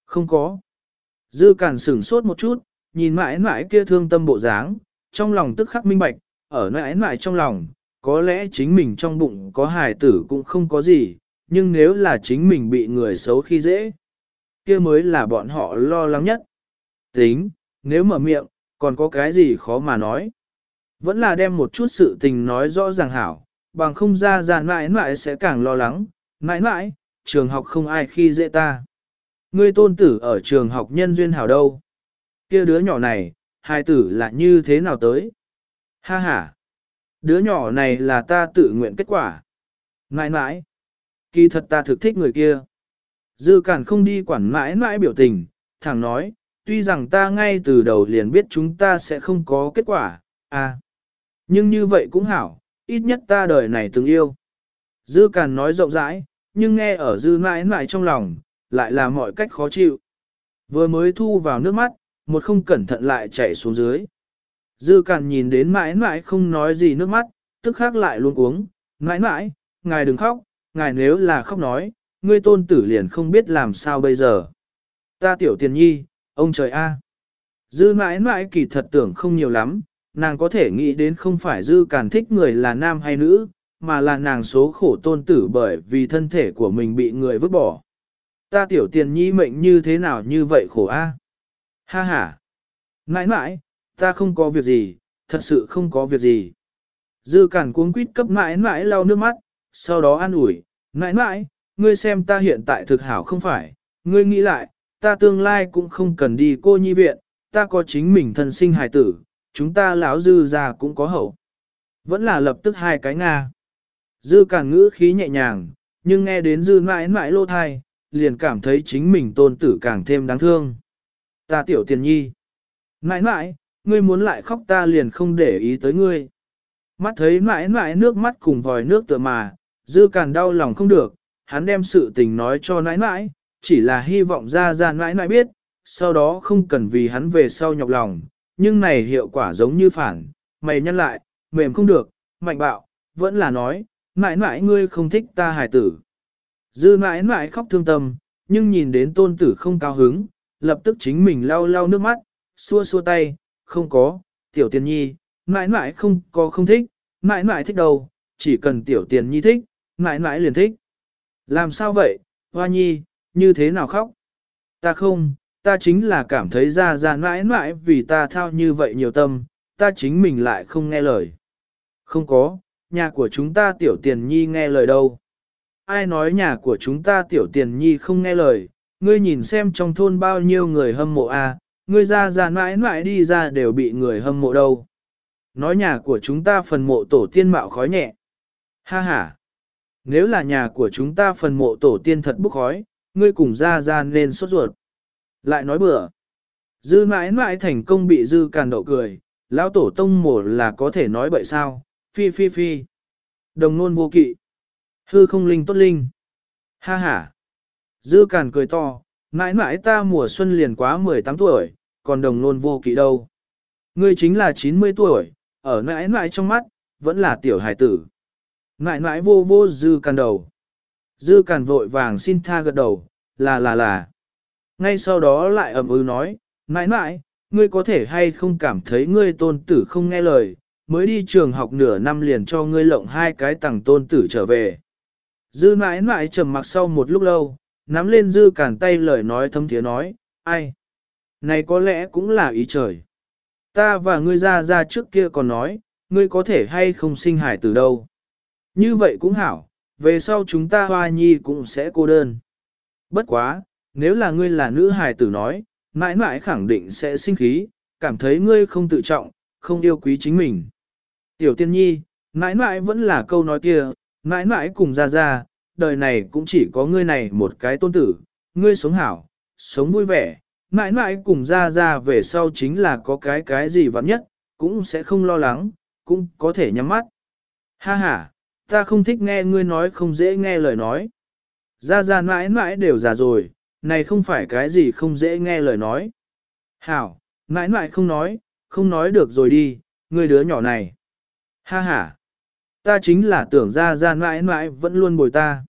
Không có. Dư cản sửng sốt một chút, nhìn mãi mãi kia thương tâm bộ dáng, trong lòng tức khắc minh bạch, ở mãi mãi trong lòng, có lẽ chính mình trong bụng có hài tử cũng không có gì, nhưng nếu là chính mình bị người xấu khi dễ, kia mới là bọn họ lo lắng nhất. Tính, nếu mở miệng, còn có cái gì khó mà nói. Vẫn là đem một chút sự tình nói rõ ràng hảo, bằng không ra ra mãi mãi sẽ càng lo lắng, mãi mãi, trường học không ai khi dễ ta. Ngươi tôn tử ở trường học nhân duyên hảo đâu? Kia đứa nhỏ này, hai tử là như thế nào tới? Ha ha! Đứa nhỏ này là ta tự nguyện kết quả. Mãi mãi! Kỳ thật ta thực thích người kia. Dư cản không đi quản mãi mãi biểu tình, thẳng nói, tuy rằng ta ngay từ đầu liền biết chúng ta sẽ không có kết quả, à. Nhưng như vậy cũng hảo, ít nhất ta đời này từng yêu. Dư Càn nói rộng rãi, nhưng nghe ở dư mãi mãi trong lòng, lại là mọi cách khó chịu. Vừa mới thu vào nước mắt, một không cẩn thận lại chảy xuống dưới. Dư Càn nhìn đến mãi mãi không nói gì nước mắt, tức khắc lại luôn uống, mãi mãi, ngài đừng khóc, ngài nếu là khóc nói, ngươi tôn tử liền không biết làm sao bây giờ. Ta tiểu tiền nhi, ông trời a. Dư mãi mãi kỳ thật tưởng không nhiều lắm, nàng có thể nghĩ đến không phải dư càn thích người là nam hay nữ, mà là nàng số khổ tôn tử bởi vì thân thể của mình bị người vứt bỏ. Ta tiểu tiền nhi mệnh như thế nào như vậy khổ a? Ha ha! nãi nãi ta không có việc gì, thật sự không có việc gì. Dư cản cuống quýt cấp nãi nãi lau nước mắt, sau đó an ủi, nãi nãi ngươi xem ta hiện tại thực hảo không phải, ngươi nghĩ lại, ta tương lai cũng không cần đi cô nhi viện, ta có chính mình thân sinh hài tử, chúng ta lão dư ra cũng có hậu. Vẫn là lập tức hai cái Nga. Dư càng ngữ khí nhẹ nhàng, nhưng nghe đến dư mãi mãi lô thai, liền cảm thấy chính mình tôn tử càng thêm đáng thương. Ta tiểu tiền nhi. Mãi mãi, ngươi muốn lại khóc ta liền không để ý tới ngươi. Mắt thấy mãi mãi nước mắt cùng vòi nước tựa mà, dư càng đau lòng không được, hắn đem sự tình nói cho nãi nãi, chỉ là hy vọng ra ra nãi nãi biết, sau đó không cần vì hắn về sau nhọc lòng, nhưng này hiệu quả giống như phản, mày nhân lại, mềm không được, mạnh bạo, vẫn là nói, mãi mãi ngươi không thích ta hài tử. Dư mãi mãi khóc thương tâm, nhưng nhìn đến tôn tử không cao hứng, lập tức chính mình lau lau nước mắt, xua xua tay, không có, tiểu tiền nhi, mãi mãi không có không thích, mãi mãi thích đâu, chỉ cần tiểu tiền nhi thích, mãi mãi liền thích. Làm sao vậy, hoa nhi, như thế nào khóc? Ta không, ta chính là cảm thấy ra ra mãi mãi vì ta thao như vậy nhiều tâm, ta chính mình lại không nghe lời. Không có, nhà của chúng ta tiểu tiền nhi nghe lời đâu. Ai nói nhà của chúng ta tiểu tiền nhi không nghe lời, ngươi nhìn xem trong thôn bao nhiêu người hâm mộ a, à, ngươi ra ra mãi mãi đi ra đều bị người hâm mộ đâu. Nói nhà của chúng ta phần mộ tổ tiên mạo khói nhẹ. Ha ha. Nếu là nhà của chúng ta phần mộ tổ tiên thật bốc khói, ngươi cùng ra ra nên sốt ruột. Lại nói bừa. Dư mãi mãi thành công bị dư càn đậu cười, lão tổ tông mổ là có thể nói bậy sao, phi phi phi. Đồng nôn vô kỵ. Hư không linh tốt linh. Ha ha. Dư càn cười to, mãi mãi ta mùa xuân liền quá 18 tuổi, còn đồng nôn vô kỵ đâu. Ngươi chính là 90 tuổi, ở mãi mãi trong mắt, vẫn là tiểu hải tử. mãi mãi vô vô dư càn đầu. Dư càn vội vàng xin tha gật đầu, là là là. Ngay sau đó lại ẩm ư nói, mãi mãi ngươi có thể hay không cảm thấy ngươi tôn tử không nghe lời, mới đi trường học nửa năm liền cho ngươi lộng hai cái tặng tôn tử trở về. Dư mãi mãi trầm mặc sau một lúc lâu, nắm lên dư cản tay lời nói thâm thiế nói, ai? Này có lẽ cũng là ý trời. Ta và ngươi ra ra trước kia còn nói, ngươi có thể hay không sinh hải từ đâu. Như vậy cũng hảo, về sau chúng ta hoa nhi cũng sẽ cô đơn. Bất quá, nếu là ngươi là nữ hài tử nói, mãi mãi khẳng định sẽ sinh khí, cảm thấy ngươi không tự trọng, không yêu quý chính mình. Tiểu tiên nhi, mãi mãi vẫn là câu nói kia, mãi mãi cùng ra ra, đời này cũng chỉ có ngươi này một cái tôn tử, ngươi sống hảo, sống vui vẻ, mãi mãi cùng ra ra về sau chính là có cái cái gì vắng nhất, cũng sẽ không lo lắng, cũng có thể nhắm mắt. Ha ha, ta không thích nghe ngươi nói không dễ nghe lời nói. Ra ra mãi mãi đều già rồi, này không phải cái gì không dễ nghe lời nói. Hảo, mãi mãi không nói, không nói được rồi đi, người đứa nhỏ này. Ha ha, ta chính là tưởng ra ra mãi mãi vẫn luôn bồi ta.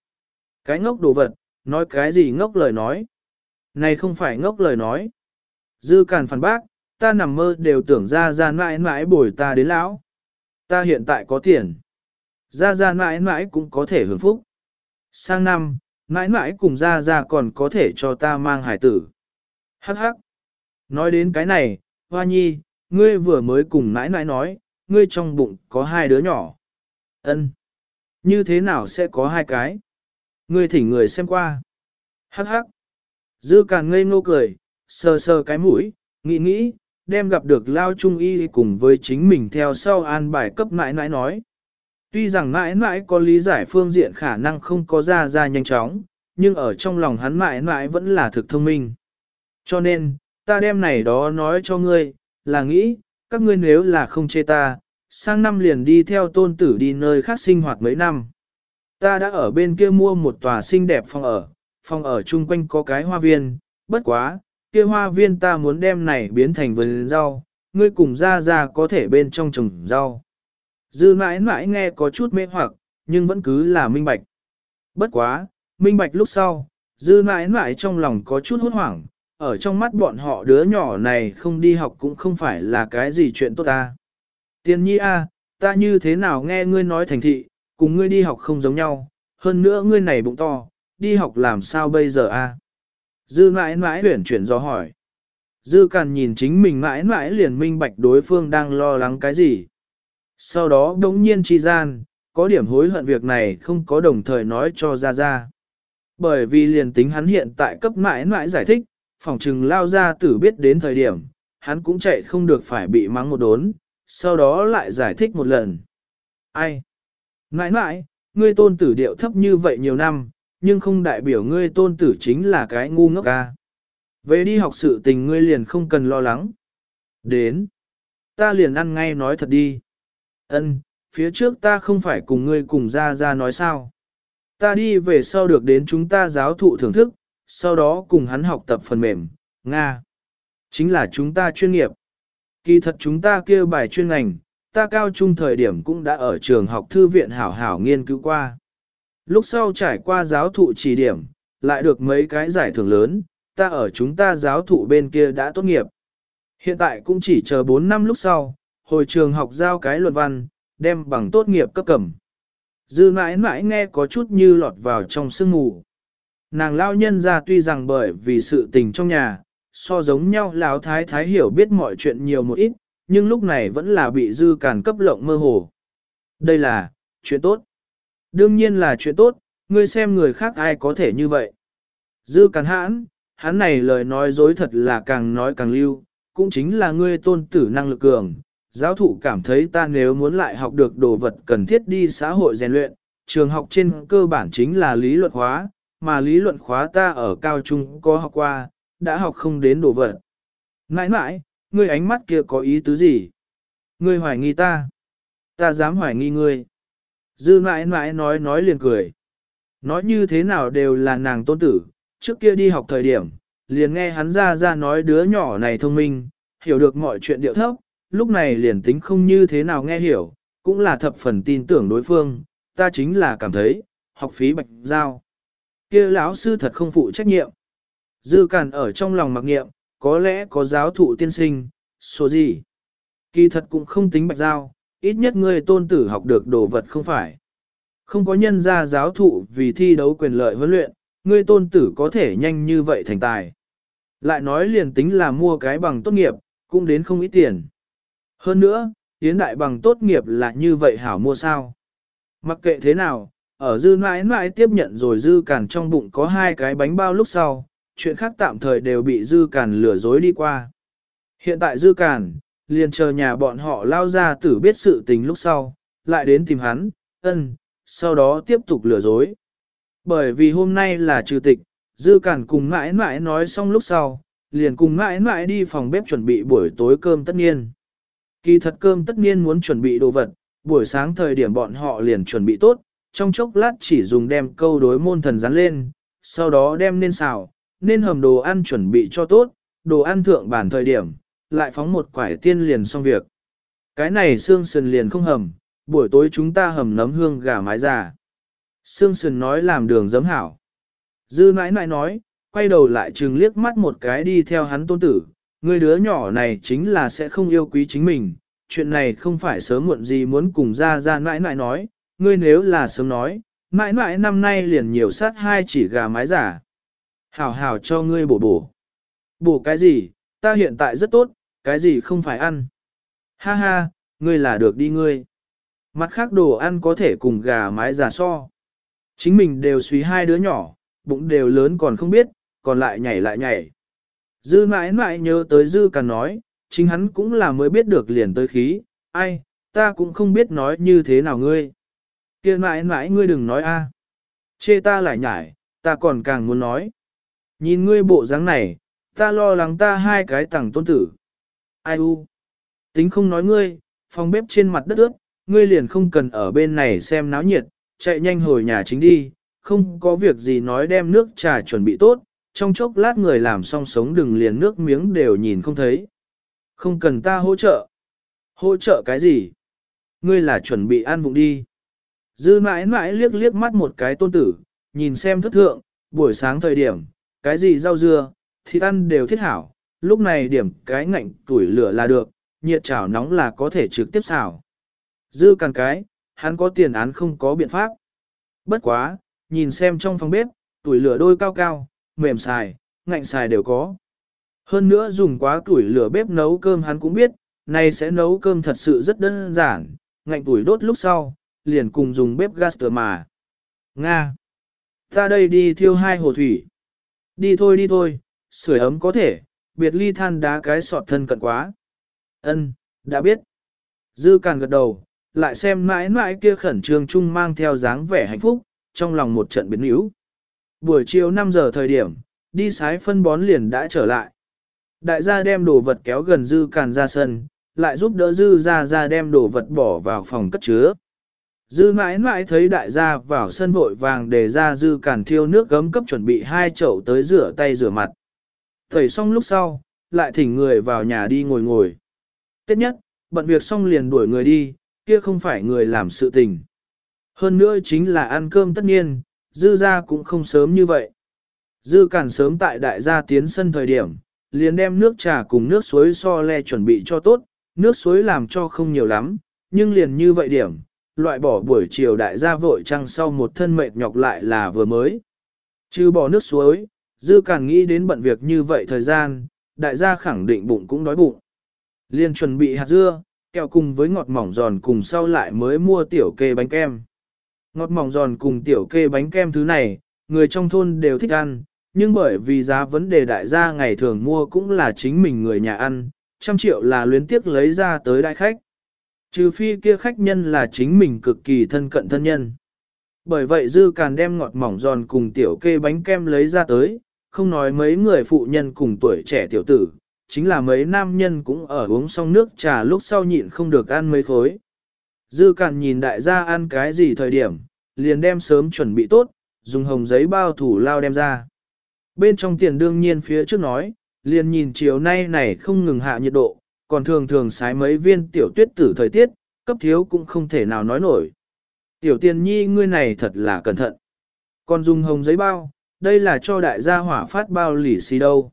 Cái ngốc đồ vật, nói cái gì ngốc lời nói. Này không phải ngốc lời nói. Dư càn phản bác, ta nằm mơ đều tưởng ra ra mãi mãi bồi ta đến lão. Ta hiện tại có tiền. Ra ra mãi mãi cũng có thể hưởng phúc. Sang năm, mãi mãi cùng ra ra còn có thể cho ta mang hải tử. Hắc hắc. Nói đến cái này, hoa nhi, ngươi vừa mới cùng mãi mãi nói, ngươi trong bụng có hai đứa nhỏ. Ân, Như thế nào sẽ có hai cái? Ngươi thỉnh người xem qua. Hắc hắc. Dư càn ngây ngô cười, sờ sờ cái mũi, nghĩ nghĩ, đem gặp được Lao Trung Y cùng với chính mình theo sau an bài cấp mãi mãi nói. Tuy rằng mãi mãi có lý giải phương diện khả năng không có ra ra nhanh chóng, nhưng ở trong lòng hắn mãi mãi vẫn là thực thông minh. Cho nên, ta đem này đó nói cho ngươi, là nghĩ, các ngươi nếu là không chê ta, sang năm liền đi theo tôn tử đi nơi khác sinh hoạt mấy năm. Ta đã ở bên kia mua một tòa xinh đẹp phòng ở, phòng ở chung quanh có cái hoa viên, bất quá, kia hoa viên ta muốn đem này biến thành vườn rau, ngươi cùng ra ra có thể bên trong trồng rau. Dư mãi mãi nghe có chút mê hoặc, nhưng vẫn cứ là minh bạch. Bất quá, minh bạch lúc sau, dư mãi mãi trong lòng có chút hốt hoảng, ở trong mắt bọn họ đứa nhỏ này không đi học cũng không phải là cái gì chuyện tốt ta. Tiên nhi a, ta như thế nào nghe ngươi nói thành thị, cùng ngươi đi học không giống nhau, hơn nữa ngươi này bụng to, đi học làm sao bây giờ a? Dư mãi mãi huyển chuyển do hỏi. Dư càn nhìn chính mình mãi mãi liền minh bạch đối phương đang lo lắng cái gì. Sau đó đống nhiên chi gian, có điểm hối hận việc này không có đồng thời nói cho ra ra. Bởi vì liền tính hắn hiện tại cấp mãi mãi giải thích, phòng trừng lao ra tử biết đến thời điểm, hắn cũng chạy không được phải bị mắng một đốn, sau đó lại giải thích một lần. Ai? Mãi mãi, ngươi tôn tử điệu thấp như vậy nhiều năm, nhưng không đại biểu ngươi tôn tử chính là cái ngu ngốc ca. Về đi học sự tình ngươi liền không cần lo lắng. Đến. Ta liền ăn ngay nói thật đi. Ân, phía trước ta không phải cùng ngươi cùng ra ra nói sao. Ta đi về sau được đến chúng ta giáo thụ thưởng thức, sau đó cùng hắn học tập phần mềm, Nga. Chính là chúng ta chuyên nghiệp. Kỳ thật chúng ta kia bài chuyên ngành, ta cao trung thời điểm cũng đã ở trường học thư viện hảo hảo nghiên cứu qua. Lúc sau trải qua giáo thụ chỉ điểm, lại được mấy cái giải thưởng lớn, ta ở chúng ta giáo thụ bên kia đã tốt nghiệp. Hiện tại cũng chỉ chờ 4 năm lúc sau, hồi trường học giao cái luận văn, đem bằng tốt nghiệp cấp cầm. Dư mãi mãi nghe có chút như lọt vào trong sương ngủ. Nàng lao nhân ra tuy rằng bởi vì sự tình trong nhà, so giống nhau lão thái thái hiểu biết mọi chuyện nhiều một ít, nhưng lúc này vẫn là bị dư càn cấp lộng mơ hồ. Đây là, chuyện tốt. Đương nhiên là chuyện tốt, ngươi xem người khác ai có thể như vậy. Dư càn hãn, hắn này lời nói dối thật là càng nói càng lưu, cũng chính là ngươi tôn tử năng lực cường. Giáo thụ cảm thấy ta nếu muốn lại học được đồ vật cần thiết đi xã hội rèn luyện, trường học trên cơ bản chính là lý luận hóa, mà lý luận khóa ta ở cao trung có học qua, đã học không đến đồ vật. Nãi nãi, ngươi ánh mắt kia có ý tứ gì? Ngươi hoài nghi ta. Ta dám hoài nghi ngươi. Dư nãi nãi nói nói liền cười. Nói như thế nào đều là nàng tôn tử, trước kia đi học thời điểm, liền nghe hắn ra ra nói đứa nhỏ này thông minh, hiểu được mọi chuyện điệu thấp, lúc này liền tính không như thế nào nghe hiểu, cũng là thập phần tin tưởng đối phương, ta chính là cảm thấy, học phí bạch giao. kia lão sư thật không phụ trách nhiệm. Dư cản ở trong lòng mặc nghiệm, có lẽ có giáo thụ tiên sinh, số gì. Kỳ thật cũng không tính bạch giao, ít nhất ngươi tôn tử học được đồ vật không phải. Không có nhân ra giáo thụ vì thi đấu quyền lợi huấn luyện, ngươi tôn tử có thể nhanh như vậy thành tài. Lại nói liền tính là mua cái bằng tốt nghiệp, cũng đến không ít tiền. Hơn nữa, tiến đại bằng tốt nghiệp là như vậy hảo mua sao. Mặc kệ thế nào, ở dư mãi mãi tiếp nhận rồi dư cản trong bụng có hai cái bánh bao lúc sau, chuyện khác tạm thời đều bị dư cản lừa dối đi qua. Hiện tại dư cản, liền chờ nhà bọn họ lao ra tử biết sự tình lúc sau, lại đến tìm hắn, ân, sau đó tiếp tục lừa dối. Bởi vì hôm nay là trừ tịch, dư cản cùng mãi mãi nói xong lúc sau, liền cùng mãi mãi đi phòng bếp chuẩn bị buổi tối cơm tất nhiên Kỳ thật cơm tất nhiên muốn chuẩn bị đồ vật, buổi sáng thời điểm bọn họ liền chuẩn bị tốt, trong chốc lát chỉ dùng đem câu đối môn thần dán lên, sau đó đem nên xào, nên hầm đồ ăn chuẩn bị cho tốt, đồ ăn thượng bản thời điểm, lại phóng một quải tiên liền xong việc. Cái này xương sườn liền không hầm, buổi tối chúng ta hầm nấm hương gà mái già. Sương Sườn nói làm đường giấm hảo. Dư mãi mãi nói, quay đầu lại trừng liếc mắt một cái đi theo hắn tôn tử, người đứa nhỏ này chính là sẽ không yêu quý chính mình, chuyện này không phải sớm muộn gì muốn cùng ra ra nãi nãi nói, ngươi nếu là sớm nói, nãi nãi năm nay liền nhiều sát hai chỉ gà mái giả. Hảo hảo cho ngươi bổ bổ. Bổ cái gì, ta hiện tại rất tốt, cái gì không phải ăn. Ha ha, ngươi là được đi ngươi. Mặt khác đồ ăn có thể cùng gà mái giả so. Chính mình đều suy hai đứa nhỏ, bụng đều lớn còn không biết, còn lại nhảy lại nhảy. Dư mãi mãi nhớ tới dư càng nói, chính hắn cũng là mới biết được liền tới khí, ai, ta cũng không biết nói như thế nào ngươi. kia mãi mãi ngươi đừng nói a, Chê ta lại nhảy, ta còn càng muốn nói. Nhìn ngươi bộ dáng này, ta lo lắng ta hai cái tặng tôn tử. Ai u? Tính không nói ngươi, phòng bếp trên mặt đất ướt, ngươi liền không cần ở bên này xem náo nhiệt, chạy nhanh hồi nhà chính đi, không có việc gì nói đem nước trà chuẩn bị tốt, trong chốc lát người làm xong sống đừng liền nước miếng đều nhìn không thấy. Không cần ta hỗ trợ. Hỗ trợ cái gì? Ngươi là chuẩn bị ăn vụng đi. Dư mãi mãi liếc liếc mắt một cái tôn tử, nhìn xem thất thượng, buổi sáng thời điểm, cái gì rau dưa, thịt ăn đều thiết hảo, lúc này điểm cái ngạnh tuổi lửa là được, nhiệt chảo nóng là có thể trực tiếp xào. Dư càng cái, hắn có tiền án không có biện pháp. Bất quá, nhìn xem trong phòng bếp, tuổi lửa đôi cao cao, mềm xài, ngạnh xài đều có. Hơn nữa dùng quá tuổi lửa bếp nấu cơm hắn cũng biết, nay sẽ nấu cơm thật sự rất đơn giản, ngạnh tuổi đốt lúc sau, liền cùng dùng bếp gas tựa mà. Nga! Ta đây đi thiêu hai hồ thủy. Đi thôi đi thôi, sưởi ấm có thể, biệt ly than đá cái sọt thân cận quá. Ân, đã biết. Dư càng gật đầu, lại xem mãi mãi kia khẩn trương chung mang theo dáng vẻ hạnh phúc, trong lòng một trận biến yếu. Buổi chiều 5 giờ thời điểm, đi sái phân bón liền đã trở lại. Đại gia đem đồ vật kéo gần dư càn ra sân, lại giúp đỡ dư ra ra đem đồ vật bỏ vào phòng cất chứa. Dư mãi mãi thấy đại gia vào sân vội vàng để ra dư càn thiêu nước gấm cấp chuẩn bị hai chậu tới rửa tay rửa mặt. Thầy xong lúc sau, lại thỉnh người vào nhà đi ngồi ngồi. Tiếp nhất, bận việc xong liền đuổi người đi, kia không phải người làm sự tình. Hơn nữa chính là ăn cơm tất nhiên, dư ra cũng không sớm như vậy. Dư càn sớm tại đại gia tiến sân thời điểm, liền đem nước trà cùng nước suối so le chuẩn bị cho tốt, nước suối làm cho không nhiều lắm, nhưng liền như vậy điểm, loại bỏ buổi chiều đại gia vội trăng sau một thân mệt nhọc lại là vừa mới. Chứ bỏ nước suối, dư càn nghĩ đến bận việc như vậy thời gian, đại gia khẳng định bụng cũng đói bụng. Liền chuẩn bị hạt dưa, kẹo cùng với ngọt mỏng giòn cùng sau lại mới mua tiểu kê bánh kem. Ngọt mỏng giòn cùng tiểu kê bánh kem thứ này, người trong thôn đều thích ăn, nhưng bởi vì giá vấn đề đại gia ngày thường mua cũng là chính mình người nhà ăn, trăm triệu là luyến tiếc lấy ra tới đại khách. Trừ phi kia khách nhân là chính mình cực kỳ thân cận thân nhân. Bởi vậy dư càn đem ngọt mỏng giòn cùng tiểu kê bánh kem lấy ra tới, không nói mấy người phụ nhân cùng tuổi trẻ tiểu tử, chính là mấy nam nhân cũng ở uống xong nước trà lúc sau nhịn không được ăn mấy khối. Dư càn nhìn đại gia ăn cái gì thời điểm, liền đem sớm chuẩn bị tốt, dùng hồng giấy bao thủ lao đem ra. Bên trong tiền đương nhiên phía trước nói, liền nhìn chiều nay này không ngừng hạ nhiệt độ, còn thường thường sái mấy viên tiểu tuyết tử thời tiết, cấp thiếu cũng không thể nào nói nổi. Tiểu tiền nhi ngươi này thật là cẩn thận. Còn dùng hồng giấy bao, đây là cho đại gia hỏa phát bao lì xì đâu.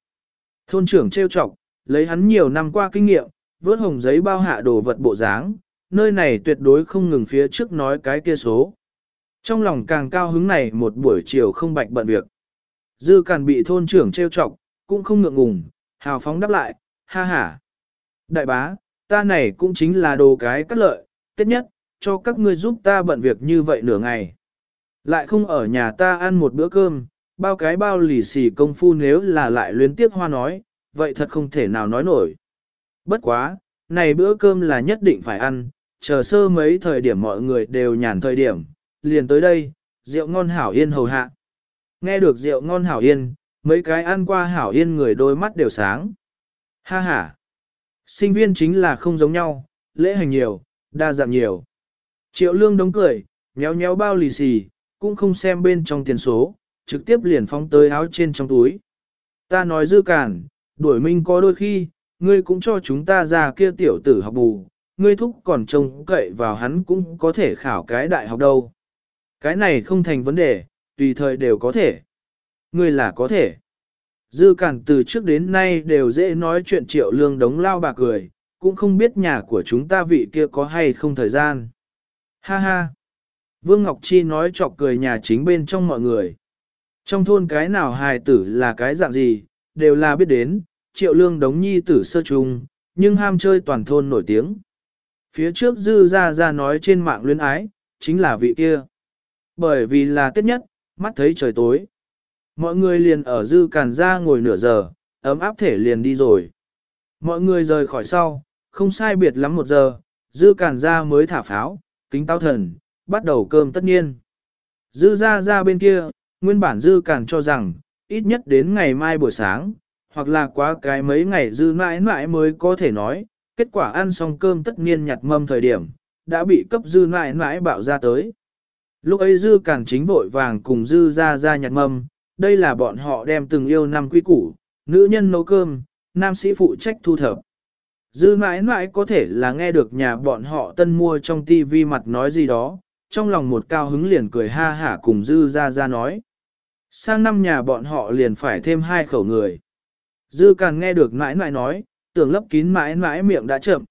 Thôn trưởng trêu chọc, lấy hắn nhiều năm qua kinh nghiệm, vớt hồng giấy bao hạ đồ vật bộ dáng, nơi này tuyệt đối không ngừng phía trước nói cái kia số. Trong lòng càng cao hứng này một buổi chiều không bạch bận việc. Dư càn bị thôn trưởng trêu chọc, cũng không ngượng ngùng, hào phóng đáp lại, ha ha. Đại bá, ta này cũng chính là đồ cái cắt lợi, tiết nhất, cho các ngươi giúp ta bận việc như vậy nửa ngày. Lại không ở nhà ta ăn một bữa cơm, bao cái bao lì xì công phu nếu là lại luyến tiếc hoa nói, vậy thật không thể nào nói nổi. Bất quá, này bữa cơm là nhất định phải ăn, chờ sơ mấy thời điểm mọi người đều nhàn thời điểm, liền tới đây, rượu ngon hảo yên hầu hạ. Nghe được rượu ngon hảo yên, mấy cái ăn qua hảo yên người đôi mắt đều sáng. Ha ha! Sinh viên chính là không giống nhau, lễ hành nhiều, đa dạng nhiều. Triệu lương đống cười, nhéo nhéo bao lì xì, cũng không xem bên trong tiền số, trực tiếp liền phóng tới áo trên trong túi. Ta nói dư cản, đuổi minh có đôi khi, ngươi cũng cho chúng ta ra kia tiểu tử học bù, ngươi thúc còn trông cậy vào hắn cũng có thể khảo cái đại học đâu. Cái này không thành vấn đề, tùy thời đều có thể. Ngươi là có thể. Dư cản từ trước đến nay đều dễ nói chuyện triệu lương đống lao bạc cười, cũng không biết nhà của chúng ta vị kia có hay không thời gian. Ha ha! Vương Ngọc Chi nói chọc cười nhà chính bên trong mọi người. Trong thôn cái nào hài tử là cái dạng gì, đều là biết đến, triệu lương đống nhi tử sơ trùng, nhưng ham chơi toàn thôn nổi tiếng. Phía trước dư ra ra nói trên mạng luyến ái, chính là vị kia. Bởi vì là tiết nhất, mắt thấy trời tối. Mọi người liền ở dư càn ra ngồi nửa giờ, ấm áp thể liền đi rồi. Mọi người rời khỏi sau, không sai biệt lắm một giờ, dư càn ra mới thả pháo, kính tao thần, bắt đầu cơm tất nhiên. Dư ra ra bên kia, nguyên bản dư càn cho rằng, ít nhất đến ngày mai buổi sáng, hoặc là quá cái mấy ngày dư mãi mãi mới có thể nói, kết quả ăn xong cơm tất nhiên nhặt mâm thời điểm, đã bị cấp dư mãi mãi bạo ra tới. Lúc ấy dư càng chính vội vàng cùng dư ra ra nhặt mâm, đây là bọn họ đem từng yêu năm quy củ, nữ nhân nấu cơm, nam sĩ phụ trách thu thập. Dư mãi mãi có thể là nghe được nhà bọn họ tân mua trong tivi mặt nói gì đó, trong lòng một cao hứng liền cười ha hả cùng dư ra ra nói. Sang năm nhà bọn họ liền phải thêm hai khẩu người. Dư càng nghe được mãi mãi nói, tưởng lấp kín mãi mãi miệng đã chậm.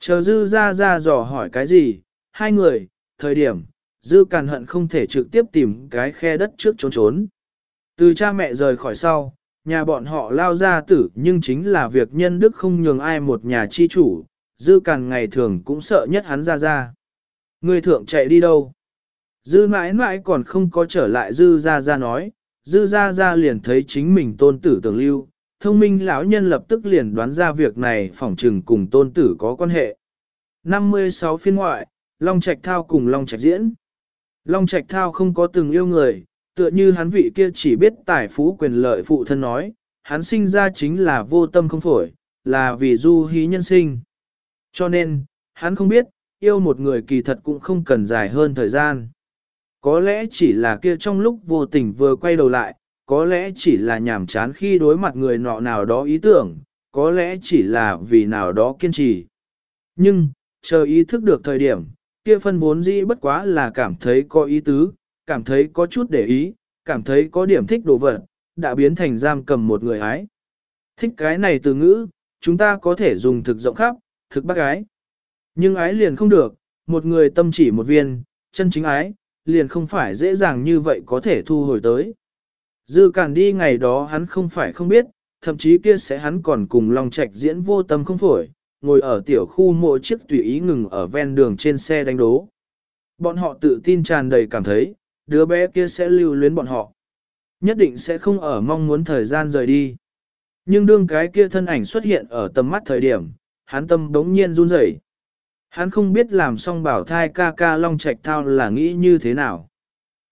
Chờ dư ra ra dò hỏi cái gì, hai người, thời điểm, dư càn hận không thể trực tiếp tìm cái khe đất trước trốn trốn. Từ cha mẹ rời khỏi sau, nhà bọn họ lao ra tử nhưng chính là việc nhân đức không nhường ai một nhà chi chủ, dư càn ngày thường cũng sợ nhất hắn ra ra. Người thượng chạy đi đâu? Dư mãi mãi còn không có trở lại dư ra ra nói, dư ra ra liền thấy chính mình tôn tử tưởng lưu, thông minh lão nhân lập tức liền đoán ra việc này phỏng trừng cùng tôn tử có quan hệ. 56 phiên ngoại, Long Trạch Thao cùng Long Trạch diễn. Long Trạch Thao không có từng yêu người, tựa như hắn vị kia chỉ biết tài phú quyền lợi phụ thân nói, hắn sinh ra chính là vô tâm không phổi, là vì du hí nhân sinh. Cho nên, hắn không biết, yêu một người kỳ thật cũng không cần dài hơn thời gian. Có lẽ chỉ là kia trong lúc vô tình vừa quay đầu lại, có lẽ chỉ là nhàm chán khi đối mặt người nọ nào đó ý tưởng, có lẽ chỉ là vì nào đó kiên trì. Nhưng, chờ ý thức được thời điểm, kia phân vốn dĩ bất quá là cảm thấy có ý tứ, cảm thấy có chút để ý, cảm thấy có điểm thích đồ vật, đã biến thành giam cầm một người ái. Thích cái này từ ngữ, chúng ta có thể dùng thực rộng khắp, thực bác ái. Nhưng ái liền không được, một người tâm chỉ một viên, chân chính ái, liền không phải dễ dàng như vậy có thể thu hồi tới. Dư cản đi ngày đó hắn không phải không biết, thậm chí kia sẽ hắn còn cùng Long Trạch diễn vô tâm không phổi, ngồi ở tiểu khu mộ chiếc tùy ý ngừng ở ven đường trên xe đánh đố. Bọn họ tự tin tràn đầy cảm thấy, đứa bé kia sẽ lưu luyến bọn họ. Nhất định sẽ không ở mong muốn thời gian rời đi. Nhưng đương cái kia thân ảnh xuất hiện ở tầm mắt thời điểm, hắn tâm đống nhiên run rẩy. Hắn không biết làm xong bảo thai ca ca long trạch thao là nghĩ như thế nào.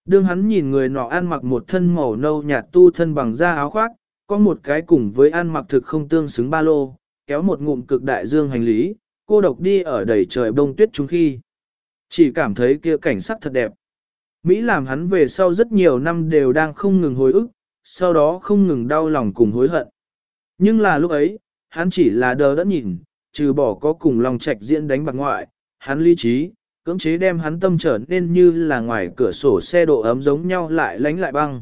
Đương hắn nhìn người nọ ăn mặc một thân màu nâu nhạt tu thân bằng da áo khoác, có một cái cùng với ăn mặc thực không tương xứng ba lô, kéo một ngụm cực đại dương hành lý, cô độc đi ở đầy trời bông tuyết trung khi. Chỉ cảm thấy kia cảnh sắc thật đẹp. Mỹ làm hắn về sau rất nhiều năm đều đang không ngừng hối ức, sau đó không ngừng đau lòng cùng hối hận. Nhưng là lúc ấy, hắn chỉ là đờ đẫn nhìn, trừ bỏ có cùng lòng trạch diễn đánh bạc ngoại, hắn lý trí, cưỡng chế đem hắn tâm trở nên như là ngoài cửa sổ xe độ ấm giống nhau lại lánh lại băng.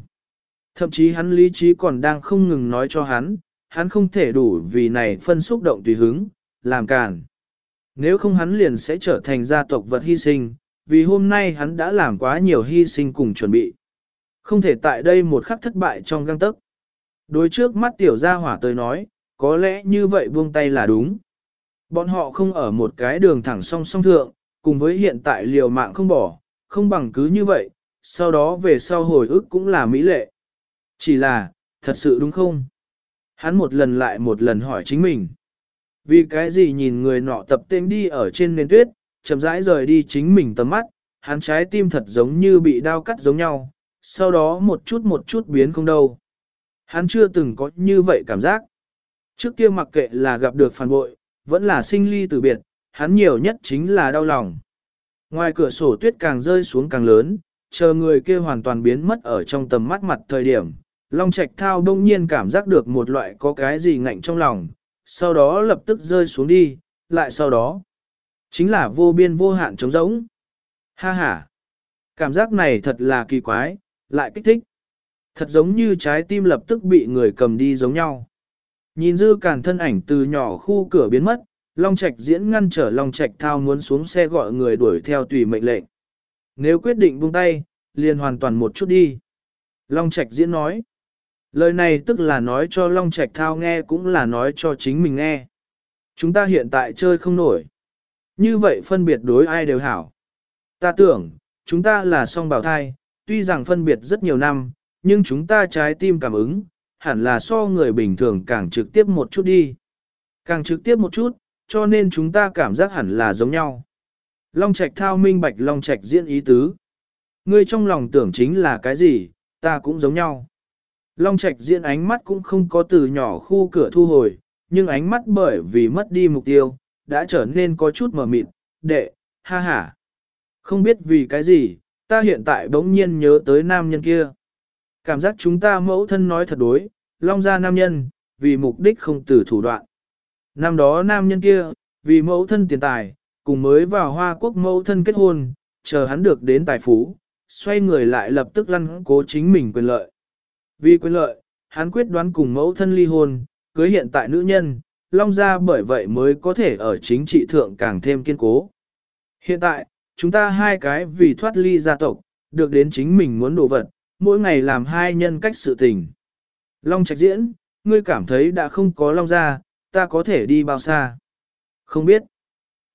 Thậm chí hắn lý trí còn đang không ngừng nói cho hắn, hắn không thể đủ vì này phân xúc động tùy hứng, làm cản. Nếu không hắn liền sẽ trở thành gia tộc vật hy sinh, vì hôm nay hắn đã làm quá nhiều hy sinh cùng chuẩn bị. Không thể tại đây một khắc thất bại trong găng tức. Đối trước mắt tiểu gia hỏa tới nói, có lẽ như vậy buông tay là đúng. Bọn họ không ở một cái đường thẳng song song thượng, cùng với hiện tại liều mạng không bỏ, không bằng cứ như vậy, sau đó về sau hồi ức cũng là mỹ lệ. Chỉ là, thật sự đúng không? Hắn một lần lại một lần hỏi chính mình. Vì cái gì nhìn người nọ tập tên đi ở trên nền tuyết, chậm rãi rời đi chính mình tầm mắt, hắn trái tim thật giống như bị đau cắt giống nhau, sau đó một chút một chút biến không đâu. Hắn chưa từng có như vậy cảm giác. Trước kia mặc kệ là gặp được phản bội, vẫn là sinh ly từ biệt, hắn nhiều nhất chính là đau lòng. Ngoài cửa sổ tuyết càng rơi xuống càng lớn, chờ người kia hoàn toàn biến mất ở trong tầm mắt mặt thời điểm. Long Trạch Thao đông nhiên cảm giác được một loại có cái gì ngạnh trong lòng, sau đó lập tức rơi xuống đi, lại sau đó, chính là vô biên vô hạn trống rỗng. Ha ha! Cảm giác này thật là kỳ quái, lại kích thích. Thật giống như trái tim lập tức bị người cầm đi giống nhau. Nhìn dư cản thân ảnh từ nhỏ khu cửa biến mất, Long Trạch diễn ngăn trở Long Trạch thao muốn xuống xe gọi người đuổi theo tùy mệnh lệnh. Nếu quyết định buông tay, liền hoàn toàn một chút đi. Long Trạch diễn nói. Lời này tức là nói cho Long Trạch thao nghe cũng là nói cho chính mình nghe. Chúng ta hiện tại chơi không nổi. Như vậy phân biệt đối ai đều hảo. Ta tưởng, chúng ta là song bảo thai, tuy rằng phân biệt rất nhiều năm, nhưng chúng ta trái tim cảm ứng, hẳn là so người bình thường càng trực tiếp một chút đi. Càng trực tiếp một chút, cho nên chúng ta cảm giác hẳn là giống nhau. Long Trạch thao minh bạch Long Trạch diễn ý tứ. Ngươi trong lòng tưởng chính là cái gì, ta cũng giống nhau. Long Trạch diễn ánh mắt cũng không có từ nhỏ khu cửa thu hồi, nhưng ánh mắt bởi vì mất đi mục tiêu, đã trở nên có chút mờ mịt, đệ, ha ha. Không biết vì cái gì, ta hiện tại bỗng nhiên nhớ tới nam nhân kia. Cảm giác chúng ta mẫu thân nói thật đối, long ra nam nhân, vì mục đích không từ thủ đoạn. Năm đó nam nhân kia, vì mẫu thân tiền tài, cùng mới vào Hoa Quốc mẫu thân kết hôn, chờ hắn được đến tài phú, xoay người lại lập tức lăn cố chính mình quyền lợi. Vì quyền lợi, hắn quyết đoán cùng mẫu thân ly hôn, cưới hiện tại nữ nhân, Long Gia bởi vậy mới có thể ở chính trị thượng càng thêm kiên cố. Hiện tại, chúng ta hai cái vì thoát ly gia tộc, được đến chính mình muốn đồ vật, mỗi ngày làm hai nhân cách sự tình. Long Trạch diễn, ngươi cảm thấy đã không có Long Gia, ta có thể đi bao xa? Không biết.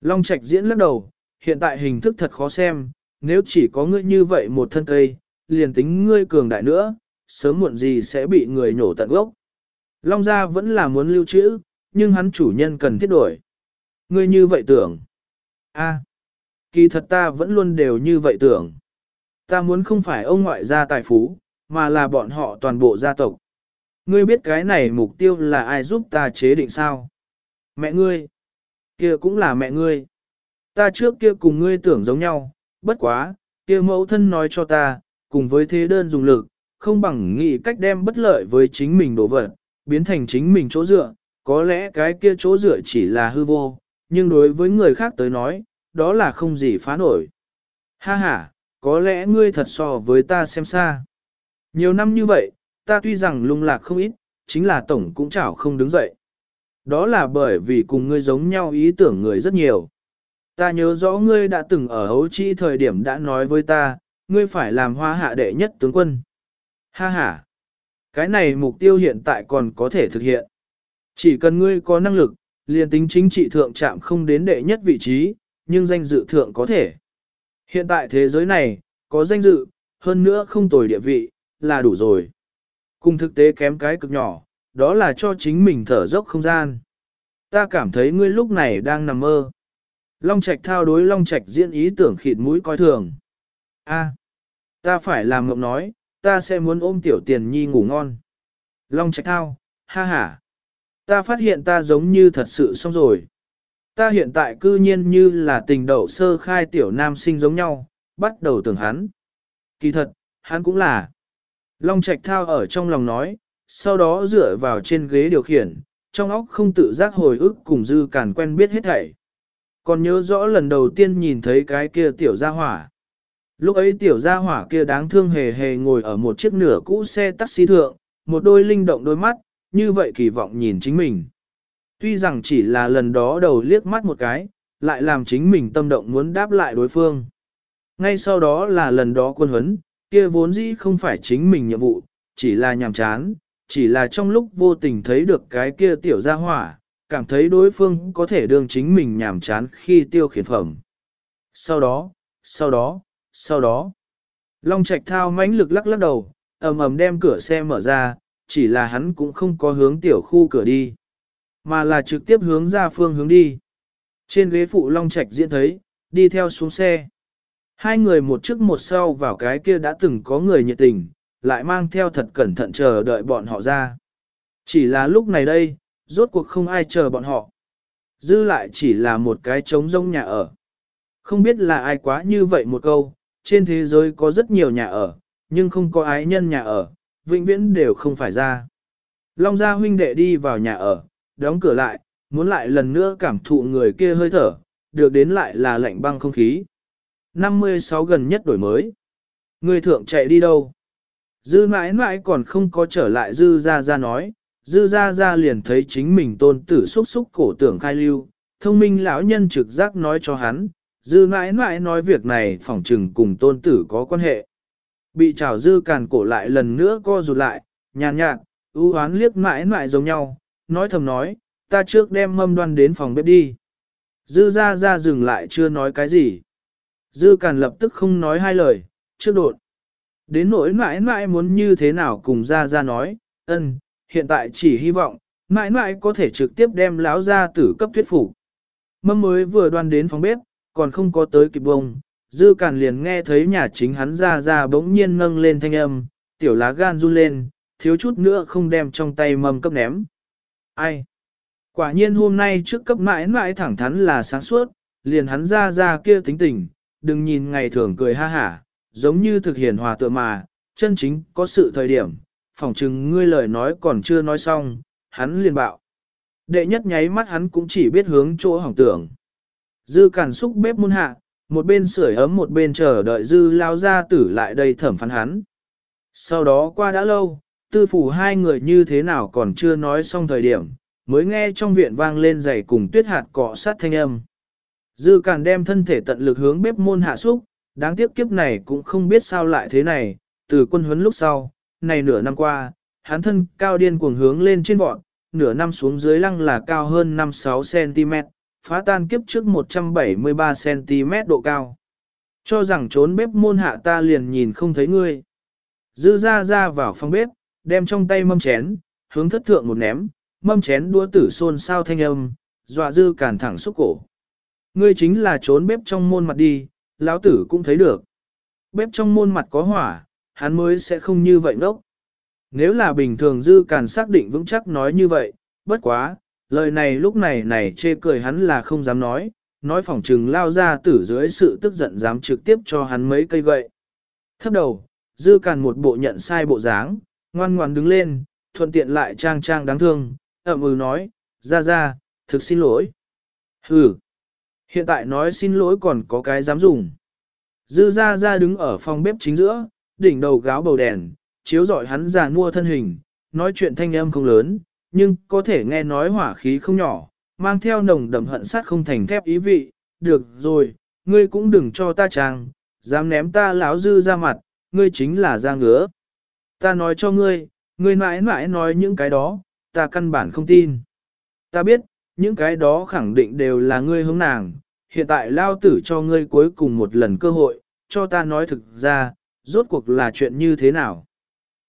Long Trạch diễn lắc đầu, hiện tại hình thức thật khó xem, nếu chỉ có ngươi như vậy một thân cây, liền tính ngươi cường đại nữa, sớm muộn gì sẽ bị người nhổ tận gốc. Long gia vẫn là muốn lưu trữ, nhưng hắn chủ nhân cần thiết đổi. Ngươi như vậy tưởng. a kỳ thật ta vẫn luôn đều như vậy tưởng. Ta muốn không phải ông ngoại gia tài phú, mà là bọn họ toàn bộ gia tộc. Ngươi biết cái này mục tiêu là ai giúp ta chế định sao? Mẹ ngươi. kia cũng là mẹ ngươi. Ta trước kia cùng ngươi tưởng giống nhau, bất quá, kia mẫu thân nói cho ta, cùng với thế đơn dùng lực, không bằng nghĩ cách đem bất lợi với chính mình đổ vật, biến thành chính mình chỗ dựa, có lẽ cái kia chỗ dựa chỉ là hư vô, nhưng đối với người khác tới nói, đó là không gì phá nổi. Ha ha, có lẽ ngươi thật so với ta xem xa. Nhiều năm như vậy, ta tuy rằng lung lạc không ít, chính là tổng cũng chảo không đứng dậy. Đó là bởi vì cùng ngươi giống nhau ý tưởng người rất nhiều. Ta nhớ rõ ngươi đã từng ở hấu chi thời điểm đã nói với ta, ngươi phải làm hoa hạ đệ nhất tướng quân. Ha ha! Cái này mục tiêu hiện tại còn có thể thực hiện. Chỉ cần ngươi có năng lực, liền tính chính trị thượng chạm không đến đệ nhất vị trí, nhưng danh dự thượng có thể. Hiện tại thế giới này, có danh dự, hơn nữa không tồi địa vị, là đủ rồi. Cùng thực tế kém cái cực nhỏ, đó là cho chính mình thở dốc không gian. Ta cảm thấy ngươi lúc này đang nằm mơ. Long Trạch thao đối Long Trạch diễn ý tưởng khịt mũi coi thường. A, ta phải làm ngậm nói, ta sẽ muốn ôm tiểu tiền nhi ngủ ngon. Long Trạch thao, ha ha. Ta phát hiện ta giống như thật sự xong rồi. Ta hiện tại cư nhiên như là tình đậu sơ khai tiểu nam sinh giống nhau, bắt đầu tưởng hắn. Kỳ thật, hắn cũng là. Long Trạch thao ở trong lòng nói, sau đó dựa vào trên ghế điều khiển, trong óc không tự giác hồi ức cùng dư càn quen biết hết thảy. Còn nhớ rõ lần đầu tiên nhìn thấy cái kia tiểu gia hỏa. Lúc ấy tiểu gia hỏa kia đáng thương hề hề ngồi ở một chiếc nửa cũ xe taxi thượng, một đôi linh động đôi mắt, như vậy kỳ vọng nhìn chính mình. Tuy rằng chỉ là lần đó đầu liếc mắt một cái, lại làm chính mình tâm động muốn đáp lại đối phương. Ngay sau đó là lần đó quân huấn, kia vốn dĩ không phải chính mình nhiệm vụ, chỉ là nhàm chán, chỉ là trong lúc vô tình thấy được cái kia tiểu gia hỏa, cảm thấy đối phương có thể đương chính mình nhàm chán khi tiêu khiển phẩm. Sau đó, sau đó, sau đó, Long Trạch thao mãnh lực lắc lắc đầu, ầm ầm đem cửa xe mở ra, chỉ là hắn cũng không có hướng tiểu khu cửa đi, mà là trực tiếp hướng ra phương hướng đi. Trên ghế phụ Long Trạch diễn thấy, đi theo xuống xe. Hai người một trước một sau vào cái kia đã từng có người nhiệt tình, lại mang theo thật cẩn thận chờ đợi bọn họ ra. Chỉ là lúc này đây, rốt cuộc không ai chờ bọn họ. Dư lại chỉ là một cái trống rông nhà ở. Không biết là ai quá như vậy một câu, trên thế giới có rất nhiều nhà ở, nhưng không có ái nhân nhà ở, vĩnh viễn đều không phải ra. Long gia huynh đệ đi vào nhà ở, đóng cửa lại, muốn lại lần nữa cảm thụ người kia hơi thở, được đến lại là lạnh băng không khí. 56 gần nhất đổi mới. người thượng chạy đi đâu? Dư mãi mãi còn không có trở lại dư ra ra nói, dư ra ra liền thấy chính mình tôn tử xúc xúc cổ tưởng khai lưu, thông minh lão nhân trực giác nói cho hắn, dư mãi mãi nói việc này phỏng trừng cùng tôn tử có quan hệ. Bị trào dư càn cổ lại lần nữa co rụt lại, nhàn nhạt, ưu hoán liếc mãi mãi giống nhau, nói thầm nói, ta trước đem mâm đoan đến phòng bếp đi. Dư ra ra dừng lại chưa nói cái gì. Dư càn lập tức không nói hai lời, trước đột. Đến nỗi mãi mãi muốn như thế nào cùng ra ra nói, ân, hiện tại chỉ hy vọng, mãi mãi có thể trực tiếp đem Lão ra tử cấp thuyết phục. Mâm mới vừa đoan đến phòng bếp, còn không có tới kịp bông, dư càn liền nghe thấy nhà chính hắn ra ra bỗng nhiên nâng lên thanh âm, tiểu lá gan run lên, thiếu chút nữa không đem trong tay mâm cấp ném. Ai? Quả nhiên hôm nay trước cấp mãi mãi thẳng thắn là sáng suốt, liền hắn ra ra kia tính tình, đừng nhìn ngày thường cười ha hả, giống như thực hiện hòa tựa mà, chân chính có sự thời điểm, phỏng chừng ngươi lời nói còn chưa nói xong, hắn liền bạo. Đệ nhất nháy mắt hắn cũng chỉ biết hướng chỗ hỏng tưởng. Dư cản xúc bếp muôn hạ, một bên sưởi ấm một bên chờ đợi dư lao ra tử lại đây thẩm phán hắn. Sau đó qua đã lâu, tư phủ hai người như thế nào còn chưa nói xong thời điểm, mới nghe trong viện vang lên giày cùng tuyết hạt cọ sát thanh âm. Dư Càn đem thân thể tận lực hướng bếp môn hạ xúc, đáng tiếc kiếp này cũng không biết sao lại thế này, từ quân huấn lúc sau, này nửa năm qua, hắn thân cao điên cuồng hướng lên trên vọt, nửa năm xuống dưới lăng là cao hơn 5-6 cm, phá tan kiếp trước 173 cm độ cao. Cho rằng trốn bếp môn hạ ta liền nhìn không thấy ngươi. Dư ra ra vào phòng bếp, đem trong tay mâm chén, hướng thất thượng một ném, mâm chén đua tử xôn sao thanh âm, dọa dư cản thẳng xúc cổ. Ngươi chính là trốn bếp trong môn mặt đi, lão tử cũng thấy được. Bếp trong môn mặt có hỏa, hắn mới sẽ không như vậy ngốc. Nếu là bình thường dư càn xác định vững chắc nói như vậy, bất quá, lời này lúc này này chê cười hắn là không dám nói, nói phỏng trừng lao ra tử dưới sự tức giận dám trực tiếp cho hắn mấy cây gậy. Thấp đầu, dư càn một bộ nhận sai bộ dáng, ngoan ngoan đứng lên, thuận tiện lại trang trang đáng thương, ẩm ừ nói, ra ra, thực xin lỗi. Hừ, hiện tại nói xin lỗi còn có cái dám dùng. Dư ra ra đứng ở phòng bếp chính giữa, đỉnh đầu gáo bầu đèn, chiếu rọi hắn già mua thân hình, nói chuyện thanh âm không lớn, nhưng có thể nghe nói hỏa khí không nhỏ, mang theo nồng đậm hận sát không thành thép ý vị, được rồi, ngươi cũng đừng cho ta trang, dám ném ta lão dư ra mặt, ngươi chính là ra ngứa. Ta nói cho ngươi, ngươi mãi mãi nói những cái đó, ta căn bản không tin. Ta biết, những cái đó khẳng định đều là ngươi hướng nàng, hiện tại lao tử cho ngươi cuối cùng một lần cơ hội, cho ta nói thực ra, rốt cuộc là chuyện như thế nào.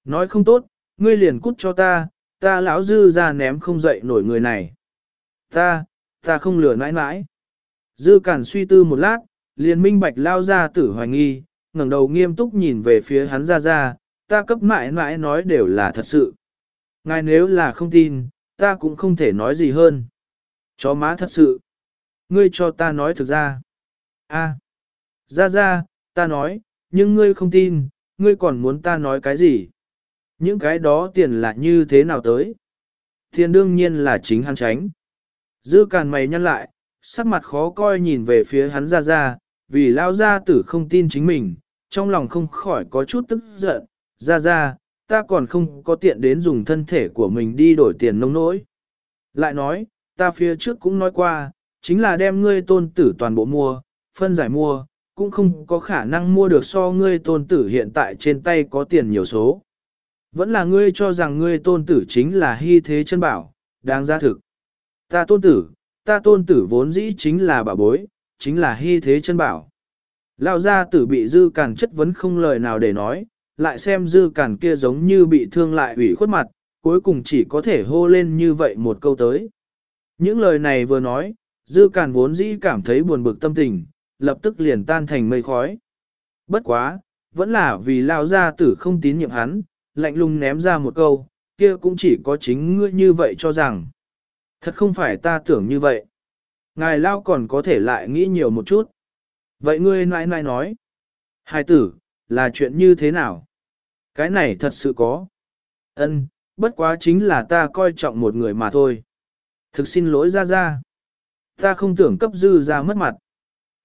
Nói không tốt, ngươi liền cút cho ta, ta lão dư ra ném không dậy nổi người này. Ta, ta không lừa mãi mãi. Dư cản suy tư một lát, liền minh bạch lao ra tử hoài nghi, ngẩng đầu nghiêm túc nhìn về phía hắn ra ra, ta cấp mãi mãi nói đều là thật sự. Ngài nếu là không tin, ta cũng không thể nói gì hơn. Chó má thật sự. Ngươi cho ta nói thực ra. a ra ra, ta nói, nhưng ngươi không tin, ngươi còn muốn ta nói cái gì? Những cái đó tiền là như thế nào tới? Tiền đương nhiên là chính hắn tránh. Dư càn mày nhăn lại, sắc mặt khó coi nhìn về phía hắn ra ra, vì lao gia tử không tin chính mình, trong lòng không khỏi có chút tức giận, ra ra, ta còn không có tiện đến dùng thân thể của mình đi đổi tiền nông nỗi. Lại nói, ta phía trước cũng nói qua, chính là đem ngươi tôn tử toàn bộ mua, phân giải mua, cũng không có khả năng mua được so ngươi tôn tử hiện tại trên tay có tiền nhiều số. Vẫn là ngươi cho rằng ngươi tôn tử chính là hy thế chân bảo, đáng giá thực. Ta tôn tử, ta tôn tử vốn dĩ chính là bảo bối, chính là hy thế chân bảo. Lão gia tử bị dư cản chất vấn không lời nào để nói, lại xem dư cản kia giống như bị thương lại ủy khuất mặt, cuối cùng chỉ có thể hô lên như vậy một câu tới. Những lời này vừa nói, dư cản vốn dĩ cảm thấy buồn bực tâm tình, lập tức liền tan thành mây khói. Bất quá, vẫn là vì lao gia tử không tín nhiệm hắn, lạnh lùng ném ra một câu, kia cũng chỉ có chính ngươi như vậy cho rằng. Thật không phải ta tưởng như vậy. Ngài lao còn có thể lại nghĩ nhiều một chút. Vậy ngươi nãi nãi nói. Hai tử, là chuyện như thế nào? Cái này thật sự có. Ân, bất quá chính là ta coi trọng một người mà thôi. Thực xin lỗi ra ra. Ta không tưởng cấp dư ra mất mặt.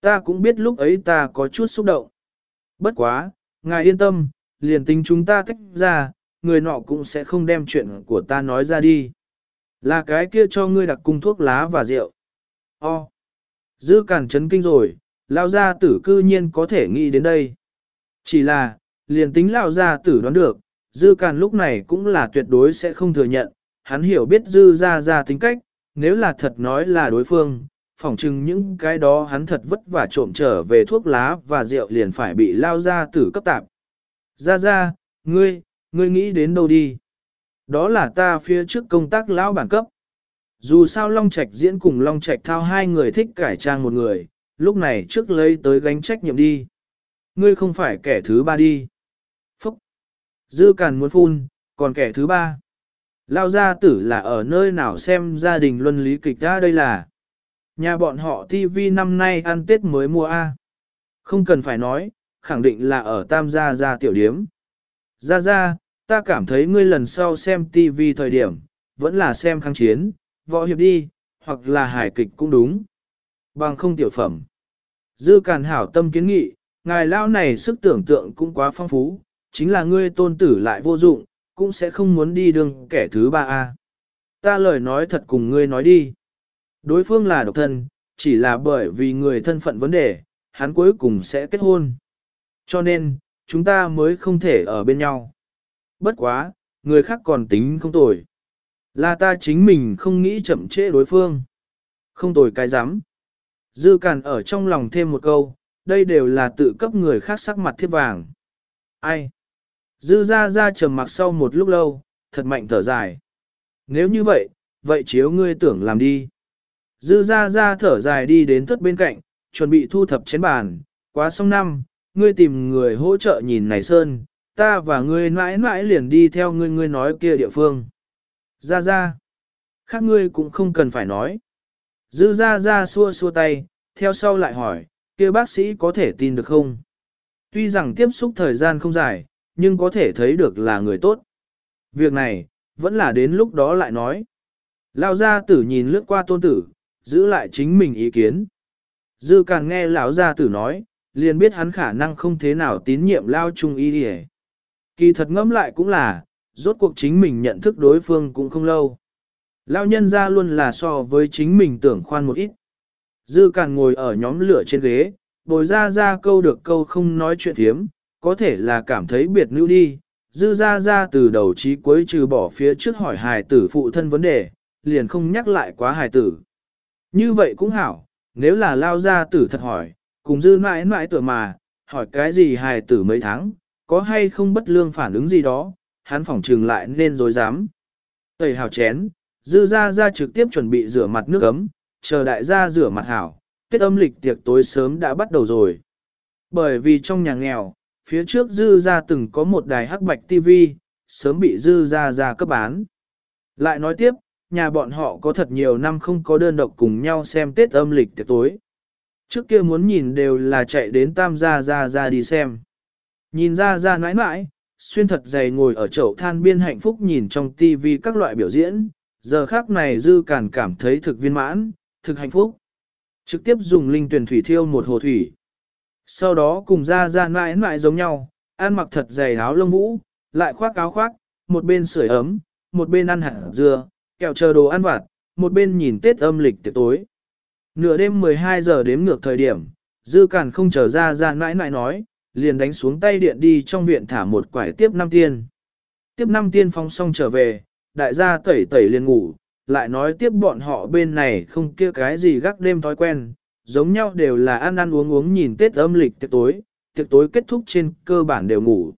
Ta cũng biết lúc ấy ta có chút xúc động. Bất quá, ngài yên tâm, liền tính chúng ta tách ra, người nọ cũng sẽ không đem chuyện của ta nói ra đi. Là cái kia cho ngươi đặt cung thuốc lá và rượu. O. Dư cản chấn kinh rồi, lao gia tử cư nhiên có thể nghĩ đến đây. Chỉ là, liền tính lao gia tử đoán được, dư cản lúc này cũng là tuyệt đối sẽ không thừa nhận, hắn hiểu biết dư ra ra tính cách, nếu là thật nói là đối phương, phỏng chừng những cái đó hắn thật vất vả trộm trở về thuốc lá và rượu liền phải bị lao ra tử cấp tạp. Ra ra, ngươi, ngươi nghĩ đến đâu đi? Đó là ta phía trước công tác lão bản cấp. Dù sao Long Trạch diễn cùng Long Trạch thao hai người thích cải trang một người, lúc này trước lấy tới gánh trách nhiệm đi. Ngươi không phải kẻ thứ ba đi. Phúc! Dư càn muốn phun, còn kẻ thứ ba. Lao gia tử là ở nơi nào xem gia đình luân lý kịch ra đây là. Nhà bọn họ TV năm nay ăn Tết mới mua A. Không cần phải nói, khẳng định là ở Tam Gia Gia tiểu điếm. Gia Gia, ta cảm thấy ngươi lần sau xem TV thời điểm, vẫn là xem kháng chiến, võ hiệp đi, hoặc là hài kịch cũng đúng. Bằng không tiểu phẩm. Dư Càn hảo tâm kiến nghị, ngài lão này sức tưởng tượng cũng quá phong phú, chính là ngươi tôn tử lại vô dụng, cũng sẽ không muốn đi đường kẻ thứ ba a. Ta lời nói thật cùng ngươi nói đi. Đối phương là độc thân, chỉ là bởi vì người thân phận vấn đề, hắn cuối cùng sẽ kết hôn. Cho nên, chúng ta mới không thể ở bên nhau. Bất quá, người khác còn tính không tồi. Là ta chính mình không nghĩ chậm trễ đối phương. Không tồi cái dám. Dư càn ở trong lòng thêm một câu, đây đều là tự cấp người khác sắc mặt thiết vàng. Ai? Dư ra ra trầm mặc sau một lúc lâu, thật mạnh thở dài. Nếu như vậy, vậy chiếu ngươi tưởng làm đi. Dư ra ra thở dài đi đến thất bên cạnh, chuẩn bị thu thập chén bàn, quá xong năm, ngươi tìm người hỗ trợ nhìn này sơn, ta và ngươi mãi mãi liền đi theo ngươi ngươi nói kia địa phương. Ra ra, khác ngươi cũng không cần phải nói. Dư ra ra xua xua tay, theo sau lại hỏi, kia bác sĩ có thể tin được không? Tuy rằng tiếp xúc thời gian không dài, nhưng có thể thấy được là người tốt. Việc này, vẫn là đến lúc đó lại nói. Lão gia tử nhìn lướt qua tôn tử, giữ lại chính mình ý kiến. Dư càng nghe lão gia tử nói, liền biết hắn khả năng không thế nào tín nhiệm lao trung y đi Kỳ thật ngẫm lại cũng là, rốt cuộc chính mình nhận thức đối phương cũng không lâu. Lao nhân ra luôn là so với chính mình tưởng khoan một ít. Dư càng ngồi ở nhóm lửa trên ghế, bồi ra ra câu được câu không nói chuyện thiếm, có thể là cảm thấy biệt nữ đi. Dư ra ra từ đầu chí cuối trừ bỏ phía trước hỏi hài tử phụ thân vấn đề, liền không nhắc lại quá hài tử. Như vậy cũng hảo, nếu là lao ra tử thật hỏi, cùng dư mãi mãi tuổi mà, hỏi cái gì hài tử mấy tháng, có hay không bất lương phản ứng gì đó, hắn phỏng trừng lại nên dối dám. Tẩy hào chén, dư ra ra trực tiếp chuẩn bị rửa mặt nước ấm, chờ đại gia rửa mặt hảo, tiết âm lịch tiệc tối sớm đã bắt đầu rồi. Bởi vì trong nhà nghèo, phía trước dư ra từng có một đài hắc bạch TV, sớm bị dư ra ra cấp bán. Lại nói tiếp, nhà bọn họ có thật nhiều năm không có đơn độc cùng nhau xem Tết âm lịch tiệc tối. Trước kia muốn nhìn đều là chạy đến tam gia ra ra đi xem. Nhìn ra ra nãi nãi, xuyên thật dày ngồi ở chậu than biên hạnh phúc nhìn trong tivi các loại biểu diễn, giờ khác này dư cản cảm thấy thực viên mãn, thực hạnh phúc. Trực tiếp dùng linh tuyển thủy thiêu một hồ thủy. Sau đó cùng ra ra nãi nãi giống nhau, ăn mặc thật dày áo lông vũ, lại khoác áo khoác, một bên sưởi ấm, một bên ăn hạt dưa, kẹo chờ đồ ăn vặt, một bên nhìn Tết âm lịch tiệc tối. Nửa đêm 12 giờ đếm ngược thời điểm, dư cản không chờ ra ra nãi nãi nói, liền đánh xuống tay điện đi trong viện thả một quải tiếp năm tiên. Tiếp năm tiên phong xong trở về, đại gia tẩy tẩy liền ngủ, lại nói tiếp bọn họ bên này không kia cái gì gác đêm thói quen, giống nhau đều là ăn ăn uống uống nhìn Tết âm lịch tiệc tối, tiệc tối kết thúc trên cơ bản đều ngủ.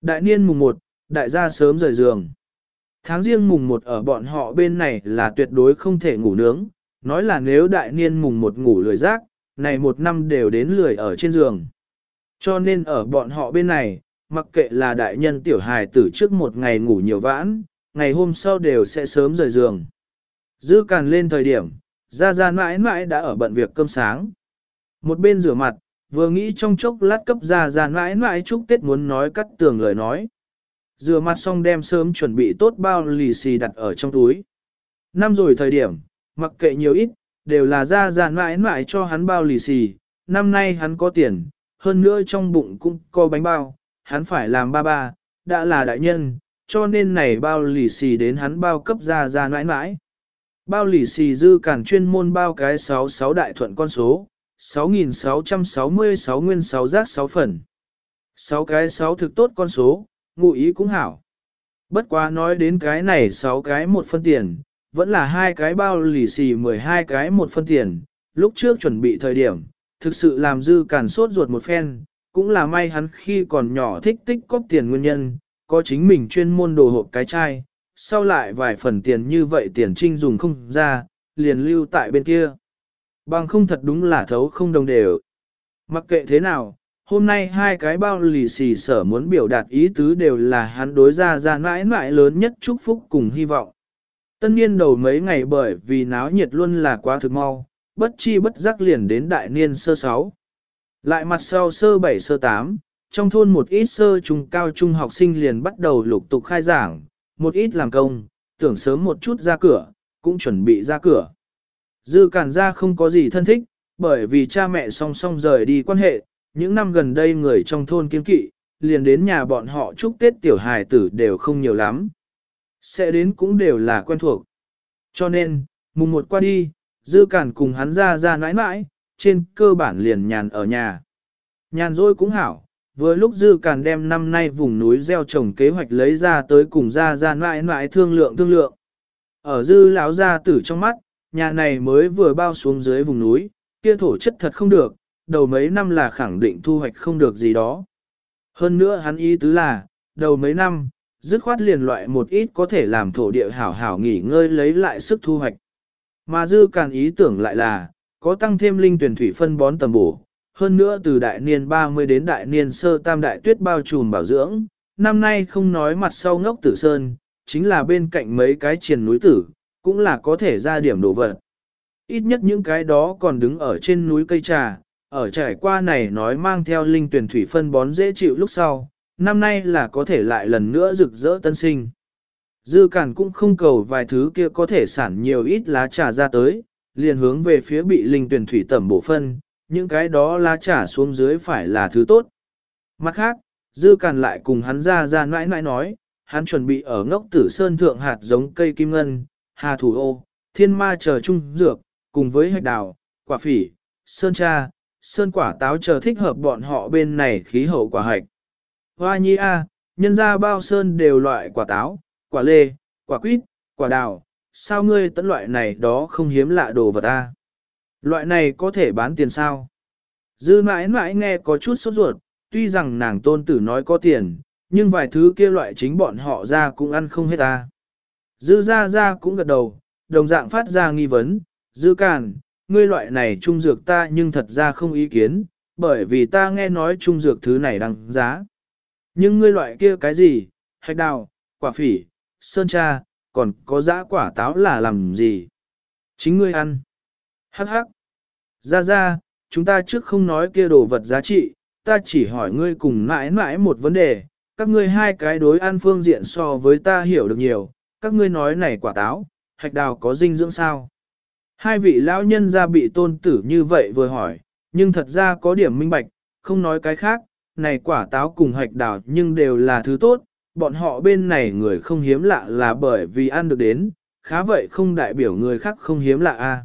Đại niên mùng 1, đại gia sớm rời giường. Tháng riêng mùng 1 ở bọn họ bên này là tuyệt đối không thể ngủ nướng, nói là nếu đại niên mùng 1 ngủ lười rác, này một năm đều đến lười ở trên giường. Cho nên ở bọn họ bên này, mặc kệ là đại nhân tiểu hài tử trước một ngày ngủ nhiều vãn, ngày hôm sau đều sẽ sớm rời giường. Dư càn lên thời điểm, ra ra mãi mãi đã ở bận việc cơm sáng. Một bên rửa mặt, vừa nghĩ trong chốc lát cấp ra ra mãi mãi chúc Tết muốn nói cắt tường lời nói. Rửa mặt xong đem sớm chuẩn bị tốt bao lì xì đặt ở trong túi. Năm rồi thời điểm, mặc kệ nhiều ít, đều là ra ra mãi mãi cho hắn bao lì xì, năm nay hắn có tiền, hơn nữa trong bụng cũng có bánh bao, hắn phải làm ba ba, đã là đại nhân, cho nên này bao lì xì đến hắn bao cấp ra ra mãi mãi. Bao lì xì dư cản chuyên môn bao cái 66 đại thuận con số, 6.666 nguyên 6 giác 6 phần. 6 cái 6 thực tốt con số, ngụ ý cũng hảo. Bất quá nói đến cái này 6 cái một phân tiền, vẫn là hai cái bao lì xì 12 cái một phân tiền, lúc trước chuẩn bị thời điểm, thực sự làm dư cản sốt ruột một phen, cũng là may hắn khi còn nhỏ thích tích cóp tiền nguyên nhân, có chính mình chuyên môn đồ hộp cái chai, sau lại vài phần tiền như vậy tiền trinh dùng không ra, liền lưu tại bên kia. Bằng không thật đúng là thấu không đồng đều. Mặc kệ thế nào, hôm nay hai cái bao lì xì sở muốn biểu đạt ý tứ đều là hắn đối ra ra mãi mãi lớn nhất chúc phúc cùng hy vọng. Tân niên đầu mấy ngày bởi vì náo nhiệt luôn là quá thực mau, bất chi bất giác liền đến đại niên sơ sáu. Lại mặt sau sơ bảy sơ tám, trong thôn một ít sơ trung cao trung học sinh liền bắt đầu lục tục khai giảng, một ít làm công, tưởng sớm một chút ra cửa, cũng chuẩn bị ra cửa. Dư cản ra không có gì thân thích, bởi vì cha mẹ song song rời đi quan hệ, những năm gần đây người trong thôn kiên kỵ, liền đến nhà bọn họ chúc Tết tiểu hài tử đều không nhiều lắm. Sẽ đến cũng đều là quen thuộc. Cho nên, mùng một qua đi, dư cản cùng hắn ra ra nãi nãi, trên cơ bản liền nhàn ở nhà. Nhàn rồi cũng hảo, vừa lúc dư Càn đem năm nay vùng núi gieo trồng kế hoạch lấy ra tới cùng ra ra mãi mãi thương lượng thương lượng. Ở dư lão gia tử trong mắt, nhà này mới vừa bao xuống dưới vùng núi, kia thổ chất thật không được, đầu mấy năm là khẳng định thu hoạch không được gì đó. Hơn nữa hắn ý tứ là, đầu mấy năm, dứt khoát liền loại một ít có thể làm thổ địa hảo hảo nghỉ ngơi lấy lại sức thu hoạch. Mà dư càn ý tưởng lại là, có tăng thêm linh tuyển thủy phân bón tầm bổ, hơn nữa từ đại niên 30 đến đại niên sơ tam đại tuyết bao trùm bảo dưỡng, năm nay không nói mặt sau ngốc tử sơn, chính là bên cạnh mấy cái triền núi tử, cũng là có thể ra điểm đồ vật. Ít nhất những cái đó còn đứng ở trên núi cây trà, ở trải qua này nói mang theo linh tuyển thủy phân bón dễ chịu lúc sau, năm nay là có thể lại lần nữa rực rỡ tân sinh. Dư Cản cũng không cầu vài thứ kia có thể sản nhiều ít lá trà ra tới, liền hướng về phía bị linh tuyển thủy tẩm bổ phân, những cái đó lá trả xuống dưới phải là thứ tốt. Mặt khác, Dư càn lại cùng hắn ra ra nãi nãi nói, hắn chuẩn bị ở ngốc tử sơn thượng hạt giống cây kim ngân, hà thủ ô, thiên ma chờ trung dược, cùng với hạch đào, quả phỉ, sơn cha, sơn quả táo chờ thích hợp bọn họ bên này khí hậu quả hạch. Hoa nhi a, nhân ra bao sơn đều loại quả táo, quả lê, quả quýt, quả đào, sao ngươi tận loại này đó không hiếm lạ đồ vật a? Loại này có thể bán tiền sao? Dư mãi mãi nghe có chút sốt ruột, tuy rằng nàng tôn tử nói có tiền, nhưng vài thứ kia loại chính bọn họ ra cũng ăn không hết ta. Dư ra ra cũng gật đầu, đồng dạng phát ra nghi vấn, dư càn, ngươi loại này trung dược ta nhưng thật ra không ý kiến, bởi vì ta nghe nói trung dược thứ này đăng giá. Nhưng ngươi loại kia cái gì, hạch đào, quả phỉ, sơn cha, còn có dã quả táo là làm gì? Chính ngươi ăn. Hắc hắc. Ra ra, chúng ta trước không nói kia đồ vật giá trị, ta chỉ hỏi ngươi cùng mãi mãi một vấn đề, các ngươi hai cái đối ăn phương diện so với ta hiểu được nhiều, các ngươi nói này quả táo, hạch đào có dinh dưỡng sao? Hai vị lão nhân ra bị tôn tử như vậy vừa hỏi, nhưng thật ra có điểm minh bạch, không nói cái khác, này quả táo cùng hạch đào nhưng đều là thứ tốt, bọn họ bên này người không hiếm lạ là bởi vì ăn được đến, khá vậy không đại biểu người khác không hiếm lạ a.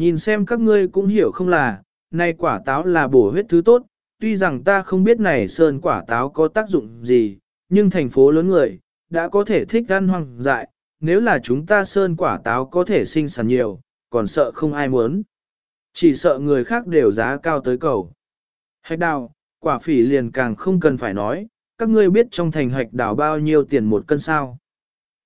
Nhìn xem các ngươi cũng hiểu không là, này quả táo là bổ huyết thứ tốt, tuy rằng ta không biết này sơn quả táo có tác dụng gì, nhưng thành phố lớn người, đã có thể thích ăn hoang dại, nếu là chúng ta sơn quả táo có thể sinh sản nhiều, còn sợ không ai muốn. Chỉ sợ người khác đều giá cao tới cầu. Hạch đào, quả phỉ liền càng không cần phải nói, các ngươi biết trong thành hạch đào bao nhiêu tiền một cân sao.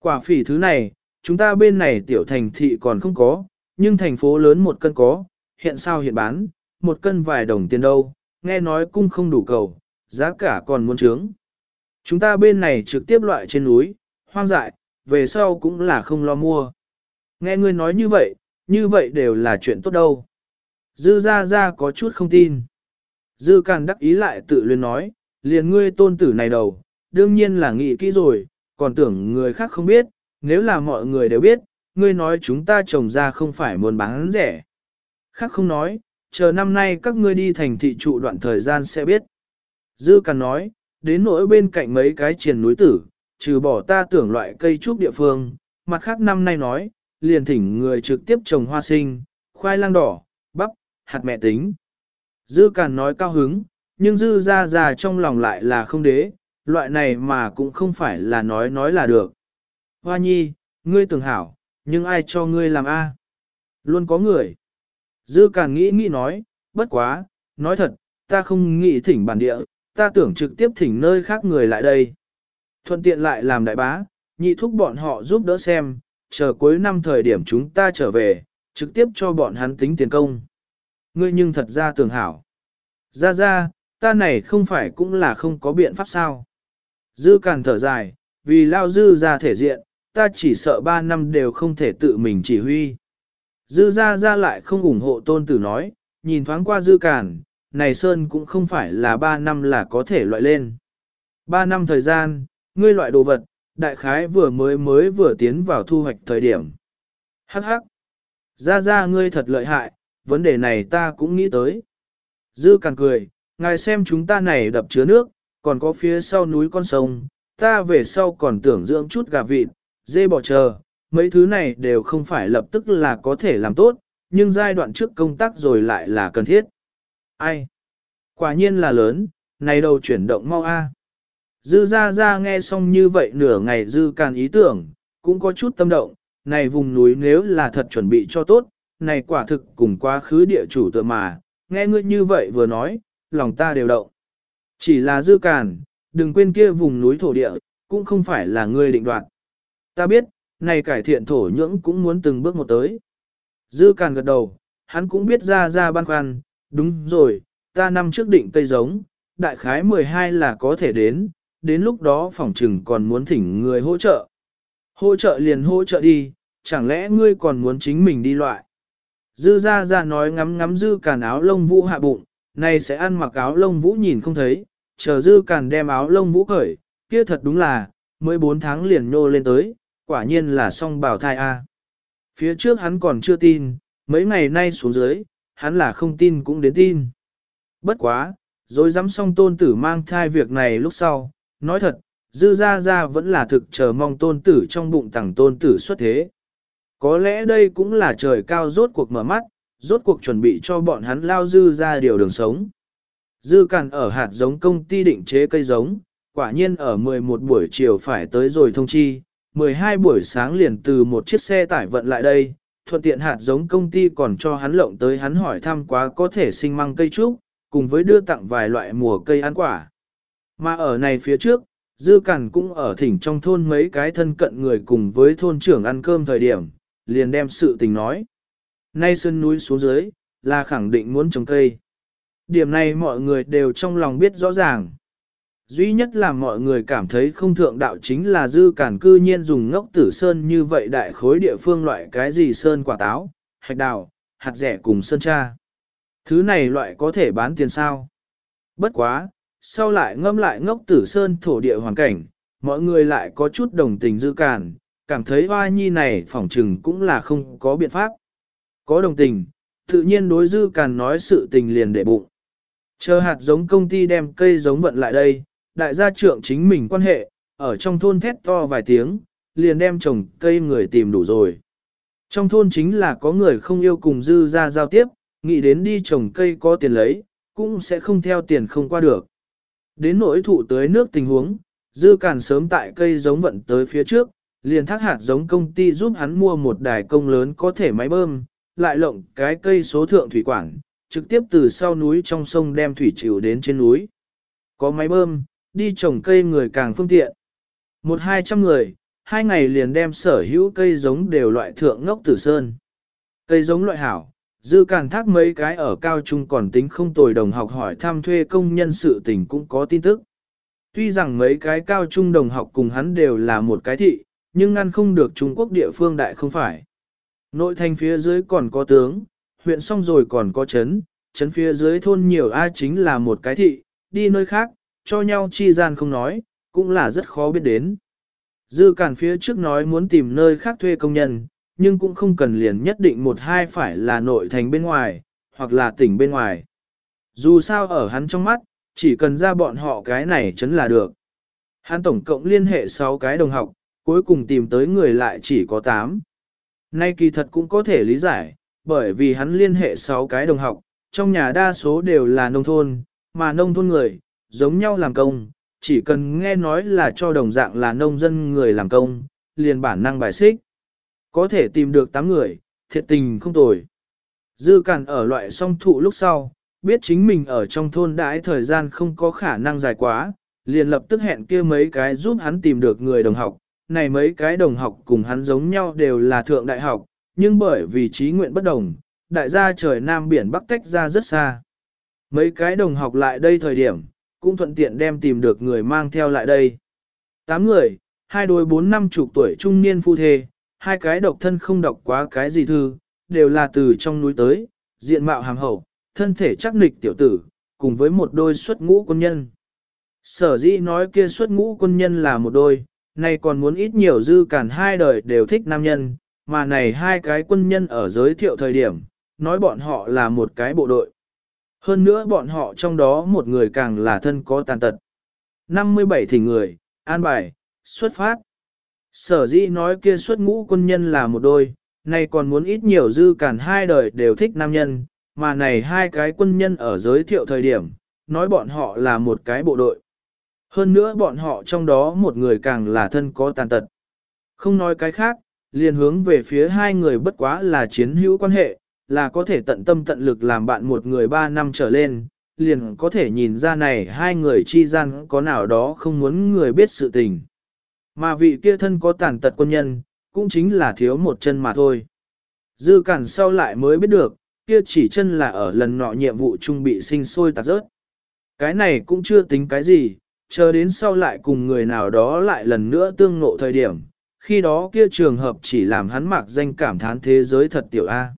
Quả phỉ thứ này, chúng ta bên này tiểu thành thị còn không có, nhưng thành phố lớn một cân có, hiện sao hiện bán, một cân vài đồng tiền đâu, nghe nói cung không đủ cầu, giá cả còn muốn trướng. Chúng ta bên này trực tiếp loại trên núi, hoang dại, về sau cũng là không lo mua. Nghe ngươi nói như vậy, như vậy đều là chuyện tốt đâu. Dư ra ra có chút không tin. Dư càn đắc ý lại tự luyến nói, liền ngươi tôn tử này đầu, đương nhiên là nghĩ kỹ rồi, còn tưởng người khác không biết, nếu là mọi người đều biết, ngươi nói chúng ta trồng ra không phải muốn bán rẻ. Khác không nói, chờ năm nay các ngươi đi thành thị trụ đoạn thời gian sẽ biết. Dư Càn nói, đến nỗi bên cạnh mấy cái triền núi tử, trừ bỏ ta tưởng loại cây trúc địa phương, mặt khác năm nay nói, liền thỉnh người trực tiếp trồng hoa sinh, khoai lang đỏ, bắp, hạt mẹ tính. Dư Càn nói cao hứng, nhưng Dư ra già trong lòng lại là không đế, loại này mà cũng không phải là nói nói là được. Hoa nhi, ngươi tưởng hảo, nhưng ai cho ngươi làm a? Luôn có người. Dư Càn nghĩ nghĩ nói, bất quá, nói thật, ta không nghĩ thỉnh bản địa, ta tưởng trực tiếp thỉnh nơi khác người lại đây. Thuận tiện lại làm đại bá, nhị thúc bọn họ giúp đỡ xem, chờ cuối năm thời điểm chúng ta trở về, trực tiếp cho bọn hắn tính tiền công. Ngươi nhưng thật ra tưởng hảo. Ra ra, ta này không phải cũng là không có biện pháp sao. Dư càn thở dài, vì lao dư ra thể diện, ta chỉ sợ ba năm đều không thể tự mình chỉ huy. Dư ra ra lại không ủng hộ tôn tử nói, nhìn thoáng qua dư cản, này Sơn cũng không phải là ba năm là có thể loại lên. Ba năm thời gian, ngươi loại đồ vật, đại khái vừa mới mới vừa tiến vào thu hoạch thời điểm. Hắc hắc. Ra ra ngươi thật lợi hại, vấn đề này ta cũng nghĩ tới. Dư càng cười, ngài xem chúng ta này đập chứa nước, còn có phía sau núi con sông, ta về sau còn tưởng dưỡng chút gà vịt, dê bỏ chờ, mấy thứ này đều không phải lập tức là có thể làm tốt, nhưng giai đoạn trước công tác rồi lại là cần thiết. Ai? Quả nhiên là lớn, này đầu chuyển động mau a. À. Dư ra ra nghe xong như vậy nửa ngày dư càn ý tưởng, cũng có chút tâm động, này vùng núi nếu là thật chuẩn bị cho tốt, này quả thực cùng quá khứ địa chủ tựa mà, nghe ngươi như vậy vừa nói, lòng ta đều động. Chỉ là dư càn, đừng quên kia vùng núi thổ địa, cũng không phải là ngươi định đoạt. Ta biết, này cải thiện thổ nhưỡng cũng muốn từng bước một tới. Dư càn gật đầu, hắn cũng biết ra ra băn khoăn, đúng rồi, ta năm trước định cây giống, đại khái 12 là có thể đến, đến lúc đó phòng trừng còn muốn thỉnh người hỗ trợ. Hỗ trợ liền hỗ trợ đi, chẳng lẽ ngươi còn muốn chính mình đi loại. Dư ra ra nói ngắm ngắm dư càn áo lông vũ hạ bụng, này sẽ ăn mặc áo lông vũ nhìn không thấy, chờ dư càn đem áo lông vũ cởi, kia thật đúng là, 14 tháng liền nhô lên tới, quả nhiên là song bào thai A. Phía trước hắn còn chưa tin, mấy ngày nay xuống dưới, hắn là không tin cũng đến tin. Bất quá, rồi dám song tôn tử mang thai việc này lúc sau, nói thật, dư ra ra vẫn là thực chờ mong tôn tử trong bụng tẳng tôn tử xuất thế. Có lẽ đây cũng là trời cao rốt cuộc mở mắt, rốt cuộc chuẩn bị cho bọn hắn lao dư ra điều đường sống. Dư càn ở hạt giống công ty định chế cây giống, quả nhiên ở 11 buổi chiều phải tới rồi thông chi, 12 buổi sáng liền từ một chiếc xe tải vận lại đây, thuận tiện hạt giống công ty còn cho hắn lộng tới hắn hỏi thăm quá có thể sinh măng cây trúc, cùng với đưa tặng vài loại mùa cây ăn quả. Mà ở này phía trước, Dư Cẩn cũng ở thỉnh trong thôn mấy cái thân cận người cùng với thôn trưởng ăn cơm thời điểm, liền đem sự tình nói. Nay sơn núi xuống dưới, là khẳng định muốn trồng cây. Điểm này mọi người đều trong lòng biết rõ ràng. Duy nhất là mọi người cảm thấy không thượng đạo chính là dư cản cư nhiên dùng ngốc tử sơn như vậy đại khối địa phương loại cái gì sơn quả táo, hạch đào, hạt rẻ cùng sơn cha. Thứ này loại có thể bán tiền sao? Bất quá, sau lại ngâm lại ngốc tử sơn thổ địa hoàn cảnh, mọi người lại có chút đồng tình dư cản, cảm thấy hoa nhi này phỏng trừng cũng là không có biện pháp. Có đồng tình, tự nhiên đối dư cản nói sự tình liền để bụng. Chờ hạt giống công ty đem cây giống vận lại đây, đại gia trưởng chính mình quan hệ, ở trong thôn thét to vài tiếng, liền đem trồng cây người tìm đủ rồi. Trong thôn chính là có người không yêu cùng dư ra giao tiếp, nghĩ đến đi trồng cây có tiền lấy, cũng sẽ không theo tiền không qua được. Đến nỗi thụ tới nước tình huống, dư càn sớm tại cây giống vận tới phía trước, liền thác hạt giống công ty giúp hắn mua một đài công lớn có thể máy bơm, lại lộng cái cây số thượng thủy quản, trực tiếp từ sau núi trong sông đem thủy chịu đến trên núi. Có máy bơm, đi trồng cây người càng phương tiện. Một hai trăm người, hai ngày liền đem sở hữu cây giống đều loại thượng ngốc tử sơn. Cây giống loại hảo, dư càn thác mấy cái ở cao trung còn tính không tồi đồng học hỏi tham thuê công nhân sự tình cũng có tin tức. Tuy rằng mấy cái cao trung đồng học cùng hắn đều là một cái thị, nhưng ngăn không được Trung Quốc địa phương đại không phải. Nội thành phía dưới còn có tướng, huyện xong rồi còn có chấn, chấn phía dưới thôn nhiều ai chính là một cái thị, đi nơi khác, cho nhau chi gian không nói, cũng là rất khó biết đến. Dư cản phía trước nói muốn tìm nơi khác thuê công nhân, nhưng cũng không cần liền nhất định một hai phải là nội thành bên ngoài, hoặc là tỉnh bên ngoài. Dù sao ở hắn trong mắt, chỉ cần ra bọn họ cái này chấn là được. Hắn tổng cộng liên hệ 6 cái đồng học, cuối cùng tìm tới người lại chỉ có 8. Nay kỳ thật cũng có thể lý giải, bởi vì hắn liên hệ 6 cái đồng học, trong nhà đa số đều là nông thôn, mà nông thôn người, giống nhau làm công, chỉ cần nghe nói là cho đồng dạng là nông dân người làm công, liền bản năng bài xích. Có thể tìm được 8 người, thiệt tình không tồi. Dư cản ở loại song thụ lúc sau, biết chính mình ở trong thôn đãi thời gian không có khả năng dài quá, liền lập tức hẹn kia mấy cái giúp hắn tìm được người đồng học. Này mấy cái đồng học cùng hắn giống nhau đều là thượng đại học, nhưng bởi vì trí nguyện bất đồng, đại gia trời Nam biển Bắc tách ra rất xa. Mấy cái đồng học lại đây thời điểm, cũng thuận tiện đem tìm được người mang theo lại đây. Tám người, hai đôi bốn năm chục tuổi trung niên phu thê, hai cái độc thân không đọc quá cái gì thư, đều là từ trong núi tới, diện mạo hàm hậu, thân thể chắc nịch tiểu tử, cùng với một đôi xuất ngũ quân nhân. Sở dĩ nói kia xuất ngũ quân nhân là một đôi, nay còn muốn ít nhiều dư cản hai đời đều thích nam nhân, mà này hai cái quân nhân ở giới thiệu thời điểm, nói bọn họ là một cái bộ đội. Hơn nữa bọn họ trong đó một người càng là thân có tàn tật. 57 thỉnh người, an bài, xuất phát. Sở dĩ nói kia xuất ngũ quân nhân là một đôi, nay còn muốn ít nhiều dư cản hai đời đều thích nam nhân, mà này hai cái quân nhân ở giới thiệu thời điểm, nói bọn họ là một cái bộ đội. Hơn nữa bọn họ trong đó một người càng là thân có tàn tật. Không nói cái khác, liền hướng về phía hai người bất quá là chiến hữu quan hệ, là có thể tận tâm tận lực làm bạn một người ba năm trở lên, liền có thể nhìn ra này hai người chi gian có nào đó không muốn người biết sự tình. Mà vị kia thân có tàn tật quân nhân, cũng chính là thiếu một chân mà thôi. Dư cản sau lại mới biết được, kia chỉ chân là ở lần nọ nhiệm vụ trung bị sinh sôi tạt rớt. Cái này cũng chưa tính cái gì, chờ đến sau lại cùng người nào đó lại lần nữa tương nộ thời điểm, khi đó kia trường hợp chỉ làm hắn mạc danh cảm thán thế giới thật tiểu A.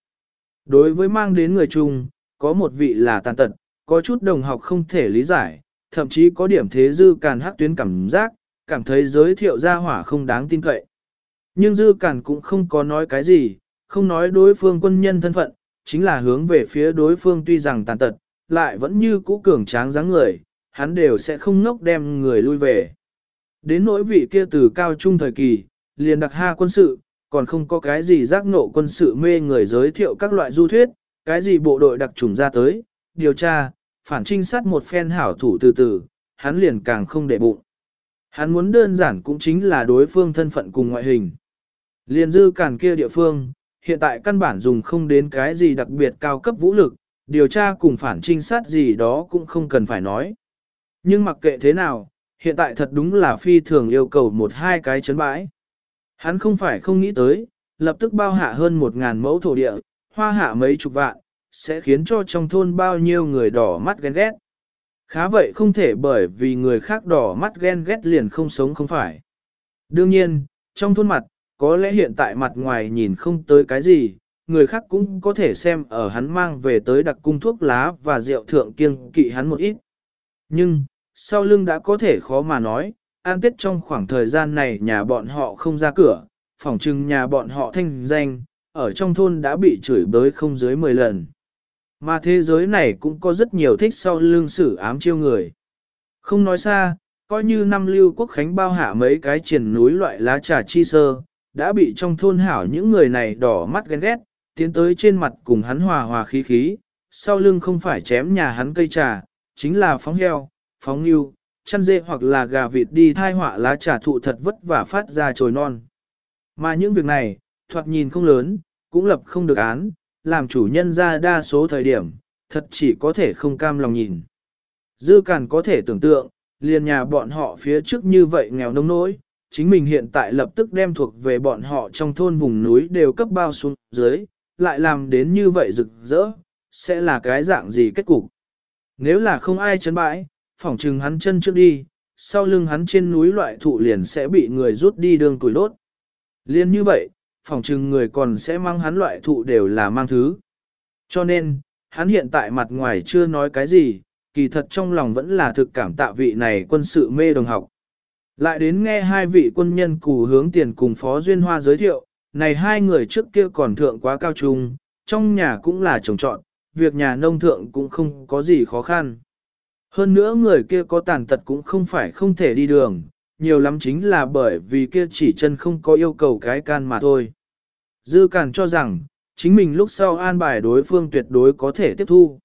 Đối với mang đến người chung, có một vị là tàn tật, có chút đồng học không thể lý giải, thậm chí có điểm thế dư càn hắc tuyến cảm giác, cảm thấy giới thiệu ra hỏa không đáng tin cậy. Nhưng dư càn cũng không có nói cái gì, không nói đối phương quân nhân thân phận, chính là hướng về phía đối phương tuy rằng tàn tật, lại vẫn như cũ cường tráng dáng người, hắn đều sẽ không ngốc đem người lui về. Đến nỗi vị kia từ cao trung thời kỳ, liền đặc ha quân sự, còn không có cái gì giác ngộ quân sự mê người giới thiệu các loại du thuyết, cái gì bộ đội đặc trùng ra tới, điều tra, phản trinh sát một phen hảo thủ từ từ, hắn liền càng không để bụng. Hắn muốn đơn giản cũng chính là đối phương thân phận cùng ngoại hình. Liền dư càn kia địa phương, hiện tại căn bản dùng không đến cái gì đặc biệt cao cấp vũ lực, điều tra cùng phản trinh sát gì đó cũng không cần phải nói. Nhưng mặc kệ thế nào, hiện tại thật đúng là phi thường yêu cầu một hai cái chấn bãi. Hắn không phải không nghĩ tới, lập tức bao hạ hơn một ngàn mẫu thổ địa, hoa hạ mấy chục vạn, sẽ khiến cho trong thôn bao nhiêu người đỏ mắt ghen ghét. Khá vậy không thể bởi vì người khác đỏ mắt ghen ghét liền không sống không phải. Đương nhiên, trong thôn mặt, có lẽ hiện tại mặt ngoài nhìn không tới cái gì, người khác cũng có thể xem ở hắn mang về tới đặc cung thuốc lá và rượu thượng kiêng kỵ hắn một ít. Nhưng, sau lưng đã có thể khó mà nói, an tết trong khoảng thời gian này nhà bọn họ không ra cửa, phỏng chừng nhà bọn họ thanh danh, ở trong thôn đã bị chửi bới không dưới 10 lần. Mà thế giới này cũng có rất nhiều thích sau lưng sử ám chiêu người. Không nói xa, coi như năm lưu quốc khánh bao hạ mấy cái triển núi loại lá trà chi sơ, đã bị trong thôn hảo những người này đỏ mắt ghen ghét, tiến tới trên mặt cùng hắn hòa hòa khí khí, sau lưng không phải chém nhà hắn cây trà, chính là phóng heo, phóng yêu, chăn dê hoặc là gà vịt đi thai họa lá trà thụ thật vất vả phát ra trồi non. Mà những việc này, thoạt nhìn không lớn, cũng lập không được án, làm chủ nhân ra đa số thời điểm, thật chỉ có thể không cam lòng nhìn. Dư càn có thể tưởng tượng, liền nhà bọn họ phía trước như vậy nghèo nông nỗi, chính mình hiện tại lập tức đem thuộc về bọn họ trong thôn vùng núi đều cấp bao xuống dưới, lại làm đến như vậy rực rỡ, sẽ là cái dạng gì kết cục. Nếu là không ai chấn bãi, phỏng chừng hắn chân trước đi, sau lưng hắn trên núi loại thụ liền sẽ bị người rút đi đường tuổi đốt. Liên như vậy, phỏng chừng người còn sẽ mang hắn loại thụ đều là mang thứ. Cho nên, hắn hiện tại mặt ngoài chưa nói cái gì, kỳ thật trong lòng vẫn là thực cảm tạ vị này quân sự mê đồng học. Lại đến nghe hai vị quân nhân cù hướng tiền cùng Phó Duyên Hoa giới thiệu, này hai người trước kia còn thượng quá cao trung, trong nhà cũng là trồng trọn, việc nhà nông thượng cũng không có gì khó khăn. Hơn nữa người kia có tàn tật cũng không phải không thể đi đường, nhiều lắm chính là bởi vì kia chỉ chân không có yêu cầu cái can mà thôi. Dư Càn cho rằng, chính mình lúc sau an bài đối phương tuyệt đối có thể tiếp thu.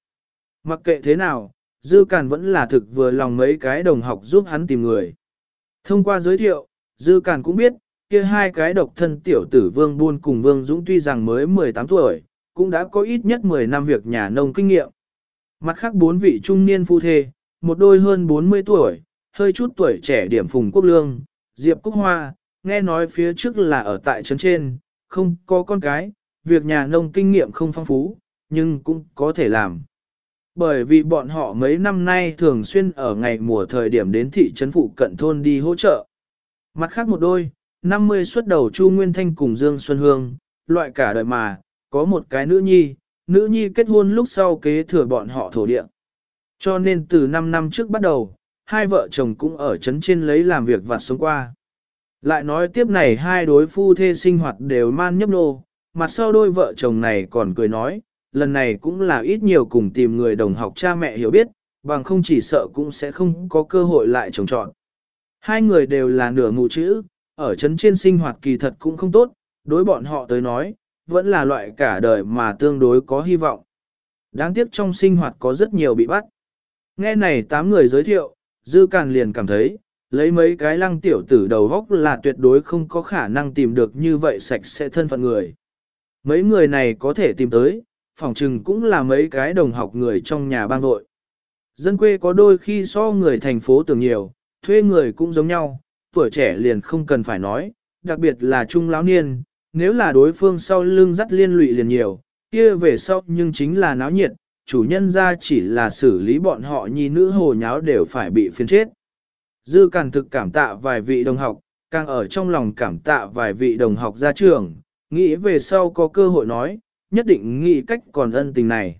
Mặc kệ thế nào, Dư Càn vẫn là thực vừa lòng mấy cái đồng học giúp hắn tìm người. Thông qua giới thiệu, Dư Càn cũng biết, kia hai cái độc thân tiểu tử Vương Buôn cùng Vương Dũng tuy rằng mới 18 tuổi, cũng đã có ít nhất 10 năm việc nhà nông kinh nghiệm. Mặt khác bốn vị trung niên phu thê, một đôi hơn 40 tuổi, hơi chút tuổi trẻ điểm Phùng Quốc Lương, Diệp Cúc Hoa, nghe nói phía trước là ở tại trấn trên, không có con cái, việc nhà nông kinh nghiệm không phong phú, nhưng cũng có thể làm. Bởi vì bọn họ mấy năm nay thường xuyên ở ngày mùa thời điểm đến thị trấn phụ cận thôn đi hỗ trợ. Mặt khác một đôi, 50 xuất đầu Chu Nguyên Thanh cùng Dương Xuân Hương, loại cả đời mà, có một cái nữ nhi, nữ nhi kết hôn lúc sau kế thừa bọn họ thổ địa. Cho nên từ 5 năm trước bắt đầu, hai vợ chồng cũng ở chấn trên lấy làm việc vặt sống qua. Lại nói tiếp này hai đối phu thê sinh hoạt đều man nhấp nô, mặt sau đôi vợ chồng này còn cười nói, lần này cũng là ít nhiều cùng tìm người đồng học cha mẹ hiểu biết, bằng không chỉ sợ cũng sẽ không có cơ hội lại trồng trọn. Hai người đều là nửa mù chữ, ở chấn trên sinh hoạt kỳ thật cũng không tốt, đối bọn họ tới nói, vẫn là loại cả đời mà tương đối có hy vọng. Đáng tiếc trong sinh hoạt có rất nhiều bị bắt. Nghe này tám người giới thiệu, Dư Càn liền cảm thấy, lấy mấy cái lăng tiểu tử đầu góc là tuyệt đối không có khả năng tìm được như vậy sạch sẽ thân phận người. Mấy người này có thể tìm tới, phòng trừng cũng là mấy cái đồng học người trong nhà bang vội. Dân quê có đôi khi so người thành phố tưởng nhiều, thuê người cũng giống nhau, tuổi trẻ liền không cần phải nói, đặc biệt là trung lão niên, nếu là đối phương sau lưng dắt liên lụy liền nhiều, kia về sau nhưng chính là náo nhiệt, chủ nhân ra chỉ là xử lý bọn họ nhi nữ hồ nháo đều phải bị phiền chết. Dư càng thực cảm tạ vài vị đồng học, càng ở trong lòng cảm tạ vài vị đồng học ra trường, nghĩ về sau có cơ hội nói, nhất định nghĩ cách còn ân tình này.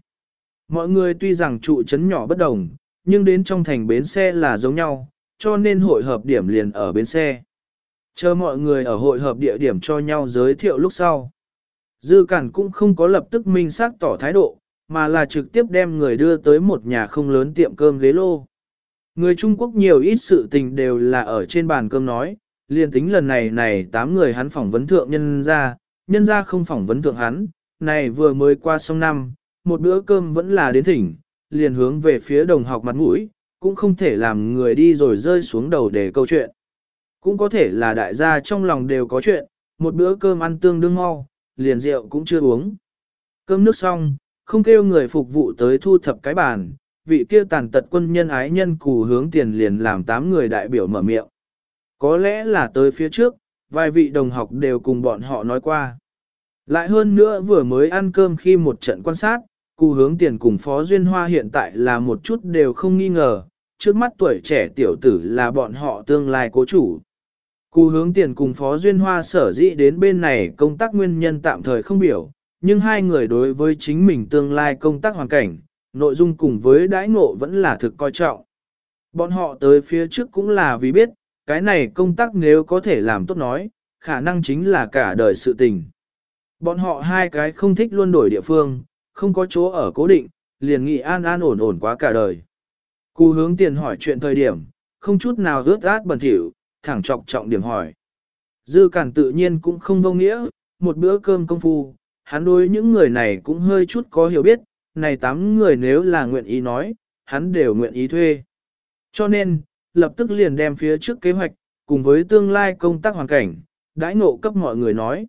Mọi người tuy rằng trụ trấn nhỏ bất đồng, nhưng đến trong thành bến xe là giống nhau, cho nên hội hợp điểm liền ở bến xe. Chờ mọi người ở hội hợp địa điểm cho nhau giới thiệu lúc sau. Dư Cản cũng không có lập tức minh xác tỏ thái độ, mà là trực tiếp đem người đưa tới một nhà không lớn tiệm cơm ghế lô. Người Trung Quốc nhiều ít sự tình đều là ở trên bàn cơm nói, liền tính lần này này tám người hắn phỏng vấn thượng nhân ra, nhân ra không phỏng vấn thượng hắn, này vừa mới qua xong năm, một bữa cơm vẫn là đến thỉnh, liền hướng về phía đồng học mặt mũi, cũng không thể làm người đi rồi rơi xuống đầu để câu chuyện. Cũng có thể là đại gia trong lòng đều có chuyện, một bữa cơm ăn tương đương mau, liền rượu cũng chưa uống. Cơm nước xong, không kêu người phục vụ tới thu thập cái bàn, vị kia tàn tật quân nhân ái nhân cù hướng tiền liền làm tám người đại biểu mở miệng. Có lẽ là tới phía trước, vài vị đồng học đều cùng bọn họ nói qua. Lại hơn nữa vừa mới ăn cơm khi một trận quan sát, cù hướng tiền cùng Phó Duyên Hoa hiện tại là một chút đều không nghi ngờ, trước mắt tuổi trẻ tiểu tử là bọn họ tương lai cố chủ. Cù hướng tiền cùng Phó Duyên Hoa sở dĩ đến bên này công tác nguyên nhân tạm thời không biểu, nhưng hai người đối với chính mình tương lai công tác hoàn cảnh, nội dung cùng với đãi ngộ vẫn là thực coi trọng. Bọn họ tới phía trước cũng là vì biết, cái này công tác nếu có thể làm tốt nói, khả năng chính là cả đời sự tình. Bọn họ hai cái không thích luôn đổi địa phương, không có chỗ ở cố định, liền nghị an an ổn ổn quá cả đời. Cù hướng tiền hỏi chuyện thời điểm, không chút nào rớt át bẩn thỉu, thẳng trọng trọng điểm hỏi. Dư cản tự nhiên cũng không vô nghĩa, một bữa cơm công phu, hắn đối những người này cũng hơi chút có hiểu biết, này tám người nếu là nguyện ý nói, hắn đều nguyện ý thuê. Cho nên, lập tức liền đem phía trước kế hoạch, cùng với tương lai công tác hoàn cảnh, đãi ngộ cấp mọi người nói.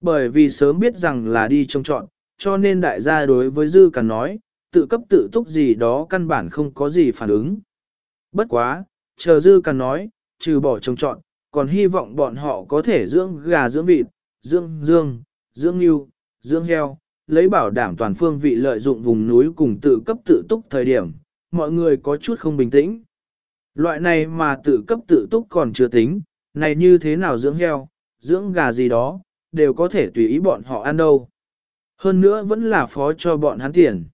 Bởi vì sớm biết rằng là đi trông trọn, cho nên đại gia đối với Dư Càn nói, tự cấp tự túc gì đó căn bản không có gì phản ứng. Bất quá, chờ Dư Càn nói, trừ bỏ trông trọn, còn hy vọng bọn họ có thể dưỡng gà dưỡng vịt, dưỡng dương, dưỡng yêu, dưỡng heo, lấy bảo đảm toàn phương vị lợi dụng vùng núi cùng tự cấp tự túc thời điểm, mọi người có chút không bình tĩnh. Loại này mà tự cấp tự túc còn chưa tính, này như thế nào dưỡng heo, dưỡng gà gì đó, đều có thể tùy ý bọn họ ăn đâu. Hơn nữa vẫn là phó cho bọn hắn tiền.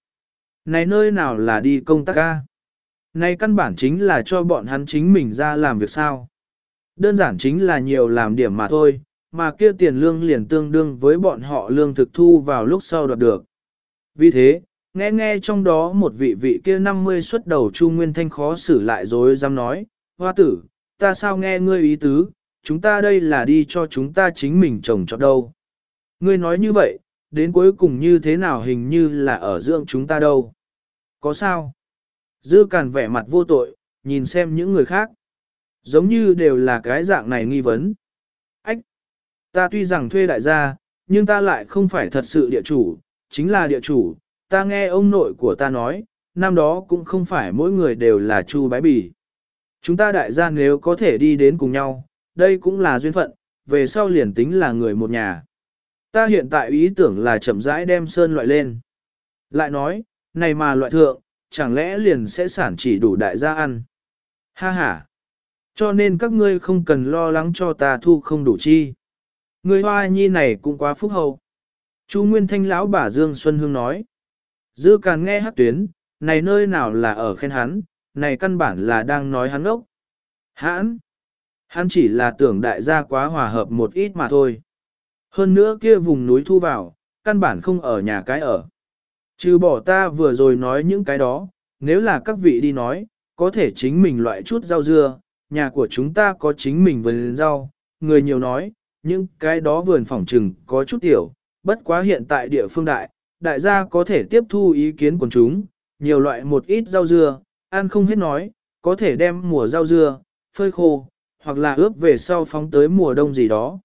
Này nơi nào là đi công tác ca? Này căn bản chính là cho bọn hắn chính mình ra làm việc sao. Đơn giản chính là nhiều làm điểm mà thôi, mà kia tiền lương liền tương đương với bọn họ lương thực thu vào lúc sau đoạt được. Vì thế, nghe nghe trong đó một vị vị kia 50 xuất đầu Chu Nguyên Thanh khó xử lại rồi dám nói, hoa tử, ta sao nghe ngươi ý tứ, chúng ta đây là đi cho chúng ta chính mình trồng trọt đâu. Ngươi nói như vậy, đến cuối cùng như thế nào hình như là ở dưỡng chúng ta đâu. Có sao? Dư càn vẻ mặt vô tội, nhìn xem những người khác. Giống như đều là cái dạng này nghi vấn. Ta tuy rằng thuê đại gia, nhưng ta lại không phải thật sự địa chủ, chính là địa chủ. Ta nghe ông nội của ta nói, năm đó cũng không phải mỗi người đều là chu bái bỉ. Chúng ta đại gia nếu có thể đi đến cùng nhau, đây cũng là duyên phận, về sau liền tính là người một nhà. Ta hiện tại ý tưởng là chậm rãi đem sơn loại lên. Lại nói, này mà loại thượng, chẳng lẽ liền sẽ sản chỉ đủ đại gia ăn. Ha ha. Cho nên các ngươi không cần lo lắng cho ta thu không đủ chi. Người hoa nhi này cũng quá phúc hậu. Chu Nguyên Thanh lão bà Dương Xuân Hương nói. Dư càng nghe hát tuyến, này nơi nào là ở khen hắn, này căn bản là đang nói hắn ốc. Hãn! Hắn chỉ là tưởng đại gia quá hòa hợp một ít mà thôi. Hơn nữa kia vùng núi thu vào, căn bản không ở nhà cái ở. Trừ bỏ ta vừa rồi nói những cái đó, nếu là các vị đi nói, có thể chính mình loại chút rau dưa, nhà của chúng ta có chính mình vườn rau, người nhiều nói, những cái đó vườn phòng trừng có chút tiểu, bất quá hiện tại địa phương đại, đại gia có thể tiếp thu ý kiến của chúng, nhiều loại một ít rau dưa, ăn không hết nói, có thể đem mùa rau dưa, phơi khô, hoặc là ướp về sau phóng tới mùa đông gì đó.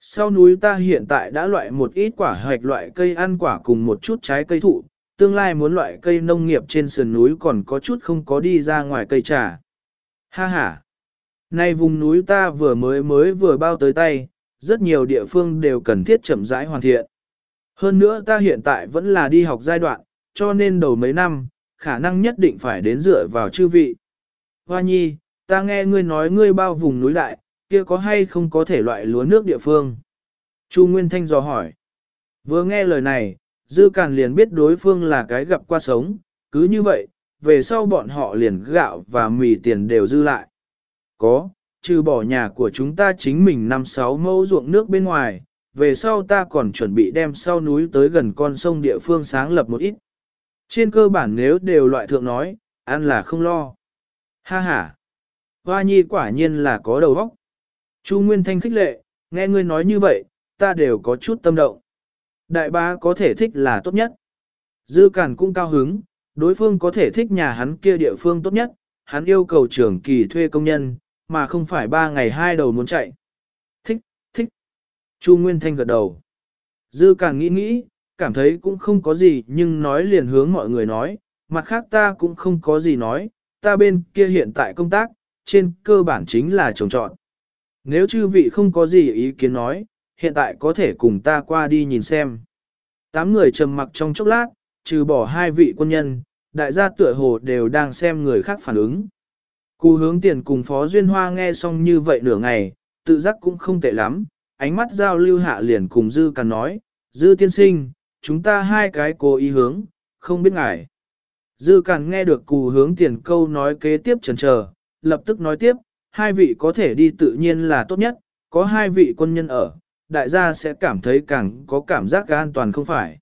Sau núi ta hiện tại đã loại một ít quả hoạch loại cây ăn quả cùng một chút trái cây thụ, tương lai muốn loại cây nông nghiệp trên sườn núi còn có chút không có đi ra ngoài cây trà. Ha ha! Nay vùng núi ta vừa mới mới vừa bao tới tay, rất nhiều địa phương đều cần thiết chậm rãi hoàn thiện. Hơn nữa ta hiện tại vẫn là đi học giai đoạn, cho nên đầu mấy năm, khả năng nhất định phải đến dựa vào chư vị. Hoa nhi, ta nghe ngươi nói ngươi bao vùng núi đại, kia có hay không có thể loại lúa nước địa phương? Chu Nguyên Thanh dò hỏi. Vừa nghe lời này, Dư Càn liền biết đối phương là cái gặp qua sống, cứ như vậy, về sau bọn họ liền gạo và mì tiền đều dư lại. Có, trừ bỏ nhà của chúng ta chính mình năm sáu mẫu ruộng nước bên ngoài, về sau ta còn chuẩn bị đem sau núi tới gần con sông địa phương sáng lập một ít. Trên cơ bản nếu đều loại thượng nói, ăn là không lo. Ha ha! Hoa nhi quả nhiên là có đầu óc. Chu Nguyên Thanh khích lệ, nghe ngươi nói như vậy, ta đều có chút tâm động. Đại bá có thể thích là tốt nhất. Dư Cản cũng cao hứng, đối phương có thể thích nhà hắn kia địa phương tốt nhất, hắn yêu cầu trưởng kỳ thuê công nhân, mà không phải ba ngày hai đầu muốn chạy. Thích, thích. Chu Nguyên Thanh gật đầu. Dư càng nghĩ nghĩ, cảm thấy cũng không có gì nhưng nói liền hướng mọi người nói, mặt khác ta cũng không có gì nói, ta bên kia hiện tại công tác, trên cơ bản chính là trồng trọt. Nếu chư vị không có gì ý kiến nói, hiện tại có thể cùng ta qua đi nhìn xem. Tám người trầm mặc trong chốc lát, trừ bỏ hai vị quân nhân, đại gia tựa hồ đều đang xem người khác phản ứng. Cù hướng tiền cùng Phó Duyên Hoa nghe xong như vậy nửa ngày, tự giác cũng không tệ lắm, ánh mắt giao lưu hạ liền cùng Dư Càn nói, Dư tiên sinh, chúng ta hai cái cố ý hướng, không biết ngại. Dư Càn nghe được cù hướng tiền câu nói kế tiếp chần chờ, lập tức nói tiếp, hai vị có thể đi tự nhiên là tốt nhất, có hai vị quân nhân ở, đại gia sẽ cảm thấy càng có cảm giác an toàn không phải.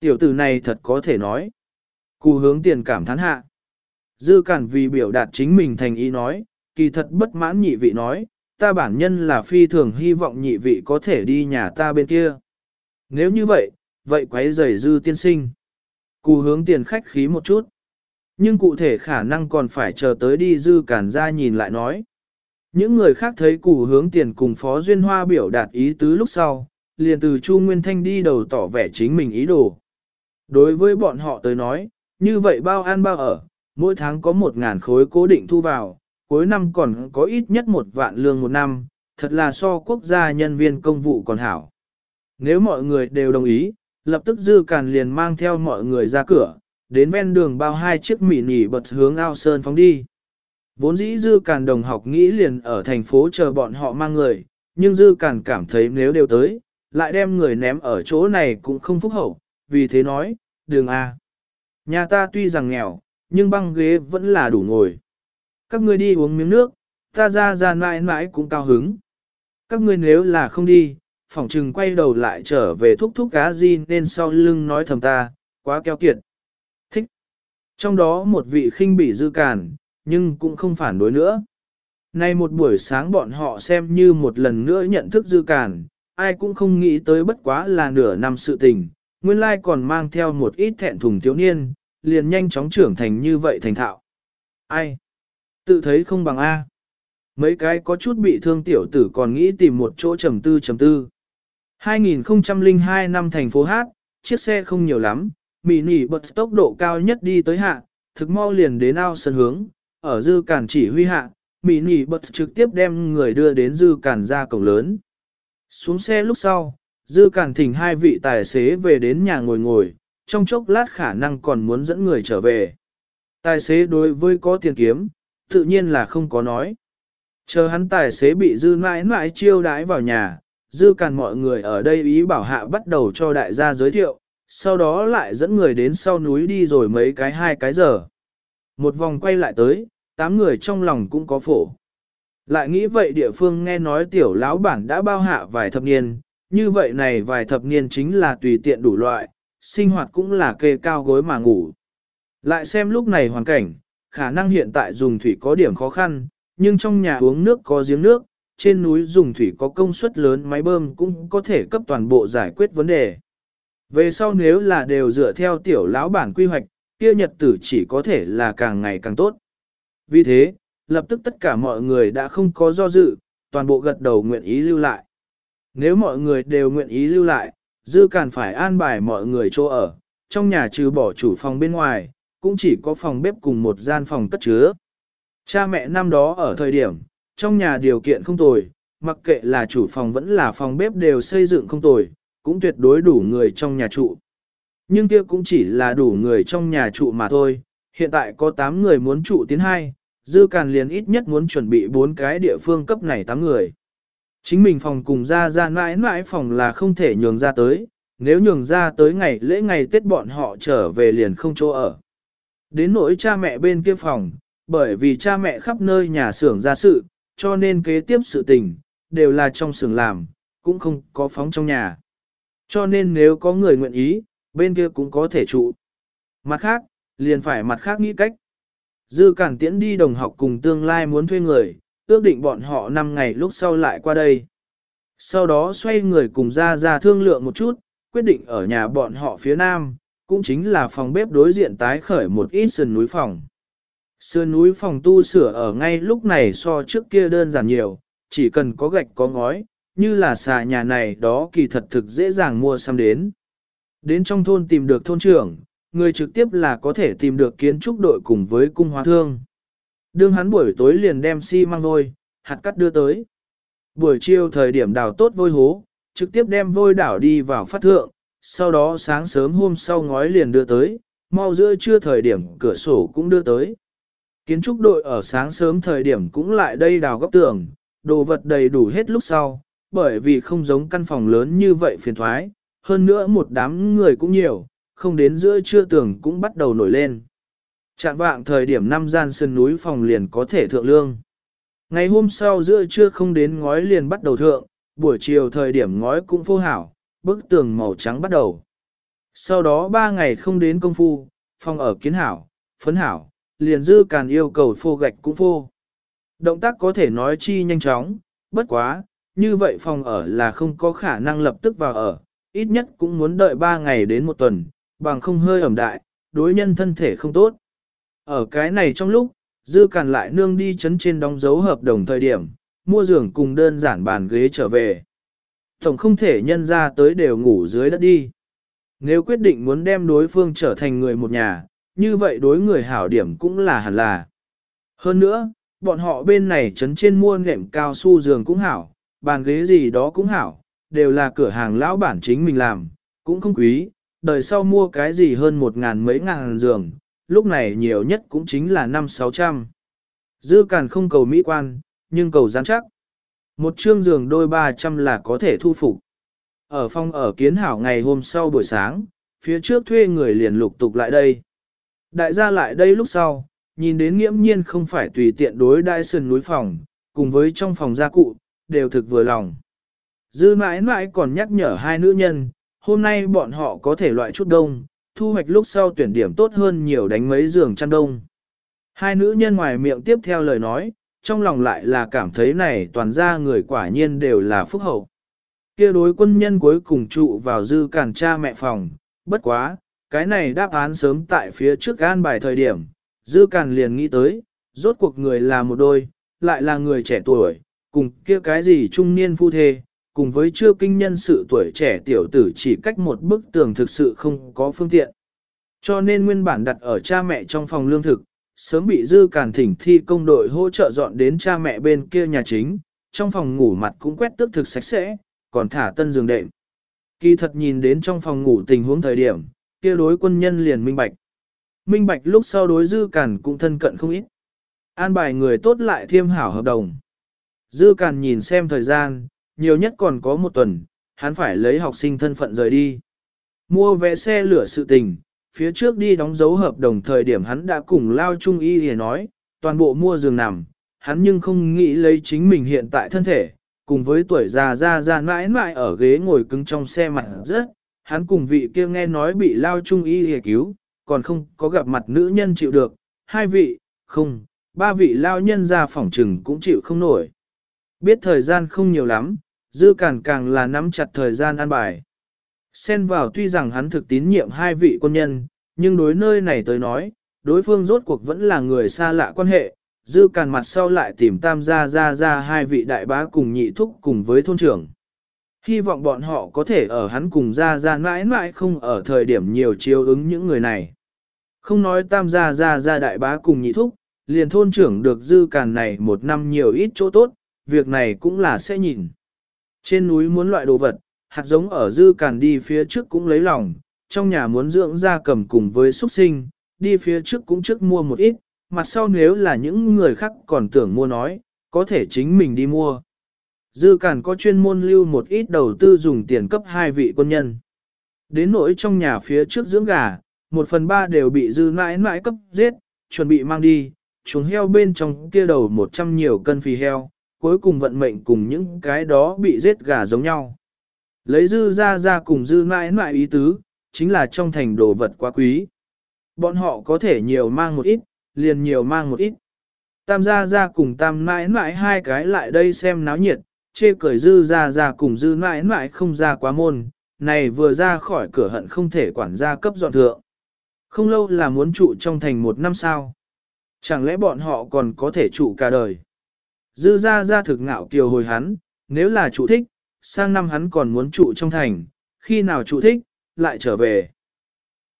Tiểu tử này thật có thể nói. Cù hướng tiền cảm thán hạ. Dư cản vì biểu đạt chính mình thành ý nói, kỳ thật bất mãn nhị vị nói, ta bản nhân là phi thường hy vọng nhị vị có thể đi nhà ta bên kia. Nếu như vậy, vậy quấy rầy dư tiên sinh. Cù hướng tiền khách khí một chút. Nhưng cụ thể khả năng còn phải chờ tới đi dư cản ra nhìn lại nói. Những người khác thấy cụ hướng tiền cùng Phó Duyên Hoa biểu đạt ý tứ lúc sau, liền từ Chu Nguyên Thanh đi đầu tỏ vẻ chính mình ý đồ. Đối với bọn họ tới nói, như vậy bao ăn bao ở, mỗi tháng có một ngàn khối cố định thu vào, cuối năm còn có ít nhất một vạn lương một năm, thật là so quốc gia nhân viên công vụ còn hảo. Nếu mọi người đều đồng ý, lập tức dư càn liền mang theo mọi người ra cửa, đến ven đường bao hai chiếc mỉ nỉ bật hướng ao sơn phóng đi. Vốn dĩ Dư Càn đồng học nghĩ liền ở thành phố chờ bọn họ mang người, nhưng Dư Càn cảm thấy nếu đều tới, lại đem người ném ở chỗ này cũng không phúc hậu, vì thế nói, đường A. Nhà ta tuy rằng nghèo, nhưng băng ghế vẫn là đủ ngồi. Các ngươi đi uống miếng nước, ta ra ra mãi mãi cũng cao hứng. Các ngươi nếu là không đi, phỏng trừng quay đầu lại trở về thúc thúc cá gì nên sau lưng nói thầm ta, quá keo kiệt. Trong đó một vị khinh bị dư cản, nhưng cũng không phản đối nữa. Nay một buổi sáng bọn họ xem như một lần nữa nhận thức dư cản, ai cũng không nghĩ tới bất quá là nửa năm sự tình, nguyên lai còn mang theo một ít thẹn thùng thiếu niên, liền nhanh chóng trưởng thành như vậy thành thạo. Ai? Tự thấy không bằng A. Mấy cái có chút bị thương tiểu tử còn nghĩ tìm một chỗ trầm tư trầm tư. 2002 năm thành phố Hát, chiếc xe không nhiều lắm, mini bật tốc độ cao nhất đi tới hạ, thực mau liền đến ao sân hướng, ở dư cản chỉ huy hạ, mini bật trực tiếp đem người đưa đến dư cản ra cổng lớn. Xuống xe lúc sau, dư cản thỉnh hai vị tài xế về đến nhà ngồi ngồi, trong chốc lát khả năng còn muốn dẫn người trở về. Tài xế đối với có tiền kiếm, tự nhiên là không có nói. Chờ hắn tài xế bị dư mãi mãi chiêu đãi vào nhà, dư càn mọi người ở đây ý bảo hạ bắt đầu cho đại gia giới thiệu, sau đó lại dẫn người đến sau núi đi rồi mấy cái hai cái giờ. Một vòng quay lại tới, tám người trong lòng cũng có phổ. Lại nghĩ vậy địa phương nghe nói tiểu lão bản đã bao hạ vài thập niên, như vậy này vài thập niên chính là tùy tiện đủ loại, sinh hoạt cũng là kê cao gối mà ngủ. Lại xem lúc này hoàn cảnh, khả năng hiện tại dùng thủy có điểm khó khăn, nhưng trong nhà uống nước có giếng nước, trên núi dùng thủy có công suất lớn máy bơm cũng có thể cấp toàn bộ giải quyết vấn đề. Về sau nếu là đều dựa theo tiểu lão bản quy hoạch, kia nhật tử chỉ có thể là càng ngày càng tốt. Vì thế, lập tức tất cả mọi người đã không có do dự, toàn bộ gật đầu nguyện ý lưu lại. Nếu mọi người đều nguyện ý lưu lại, dư càn phải an bài mọi người chỗ ở, trong nhà trừ bỏ chủ phòng bên ngoài, cũng chỉ có phòng bếp cùng một gian phòng cất chứa. Cha mẹ năm đó ở thời điểm, trong nhà điều kiện không tồi, mặc kệ là chủ phòng vẫn là phòng bếp đều xây dựng không tồi, cũng tuyệt đối đủ người trong nhà trụ. Nhưng kia cũng chỉ là đủ người trong nhà trụ mà thôi, hiện tại có 8 người muốn trụ tiến hai, dư càn liền ít nhất muốn chuẩn bị 4 cái địa phương cấp này 8 người. Chính mình phòng cùng ra ra mãi mãi phòng là không thể nhường ra tới, nếu nhường ra tới ngày lễ ngày Tết bọn họ trở về liền không chỗ ở. Đến nỗi cha mẹ bên kia phòng, bởi vì cha mẹ khắp nơi nhà xưởng ra sự, cho nên kế tiếp sự tình, đều là trong xưởng làm, cũng không có phóng trong nhà. Cho nên nếu có người nguyện ý, bên kia cũng có thể trụ. Mặt khác, liền phải mặt khác nghĩ cách. Dư Cản Tiễn đi đồng học cùng tương lai muốn thuê người, ước định bọn họ 5 ngày lúc sau lại qua đây. Sau đó xoay người cùng ra ra thương lượng một chút, quyết định ở nhà bọn họ phía nam, cũng chính là phòng bếp đối diện tái khởi một ít sườn núi phòng. Sườn núi phòng tu sửa ở ngay lúc này so trước kia đơn giản nhiều, chỉ cần có gạch có ngói, như là xà nhà này đó kỳ thật thực dễ dàng mua xăm đến. Đến trong thôn tìm được thôn trưởng, người trực tiếp là có thể tìm được kiến trúc đội cùng với cung hóa thương. Đương hắn buổi tối liền đem xi si măng vôi, hạt cắt đưa tới. Buổi chiều thời điểm đào tốt vôi hố, trực tiếp đem vôi đảo đi vào phát thượng, sau đó sáng sớm hôm sau ngói liền đưa tới, mau giữa trưa thời điểm cửa sổ cũng đưa tới. Kiến trúc đội ở sáng sớm thời điểm cũng lại đây đào góc tường, đồ vật đầy đủ hết lúc sau, bởi vì không giống căn phòng lớn như vậy phiền thoái, hơn nữa một đám người cũng nhiều, không đến giữa trưa tường cũng bắt đầu nổi lên. Chạm vạng thời điểm năm gian sân núi phòng liền có thể thượng lương. Ngày hôm sau giữa trưa không đến ngói liền bắt đầu thượng, buổi chiều thời điểm ngói cũng phô hảo, bức tường màu trắng bắt đầu. Sau đó ba ngày không đến công phu, phòng ở kiến hảo, phấn hảo, liền dư càn yêu cầu phô gạch cũng phô. Động tác có thể nói chi nhanh chóng, bất quá, như vậy phòng ở là không có khả năng lập tức vào ở, ít nhất cũng muốn đợi 3 ngày đến một tuần, bằng không hơi ẩm đại, đối nhân thân thể không tốt. Ở cái này trong lúc, dư càn lại nương đi chấn trên đóng dấu hợp đồng thời điểm, mua giường cùng đơn giản bàn ghế trở về. Tổng không thể nhân ra tới đều ngủ dưới đất đi. Nếu quyết định muốn đem đối phương trở thành người một nhà, như vậy đối người hảo điểm cũng là hẳn là. Hơn nữa, bọn họ bên này chấn trên mua nệm cao su giường cũng hảo, bàn ghế gì đó cũng hảo, đều là cửa hàng lão bản chính mình làm, cũng không quý, đời sau mua cái gì hơn một ngàn mấy ngàn giường, lúc này nhiều nhất cũng chính là năm sáu trăm. Dư càn không cầu mỹ quan, nhưng cầu gián chắc. Một chương giường đôi ba trăm là có thể thu phục. Ở phòng ở kiến hảo ngày hôm sau buổi sáng, phía trước thuê người liền lục tục lại đây. Đại gia lại đây lúc sau, nhìn đến nghiễm nhiên không phải tùy tiện đối đại sườn núi phòng, cùng với trong phòng gia cụ, đều thực vừa lòng. Dư mãi mãi còn nhắc nhở hai nữ nhân, hôm nay bọn họ có thể loại chút đông, thu hoạch lúc sau tuyển điểm tốt hơn nhiều đánh mấy giường chăn đông. Hai nữ nhân ngoài miệng tiếp theo lời nói, trong lòng lại là cảm thấy này toàn ra người quả nhiên đều là phúc hậu. kia đối quân nhân cuối cùng trụ vào dư cản cha mẹ phòng, bất quá, cái này đáp án sớm tại phía trước an bài thời điểm, dư cản liền nghĩ tới, rốt cuộc người là một đôi, lại là người trẻ tuổi, cùng kia cái gì trung niên phu thê, cùng với chưa kinh nhân sự tuổi trẻ tiểu tử chỉ cách một bức tường thực sự không có phương tiện. Cho nên nguyên bản đặt ở cha mẹ trong phòng lương thực, sớm bị dư càn thỉnh thi công đội hỗ trợ dọn đến cha mẹ bên kia nhà chính, trong phòng ngủ mặt cũng quét tước thực sạch sẽ, còn thả tân giường đệm. Kỳ thật nhìn đến trong phòng ngủ tình huống thời điểm, kia đối quân nhân liền minh bạch. Minh bạch lúc sau đối dư càn cũng thân cận không ít. An bài người tốt lại thiêm hảo hợp đồng. Dư càn nhìn xem thời gian, nhiều nhất còn có một tuần, hắn phải lấy học sinh thân phận rời đi. Mua vé xe lửa sự tình, phía trước đi đóng dấu hợp đồng thời điểm hắn đã cùng Lao Trung Y để nói, toàn bộ mua giường nằm, hắn nhưng không nghĩ lấy chính mình hiện tại thân thể, cùng với tuổi già ra ra mãi mãi ở ghế ngồi cứng trong xe mặt rất, hắn cùng vị kia nghe nói bị Lao Trung Y để cứu, còn không có gặp mặt nữ nhân chịu được, hai vị, không, ba vị Lao nhân ra phòng trừng cũng chịu không nổi. Biết thời gian không nhiều lắm, dư càng càng là nắm chặt thời gian an bài. Xen vào tuy rằng hắn thực tín nhiệm hai vị quân nhân, nhưng đối nơi này tới nói, đối phương rốt cuộc vẫn là người xa lạ quan hệ, dư càn mặt sau lại tìm tam gia ra ra hai vị đại bá cùng nhị thúc cùng với thôn trưởng. Hy vọng bọn họ có thể ở hắn cùng ra ra mãi mãi không ở thời điểm nhiều chiếu ứng những người này. Không nói tam gia ra ra đại bá cùng nhị thúc, liền thôn trưởng được dư càn này một năm nhiều ít chỗ tốt, việc này cũng là sẽ nhìn. Trên núi muốn loại đồ vật, hạt giống ở dư càn đi phía trước cũng lấy lòng, trong nhà muốn dưỡng ra cầm cùng với xuất sinh, đi phía trước cũng trước mua một ít, mặt sau nếu là những người khác còn tưởng mua nói, có thể chính mình đi mua. Dư càn có chuyên môn lưu một ít đầu tư dùng tiền cấp hai vị quân nhân. Đến nỗi trong nhà phía trước dưỡng gà, một phần ba đều bị dư mãi mãi cấp giết, chuẩn bị mang đi, chuồng heo bên trong kia đầu một trăm nhiều cân phì heo, cuối cùng vận mệnh cùng những cái đó bị giết gà giống nhau. Lấy dư ra ra cùng dư mãi mãi ý tứ, chính là trong thành đồ vật quá quý. Bọn họ có thể nhiều mang một ít, liền nhiều mang một ít. Tam gia ra cùng tam mãi mãi hai cái lại đây xem náo nhiệt, chê cười dư ra ra cùng dư mãi mãi không ra quá môn, này vừa ra khỏi cửa hận không thể quản gia cấp dọn thượng. Không lâu là muốn trụ trong thành một năm sao. Chẳng lẽ bọn họ còn có thể trụ cả đời. Dư ra ra thực ngạo kiều hồi hắn, nếu là trụ thích, sang năm hắn còn muốn trụ trong thành, khi nào trụ thích, lại trở về.